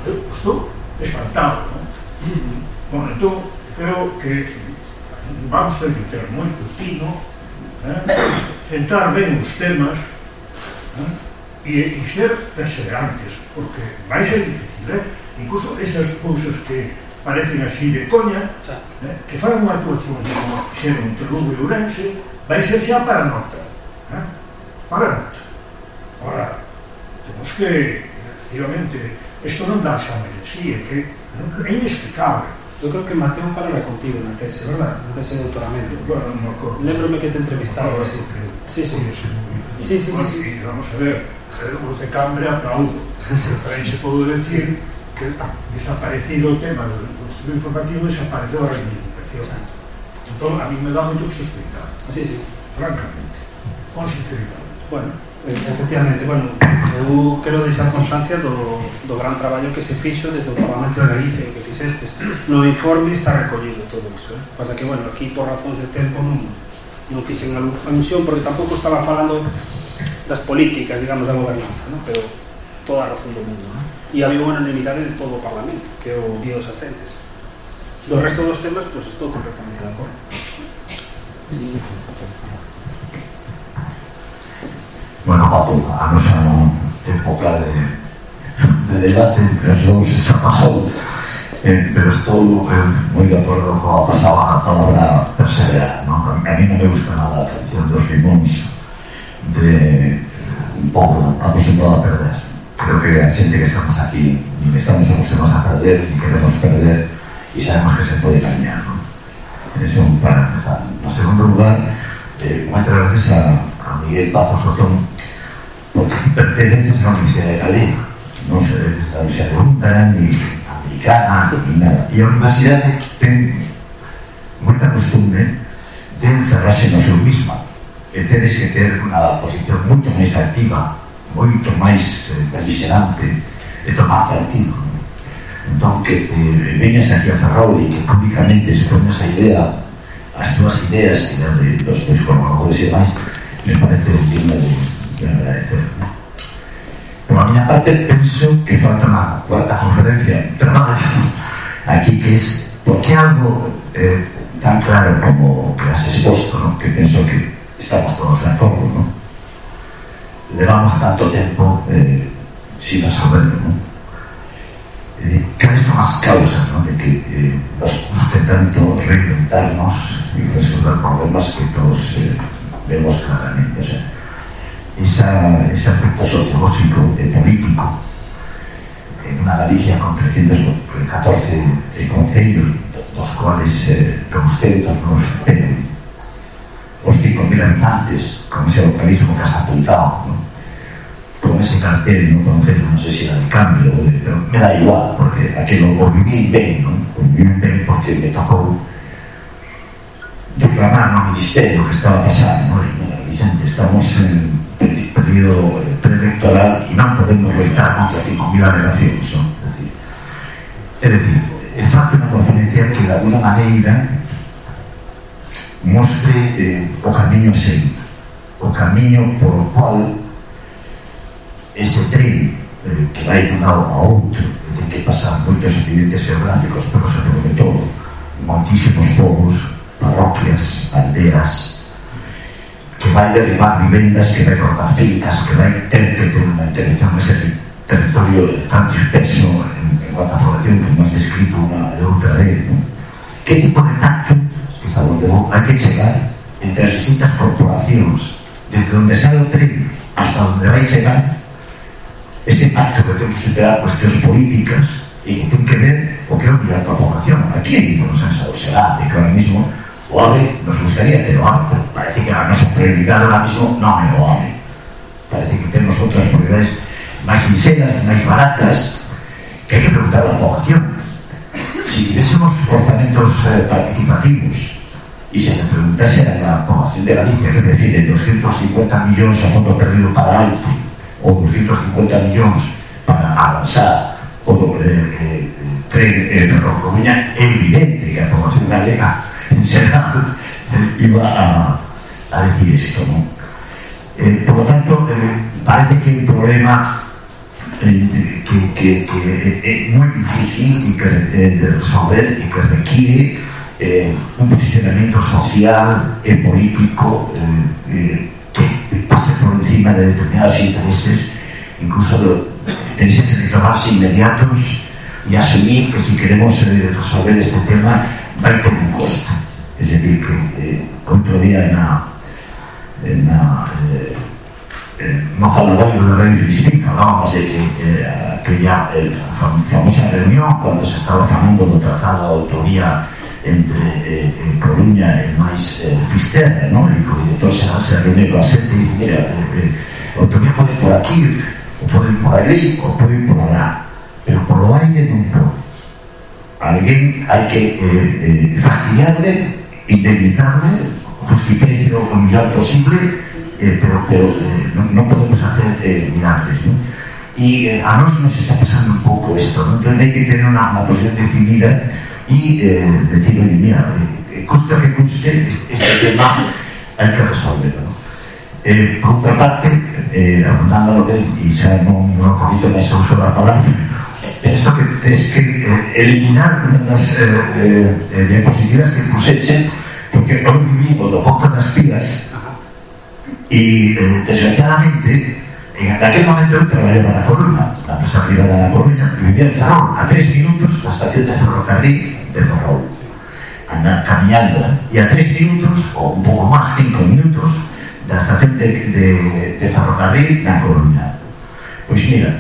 Eu pois estou espantado non? Bueno, entón creo que vamos ter que ter moito tino eh? centrar ben os temas eh? e, e ser perseverantes, porque vai ser difícil, eh? incluso esas cousas que parecen así de coña, eh? que fan unha actuación como fixeron entre Lugo e Ourense, vai ser xa para nota. Eh? Para nota. Ora, temos que, efectivamente, isto non dá xa merecía, que eh, é inexplicable. Eu creo que Mateo falaba contigo na tese, verdad? Na tese de doutoramento. Bueno, non me acordo. Lembrome que te entrevistaba, sí. Sí, sí. Sí, sí, sí, sí. Vamos a ver, os de Cambria aplaudo. Para se podo decir que ha desaparecido o tema do estudo informativo desapareceu a reivindicación. Entón, a mí me dá moito que sospeitar. Sí, sí. Francamente, con sinceridade. Bueno, efectivamente, bueno, eu quero deixar constancia do, do gran traballo que se fixo desde o Parlamento de Galicia que fixestes. No informe está recollido todo iso, eh? Pasa que, bueno, aquí por razóns de tempo non, non fixen alusión porque tampouco estaba falando das políticas, digamos, da gobernanza, ¿no? pero toda a razón do mundo, ¿no? E había unha unanimidade de todo o Parlamento, que o vía os asentes. Do resto dos temas, pues estou completamente de acordo. Bueno, Paco, a nosa época de, de debate entre os dous está pasado eh, pero estou eh, moi de acordo coa pasada a palabra perseverar ¿no? a mí non me gusta nada a canción dos limóns de eh, un pouco acostumbrado a perder creo que a xente que estamos aquí ni estamos acostumbrados a perder ni queremos perder e sabemos que se pode gañar ¿no? Eso para empezar no segundo lugar eh, moitas gracias a, a Miguel Pazo Sotón porque ti perteneces a Universidade Galega non eres a Universidade Húngara ni americana, ni nada. E a Universidade ten moita costumbre de encerrarse no seu misma. Eh, e tedes que ter unha posición moito máis activa moito máis beligerante eh, e eh, tomar partido entón que te veñas aquí a Ferrol e que públicamente se pongas a idea as túas ideas e dos teus colaboradores e máis me parece de agradecer ¿no? por miña parte penso que falta unha cuarta conferencia aquí que es por que algo eh, tan claro como que has exposto ¿no? que penso que estamos todos de acordo ¿no? levamos tanto tempo eh, sin resolverlo ¿no? eh, cales son as causas ¿no? de que eh, nos guste tanto reinventarnos y resolver problemas que todos eh, vemos claramente o sea, esa, ese aspecto sociológico e político en unha Galicia con 314 eh, concellos dos cuales eh, 200 nos superan os 5.000 habitantes con ese localismo que has apuntado ¿no? con ese cartel no concello non sei se era de cambio pero me da igual porque aquilo o viví ben ¿no? viví ben porque me tocou declamar no Ministerio que estaba pasando mira, Vicente, estamos en eh, período preelectoral e non podemos loitar contra 5.000 alegacións non? é dicir, é dicir facto unha conferencia que de alguna maneira mostre eh, o camiño a seguir o camiño o cual ese tren eh, que vai dun lado a outro ten que pasar moitos accidentes geográficos pero sobre todo moitísimos povos parroquias, banderas, que vai derribar vivendas, que vai cortar fincas, que vai ter que ter unha intervención nese territorio tan disperso en, en cuanto a población que máis descrito unha e outra vez, ¿no? Que tipo de pacto, que está donde vou, hai que chegar entre as distintas corporacións, desde onde sale o tren hasta onde vai chegar, ese pacto que ten que superar cuestións políticas e que ten que ver o que é o vida a población. Aquí hai un consenso será, de que ahora mismo o AVE nos gustaría o pero parece que a nosa prioridade ahora mismo non é o AVE. Parece que temos outras prioridades máis sinceras, máis baratas, que hai que preguntar a población. Si tivésemos orzamentos eh, participativos e se le preguntase a la población de Galicia que prefiere 250 millóns a fondo perdido para alto ou 250 millóns para avanzar o eh, eh, tren eh, Ferrocoruña é evidente que a población galega iba a, decir non? Eh, por lo tanto eh, parece que un problema eh, que, é moi difícil de resolver e que requiere un posicionamento social político que pase por encima de determinados intereses incluso que ser más inmediatos y asumir que si queremos resolver este tema va a tener un coste. Es decir, que eh, otro día en la, en la eh, de Radio Filispín falábamos de que eh, aquella fam famosa reunión cuando se estaba falando do trazado de autoría entre eh, eh, Coruña e máis eh, Fisterra, ¿no? e o director se, reúne con a xente e dice, mira, eh, eh, autoría pode por aquí, o pode por ali, o pode por alá, pero por lo aire non pode. Alguén hai que eh, fastidiarle, indemnizarle, justiprecio o mellor posible, eh, pero, pero eh, non, non podemos hacer eh, milagres, ¿no? Y eh, a nos nos está pasando un pouco esto, ¿no? Entonces hay que tener una, una posición definida y eh, decir, oye, mira, eh, cueste que custe, este tema hay que resolverlo. ¿no? Por otra parte, abundando lo que y ya no, no un poquito más uso la palabra, penso que tens que eh, eliminar as eh, eh, eh, diapositivas que puseche porque non vivimos do ponto das pilas e eh, desgraciadamente en aquel momento eu traballaba na Coruña na empresa privada na Coruña e vivía en Ferrol a tres minutos da estación de ferrocarril de Ferrol. Andar caminando e a tres minutos ou un pouco máis, cinco minutos da estación de, de, de ferrocarril na Coruña. Pois mira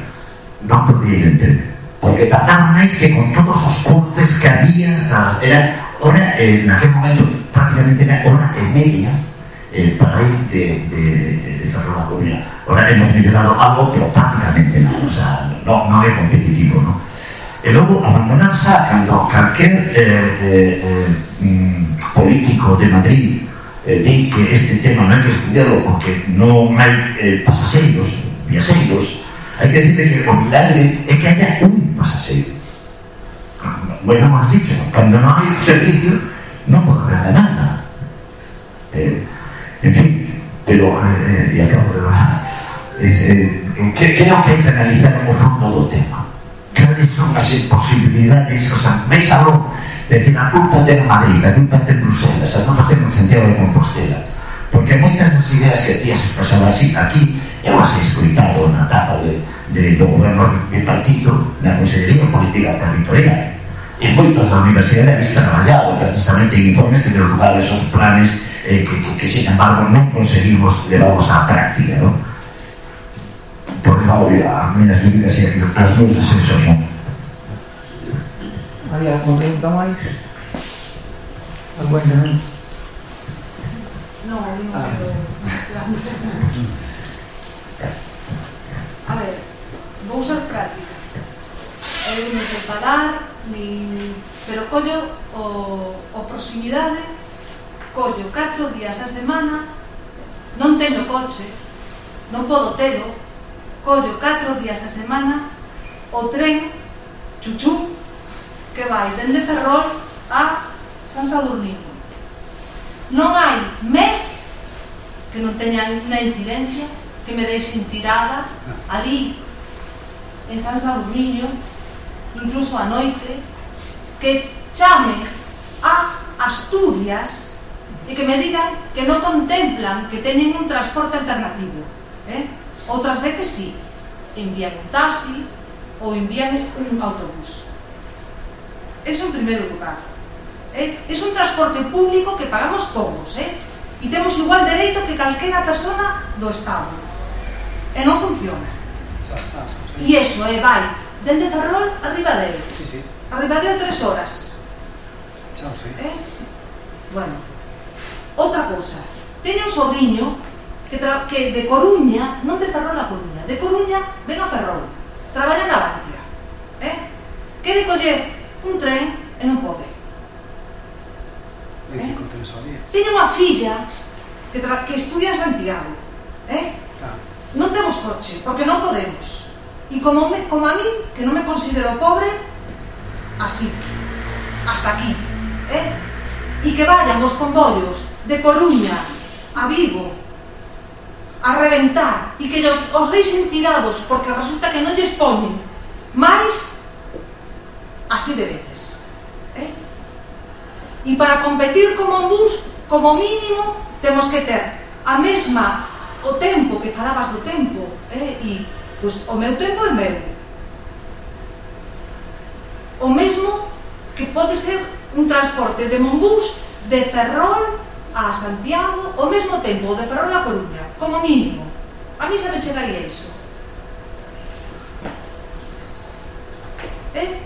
non podía ir en tren porque tratábanais que con todos os cruces que había era hora, en aquel momento prácticamente era hora e media eh, para ir de, de, de Ferrol a Coruña ahora hemos nivelado algo pero prácticamente nada o sea, no, no é competitivo ¿no? e logo abandonarse cando calquer eh, eh, eh, mm, político de Madrid eh, di que este tema non hai que estudiarlo porque non hai eh, pasaseiros, viaseiros hai que decirle que o milagre é que haya un pasaseiro. Bueno, como has dicho, cando non hai servicio non pode haber demanda. Eh, en fin, pero, eh, e acabo de eh, eh, que, creo que hai que analizar o fondo do tema. Cales son as imposibilidades, o sea, veis algo de decir, a culpa ten Madrid, a culpa ten Bruselas, a culpa ten Santiago de Compostela. Porque moitas das ideas que has expresado así, aquí, eu as escritado na tapa de, de, do goberno de partido na Consellería Política Territorial en moitas universidades habéis traballado precisamente en informes que derrubar esos planes eh, que, que, que sin embargo non conseguimos levarlos á práctica ¿no? porque va a oír a miñas vidas e as cousas eso non había algún máis? Bueno, non? Non, non, non, non, non, A ver, vou ser práctica. Eu non sei parar, nin... pero collo o, o proximidade, collo 4 días a semana, non teño coche, non podo telo, collo 4 días a semana o tren chuchú que vai dende Ferrol a San Sadurnino. Non hai mes que non teñan na incidencia que me deixen tirada ali en San Sadurniño incluso a noite que chame a Asturias e que me digan que non contemplan que teñen un transporte alternativo eh? outras veces sí envían un taxi ou envían un autobús eso en primeiro lugar eh? es un transporte público que pagamos todos eh? e temos igual dereito que calquera persona do Estado e non funciona. Sa, sa, sa. E iso, e vai, dende Ferrol a Ribadeo. Sí, sí. A Ribadeo tres horas. Xa, sí. Eh? Bueno, outra cousa. Teño un sobrinho que, tra... que de Coruña, non de Ferrol a Coruña, de Coruña ven a Ferrol, traballa na Bantia. Eh? Quere coller un tren e non pode. Eh? Teño unha filla que, tra... que estudia en Santiago. Eh? Claro non temos coche, porque non podemos. E como, me, como a mí, que non me considero pobre, así, hasta aquí. Eh? E que vayan os convollos de Coruña a Vigo a reventar e que os, os deixen tirados porque resulta que non lles poñen máis así de veces eh? e para competir como un bus como mínimo temos que ter a mesma o tempo, que falabas do tempo, eh? e pois, o meu tempo é meu. O mesmo que pode ser un transporte de Monbús de Ferrol a Santiago ao mesmo tempo, de Ferrol a Coruña, como mínimo. A mí se me chegaría iso. Eh?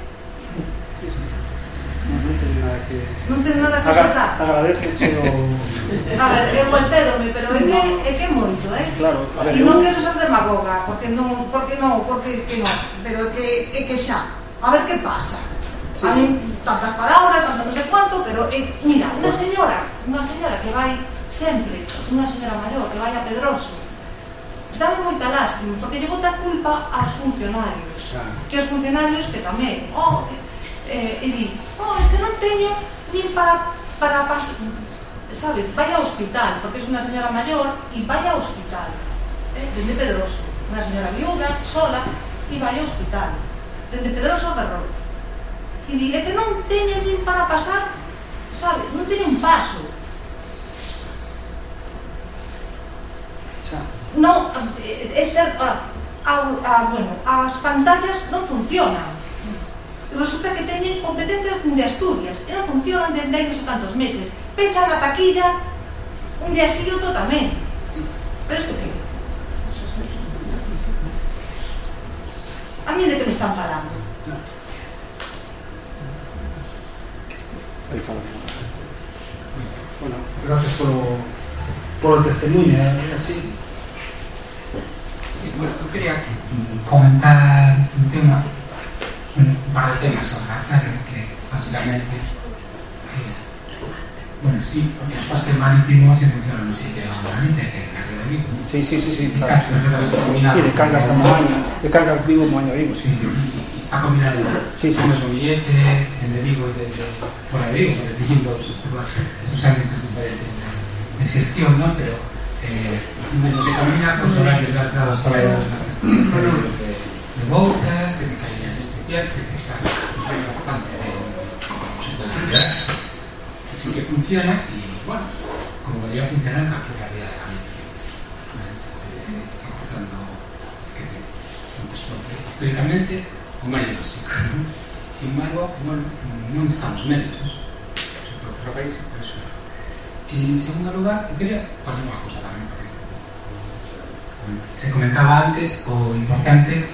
Non ten nada que... Non ten nada que Agra, Agradece o... A ver, eu entérome, pero é que, é que moito, eh? Claro, a ver, e non quero ser demagoga, porque non, porque non, porque que non, pero é que, é que xa, a ver que pasa. Sí. A mí, tantas palabras, tanto non sei cuánto, pero, eh, mira, unha señora, unha señora que vai sempre, unha señora maior que vai a Pedroso, dame moita lástima, porque lle bota culpa aos funcionarios. Xa. Que os funcionarios que tamén, oh, eh, eh e di, oh, es que non teño nin para, para, pas, sabes, vai ao hospital, porque é unha señora maior e vai ao hospital. Eh? Dende Pedroso, unha señora viuda, sola, e vai ao hospital. Dende Pedroso a Ferrol. E dile que non teño nin para pasar, sabes, non teñen paso. Xa. Non, é eh, ser, a, a, a, bueno, as pantallas non funcionan. Resulta que teñen competencias dende Asturias e non funcionan dende hai non tantos meses. Pechan a taquilla un día así e outro tamén. Pero isto que? A mí de que me están falando? Bueno, gracias polo, polo testemunho, é así. Sí, bueno, eu quería comentar un tema, un par de temas sobre a charla que básicamente eh, bueno, sí, o transporte marítimo se funciona no sitio normalmente que é Carrera de Vigo. Sí, sí, sí, sí. Está combinado. Sí, de cargas a Moaña, de Moaña, Vigo, Sí, sí, y, y está combinado Sí, sí. o mesmo billete desde Vigo e desde fora de Vigo, os ámbitos diferentes de, de gestión, ¿no? pero eh, menos se combina cos horarios de entrada dos traballadores nas estaciones exteriores de, de Boutas, que ten caídas especiais, que está bastante se puede que funciona y, bueno, como podría funcionar en cualquier área de Galicia. ¿no? Que un históricamente o máis básico. ¿no? Sin embargo, bueno, non estamos medios, eso. En segundo lugar, quería poner unha cosa tamén, porque se comentaba antes o importante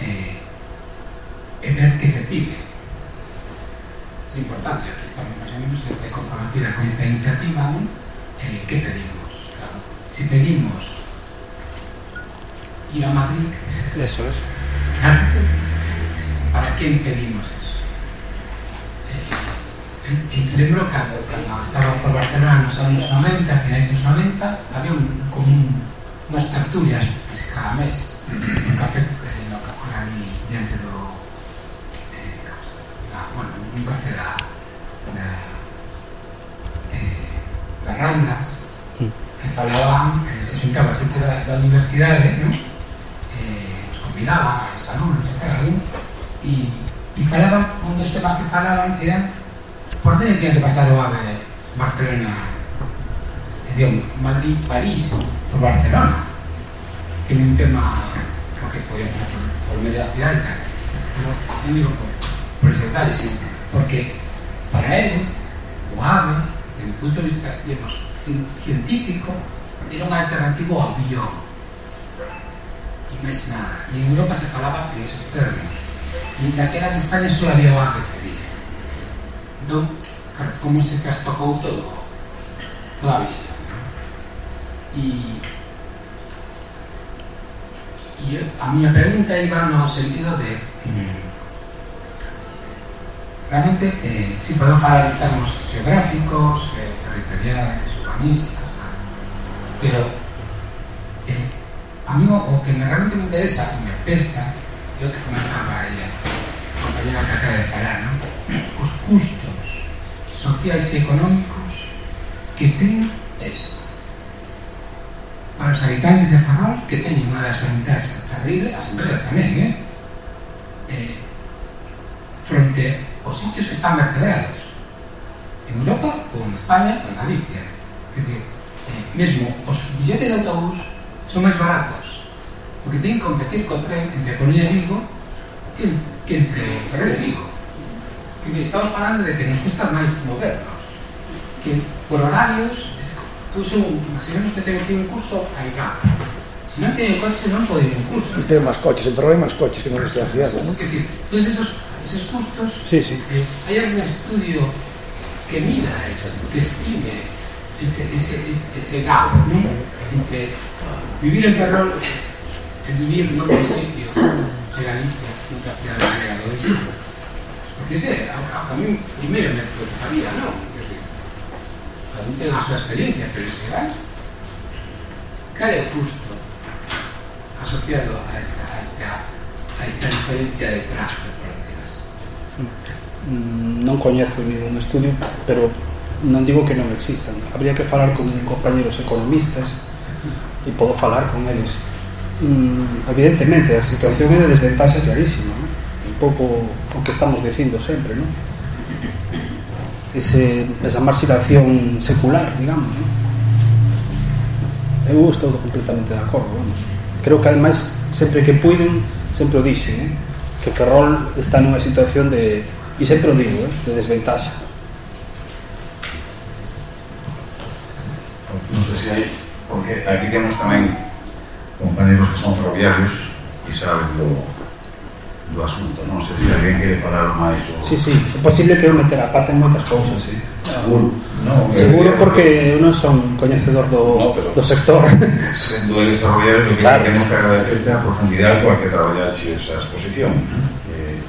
eh, ver que se pide. Es importante, aquí estamos máis ou menos eh, comprometida con esta iniciativa, eh, que pedimos? Claro, si pedimos ir a Madrid, Eso, eso. Claro. ¿Para quién pedimos eso? Eh, en- en- cando, cando estaba por Barcelona nos anos 90, a finais dos 90, había un, como un, unhas tertulias pues, cada mes un café eh, no café ali diante do eh, la, un café da da, eh, das Randas Sí. que falaban, eh, se xuntaba xente da, da universidade, non? eh, nos convidaban a exalumnos e tal, algún, e, e falaban, un dos temas que falaban era por onde tiña que pasar o AVE Barcelona digo, Madrid, París por Barcelona que é un tema porque podía ser por, por medio da cidade e tal pero non digo por, por ese detalle sino Porque para eles o AVE, desde o punto de vista digamos, científico, era unha alternativa ao avión. E máis nada. E en Europa se falaba en esos términos. E daquela en España só había o AVE Sevilla. Entón, claro, como se trastocou todo toda a visión. ¿no? E E a miña pregunta iba no sentido de mm, realmente eh, si podemos falar en termos geográficos, eh, territoriais, urbanísticos, tal. pero eh, a mí o, que me realmente me interesa e me pesa o que comentaba aí a compañera que acaba de falar, non? os custos sociais e económicos que ten isto para os habitantes de Ferrol que teñen unha das ventaxas terrible, as empresas tamén, eh? eh frente os sitios que están vertebrados en Europa ou en España ou en Galicia. Que dizer, eh, mesmo os billetes de autobús son máis baratos porque ten que competir co tren entre Coruña e Vigo que, que entre Ferrer e Vigo. Que dizer, estamos falando de que nos custa máis movernos que por horarios eu son, imaginemos que tengo que ir un curso a IGA se non teño coche non pode ir un curso. Ten máis coches, entre Roma máis coches que non está a cidade non? que decir, todos esos esos custos, Sí, sí. hay algún estudio que mida eso, que estime ese, ese, ese, ese gap ¿no? entre vivir en Ferrol e vivir en otro sitio de Galicia, noutra cidade de Gregadores. Porque que a mí primeiro me preocuparía, ¿no? Cada un ten a súa experiencia, pero ese gap, cal é o custo asociado a esta, a esta, a esta diferencia de trato, Mm, non coñezo ningún estudio, pero non digo que non existan. Habría que falar con compañeros economistas e podo falar con eles. Mm, evidentemente, a situación é de desventaxa clarísima, non? un pouco o que estamos dicindo sempre, non? Ese, esa marxiración secular, digamos, non? Eu estou completamente de acordo, vamos. Creo que, ademais, sempre que puiden, sempre o dixen, eh? que Ferrol está nunha situación de, e sempre o digo, eh, de desventaxa. Non sei se hai, porque aquí temos tamén compañeros que son ferroviarios e saben do, do asunto. Non sei se alguén quere falar máis. O... Sí, sí, é posible que eu meter a pata en moitas cousas, sí. Eh? Seguro. No, Seguro porque non son coñecedor do, no, pero, do sector. Sendo eles desarrolladores, o que claro. temos que agradecerte a profundidade coa que traballaxe esa exposición. Eh,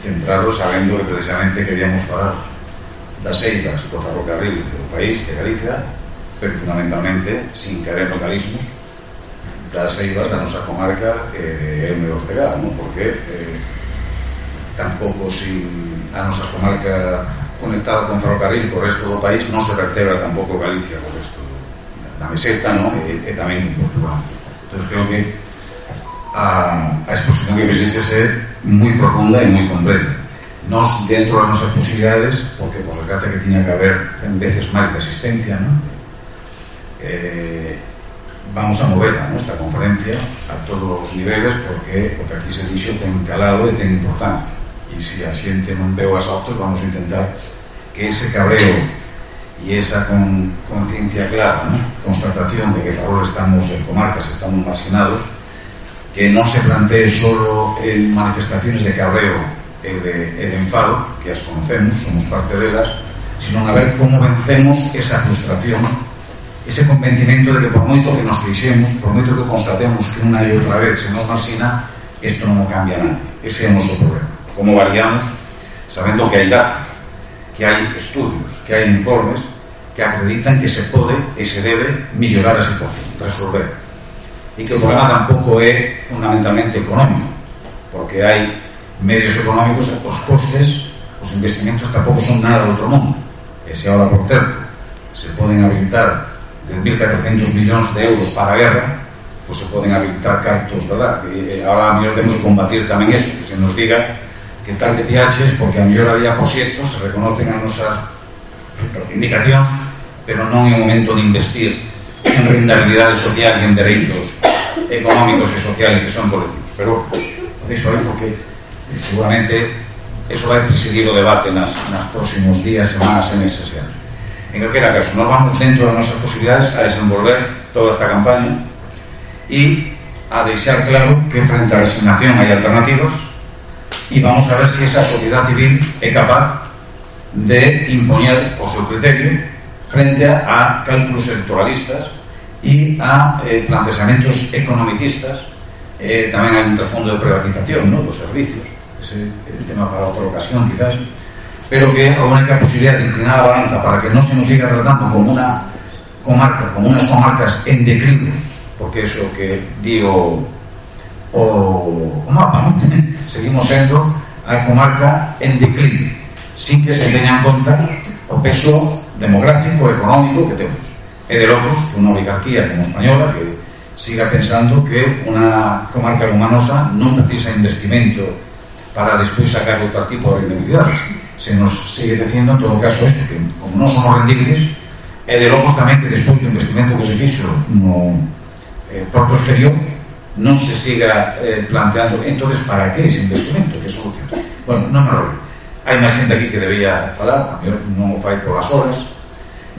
centrados sabendo que precisamente queríamos falar das eiras do ferrocarril do país, de Galicia, pero fundamentalmente, sin querer localismos, das eivas da nosa comarca eh, de Eume Ortega, non? porque eh, tampouco sin a nosa comarca conectada con ferrocarril co resto do país non se vertebra tampouco Galicia co resto da meseta non? E, e tamén Portugal. entón creo que a, a exposición que visites é moi profunda e moi completa nos dentro das nosas posibilidades porque por desgracia que tiña que haber en veces máis de asistencia non? Eh, vamos a mover a nosa conferencia a todos os niveles porque o que aquí se dixo ten calado e ten importancia e se a xente non veo as autos vamos a intentar que ese cabreo e esa con, conciencia clara ¿no? constatación de que Ferrol estamos en comarcas estamos marginados que non se plantee solo en manifestaciones de cabreo e de, de enfado que as conocemos, somos parte delas sino a ver como vencemos esa frustración ese convencimento de que por moito que nos queixemos, por moito que constatemos que unha e outra vez se nos marxina, isto non cambia nada. Ese é o problema. como variamos sabendo que hai datos, que hai estudios, que hai informes que acreditan que se pode e se debe millorar a situación, resolver. E que o problema tampouco é fundamentalmente económico, porque hai medios económicos, os costes, os investimentos tampouco son nada do outro mundo. E se ahora, por certo, se poden habilitar 10.400 millóns de euros para a guerra, pois se poden habilitar cartos, verdad? E ahora, a mellor, temos combatir tamén eso, que se nos diga que tal de piaches, porque a mellor había proxectos, se reconocen as nosas reivindicacións, pero non é o momento de investir en rentabilidade social e en dereitos económicos e sociales que son colectivos. Pero iso é porque eh, seguramente eso vai presidir o debate nas, nas próximos días, semanas meses e anos. En calquera caso, nos vamos dentro das nosas posibilidades a desenvolver toda esta campaña e a deixar claro que frente á resignación hai alternativas y vamos a ver si esa sociedad civil é capaz de impoñer o seu criterio frente a cálculos electoralistas e a eh, plantexamentos economicistas eh, tamén hai un trasfondo de privatización ¿no? dos servicios ese é un tema para outra ocasión quizás pero que a única posibilidad de inclinar a balanza para que non se nos siga tratando como una comarca, como unas comarcas en declive porque eso que digo o, o mapa ¿no? seguimos sendo a comarca en declive, sin que se teña en conta o peso demográfico, e económico que temos. E de locos, unha oligarquía como española que siga pensando que unha comarca lumanosa non precisa investimento para despois sacar outro tipo de rendibilidades. Se nos sigue dicindo, en todo caso, isto, que como non somos rendibles, e de locos tamén que despois do investimento que se fixo no eh, porto exterior, non se siga eh, planteando entonces para que ese investimento? Que solución bueno, non me rollo. Hai máis xente aquí que debía falar a mellor non o fai polas horas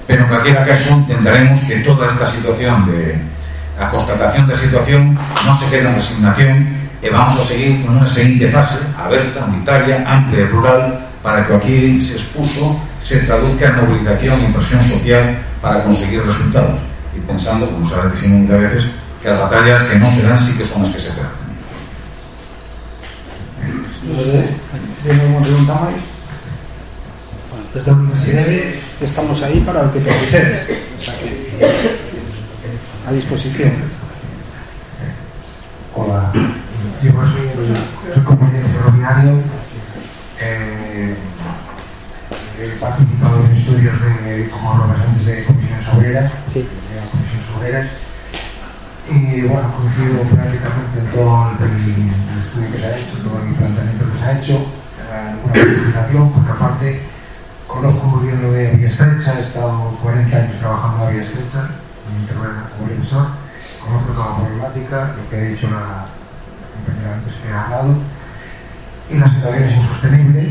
pero en calquera caso intentaremos que toda esta situación de a constatación da situación non se queda en resignación e vamos a seguir con unha seguinte fase aberta, unitaria, amplia e rural para que aquí se expuso se traduzca en movilización e impresión social para conseguir resultados. E pensando, como xa decimos muchas veces que as batallas que non se dan sí que son as que se tratan. Temos unha pregunta máis? Bueno, desde a Universidade estamos aí para o que precisedes. O a disposición. Hola, yo soy, compañero ferroviario. Eh, he participado en estudios de, como representantes de comisiones obreras, Sí. de las comisiones y bueno, coincido prácticamente en todo el, estudio que se ha hecho, todo el planteamiento que se ha hecho, alguna utilización, porque aparte conozco muy bien lo de Vía Estrecha, he estado 40 años trabajando en la Vía Estrecha, como profesor, conozco toda la problemática, lo que ha dicho la compañera antes que ha hablado, y la situación es insostenible,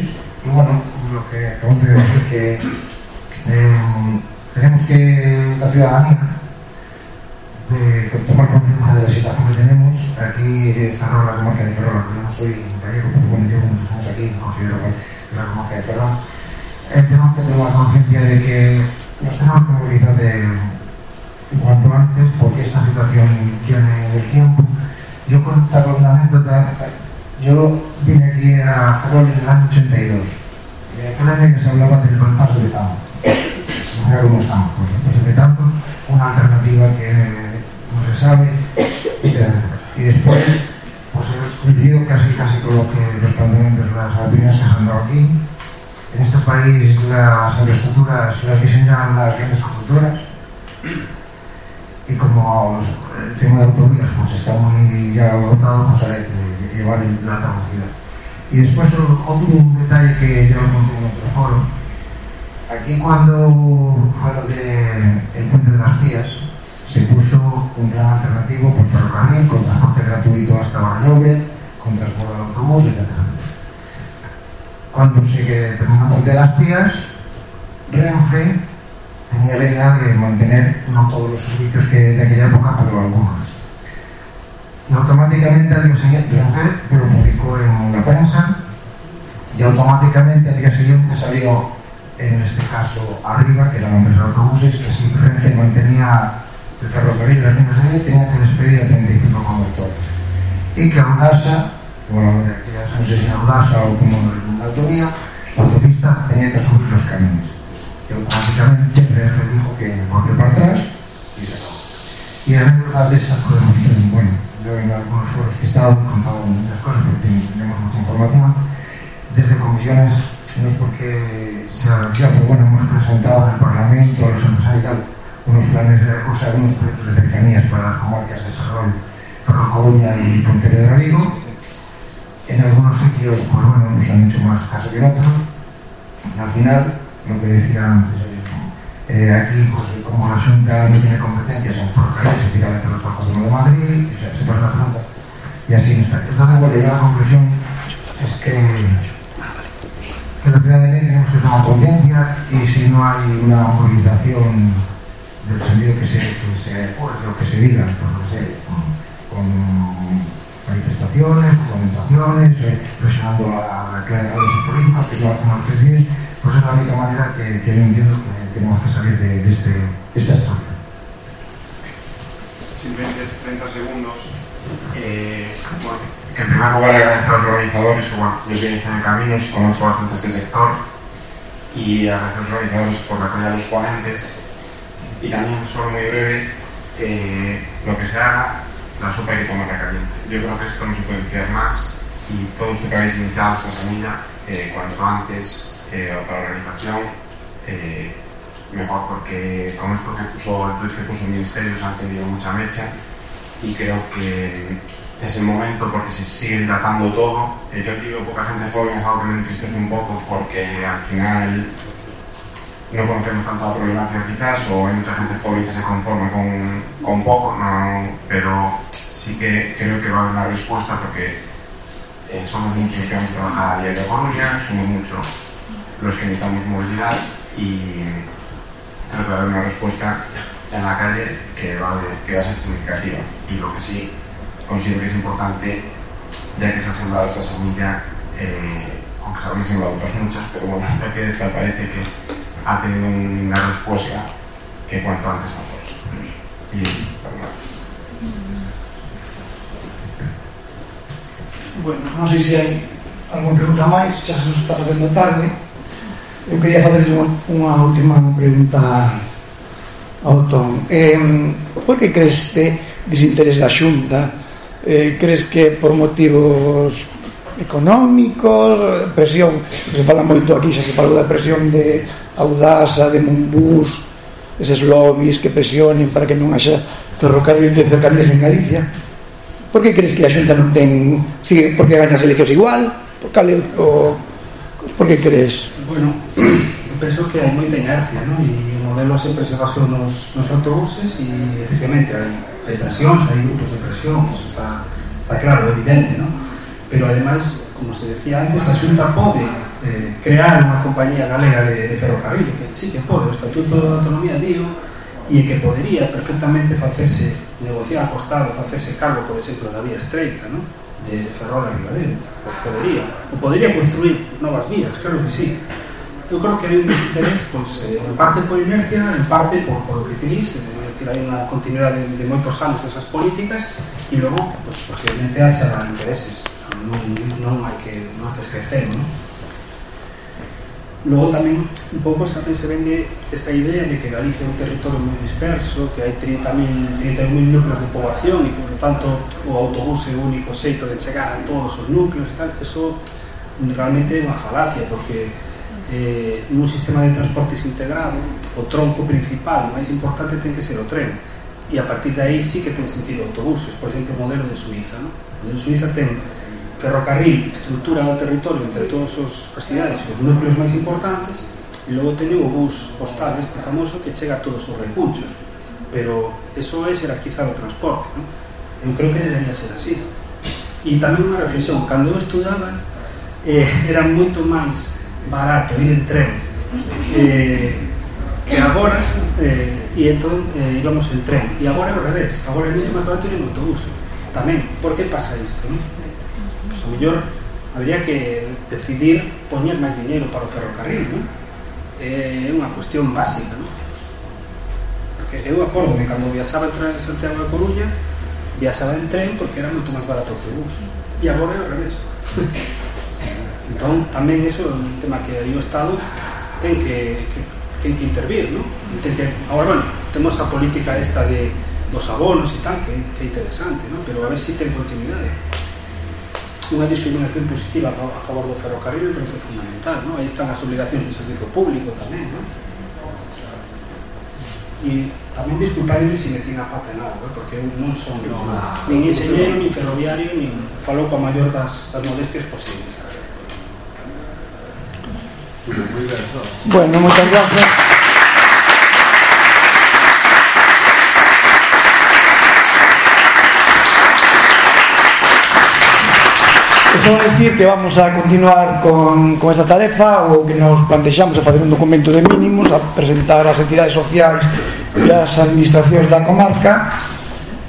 y bueno, lo que acabamos de decir que eh, tenemos que la ciudadanía de tomar conciencia de la situación que tenemos. Aquí en Ferrol, la comarca de Ferrol, que yo no soy gallego, pero bueno, llevo muchos años aquí, considero de la comarca de Ferrol. Eh, tenemos que tomar conciencia de que nos tenemos que movilizar de, cuanto antes, porque esta situación viene en el tiempo. Yo contaba una anécdota. Yo vine aquí a Ferrol en el año 82. Y en aquel año que se hablaba del bypass de Tantos. Mira cómo estamos, pues, el de Tantos, una alternativa que sabe, etcétera, Y después, pues he coincidido casi, casi con lo que los planteamientos, las opiniones que se han dado aquí. En este país las infraestructuras las diseñan las grandes constructoras y como el tema de autovías pues está muy ya agotado, pues hay que llevar en la velocidad. Y después otro detalle que yo lo conté en otro foro, aquí cuando fue lo de puente de las vías, se puso un plan alternativo por ferrocarril, con transporte gratuito hasta Valladolid, con transporte de autobús, etc. Cuando se terminó el de las vías, Renfe tenía la idea de mantener no todos los servicios que de aquella época, pero algunos. Y automáticamente al día siguiente, Renfe lo publicó en la prensa, y automáticamente al día siguiente salió, en este caso, arriba, que era la empresa de autobuses, que si Renfe mantenía el ferrocarril, líneas de línea, tenía que despedir a 35 conductores. Y que Audasa, bueno, no sé si Audasa o como la autovía, la autopista tenía que subir los camiones. Y automáticamente Renfe dijo que volvió para atrás y se acabó. Y anécdotas de esas podemos ser, bueno, yo en algunos foros que he estado he contado muchas cosas porque tenemos mucha información. Desde comisiones, no es porque sea ya, pero bueno, hemos presentado en el Parlamento, a los empresarios y tal, unos planes, o sea, unos proyectos de cercanías para las comarcas de Ferrol, Ferrol Coruña y Pontevedra Vigo. En algunos sitios, pues bueno, nos han hecho más caso que en otros. Y al final, lo que decía antes, eh, aquí, pues como la Junta no tiene competencias en ferrocarril, se tira pelota al gobierno de Madrid, y se, se pone la pelota, y así está. Entonces, bueno, ya la conclusión es que, que la ciudadanía tenemos que tomar conciencia y si no hay una movilización del sentido que se, que se acuerde o que se diga, pues no sé, con, manifestaciones, documentaciones, eh, presionando a, a, a, los políticos que son los que vienen, pues es la única manera que, que yo entiendo que tenemos que salir de, de, este, de esta situación. Simplemente 30 segundos. Eh, bueno, en primer lugar agradecer a los organizadores, bueno, yo soy ingeniero de caminos y conozco bastante este sector y agradecer a los organizadores por la calidad de los ponentes y también solo muy breve eh, lo que se haga la sopa hay que tomarla caliente. Yo creo que esto no se puede enfriar más y todos los que habéis iniciado esta semilla eh, cuanto antes eh, para la organización eh, mejor porque con esto que puso el que puso el ministerio se ha encendido mucha mecha y creo que es el momento porque se sigue dilatando todo. Eh, yo digo poca gente joven es algo que me entristece un poco porque al final no conocemos tanto la problemática quizás o hay mucha gente joven que se conforma con, con poco, no, pero sí que creo que va a haber una respuesta porque eh, somos muchos que vamos a trabajar a diario con ella, somos muchos los que necesitamos movilidad y creo que va a haber una respuesta en la calle que va a, que va a ser significativa. Y lo que sí considero que es importante, ya que se ha sembrado esta semilla, eh, aunque se habrían sembrado otras muchas, pero bueno, ya que esta parece que a tener una respuesta que cuanto antes mejor. Y, bueno, non sei se hai algún pregunta máis, xa se nos está facendo tarde. Eu quería facer unha, unha última pregunta ao Tom. Eh, por que crees de desinterés da xunta? Eh, crees que por motivos económicos, presión, se fala moito aquí, xa se falou da presión de Audasa, de Mumbús, eses lobbies que presionen para que non haxa ferrocarril de cercanías en Galicia. Por que crees que a xunta non ten... Sigue, por que gaña as eleccións igual? Por, cale, o, por que crees? Bueno, penso que hai moita inercia, non? E o modelo sempre se basou nos, nos autobuses e efectivamente hai, hai presións, hai grupos de presión, eso está, está claro, evidente, non? Pero ademais como se decía antes, a Xunta pode eh, crear unha compañía galega de, ferrocarril, que sí que pode, o Estatuto de Autonomía dio, e que podería perfectamente facerse negociar costado, facerse cargo, por exemplo, da vía estreita, ¿no? de Ferrol a Ribadeo, podería, ou podería construir novas vías, claro que sí. Eu creo que hai un desinterés, pois, eh, en parte por inercia, en parte por, por o que te dice, é dicir, hai unha continuidade de, de moitos anos desas políticas, e logo, pois, posiblemente haxa intereses, non, non hai que, non hai que esquecer, non? Logo tamén, un pouco tamén se vende esa idea de que Galicia é un territorio moi disperso, que hai 30.000, 31.000 núcleos de poboación e, por lo tanto, o autobús é o único xeito de chegar a todos os núcleos e tal. Eso realmente é unha falacia, porque eh, nun sistema de transportes integrado, o tronco principal, o máis importante, ten que ser o tren. E a partir de aí sí que ten sentido autobuses, por exemplo, o modelo de Suiza. ¿no? O modelo de Suiza ten ferrocarril estrutura o territorio entre todos os as cidades os núcleos máis importantes e logo teño o bus postal este famoso que chega a todos os recunchos pero eso é xerarquizar o transporte non? eu creo que debería ser así e tamén unha reflexión cando eu estudaba eh, era moito máis barato ir en tren eh, que agora eh, e entón eh, íbamos en tren e agora é ao revés agora é moito máis barato ir en autobús tamén, por que pasa isto? Non? a mellor habría que decidir poñer máis dinheiro para o ferrocarril non? é unha cuestión básica non? porque eu acordo que cando viaxaba entre Santiago e Coruña viaxaba en tren porque era moito máis barato que o bus e agora é ao revés entón tamén iso é un tema que aí o Estado ten que, que, ten que intervir non? ten que, agora, bueno, temos a política esta de dos abonos e tal que, que é interesante non? pero a ver se si ten continuidade unha discriminación positiva a favor do ferrocarril que é fundamental, non? aí están as obligacións de servizo público tamén non? e tamén disculparedes se metín a pata en algo, eh? porque eu non son no, nin enxeñero, nin ferroviario, nin falo coa maior das, das modestias posibles. Bueno, moitas gracias. Eso non decir que vamos a continuar con, con esta tarefa ou que nos plantexamos a facer un documento de mínimos a presentar as entidades sociais e as administracións da comarca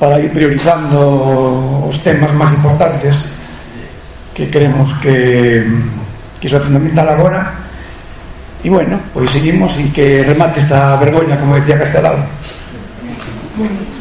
para ir priorizando os temas máis importantes que creemos que, que iso é fundamental agora e bueno, pois seguimos e que remate esta vergoña como decía Castelao Bueno.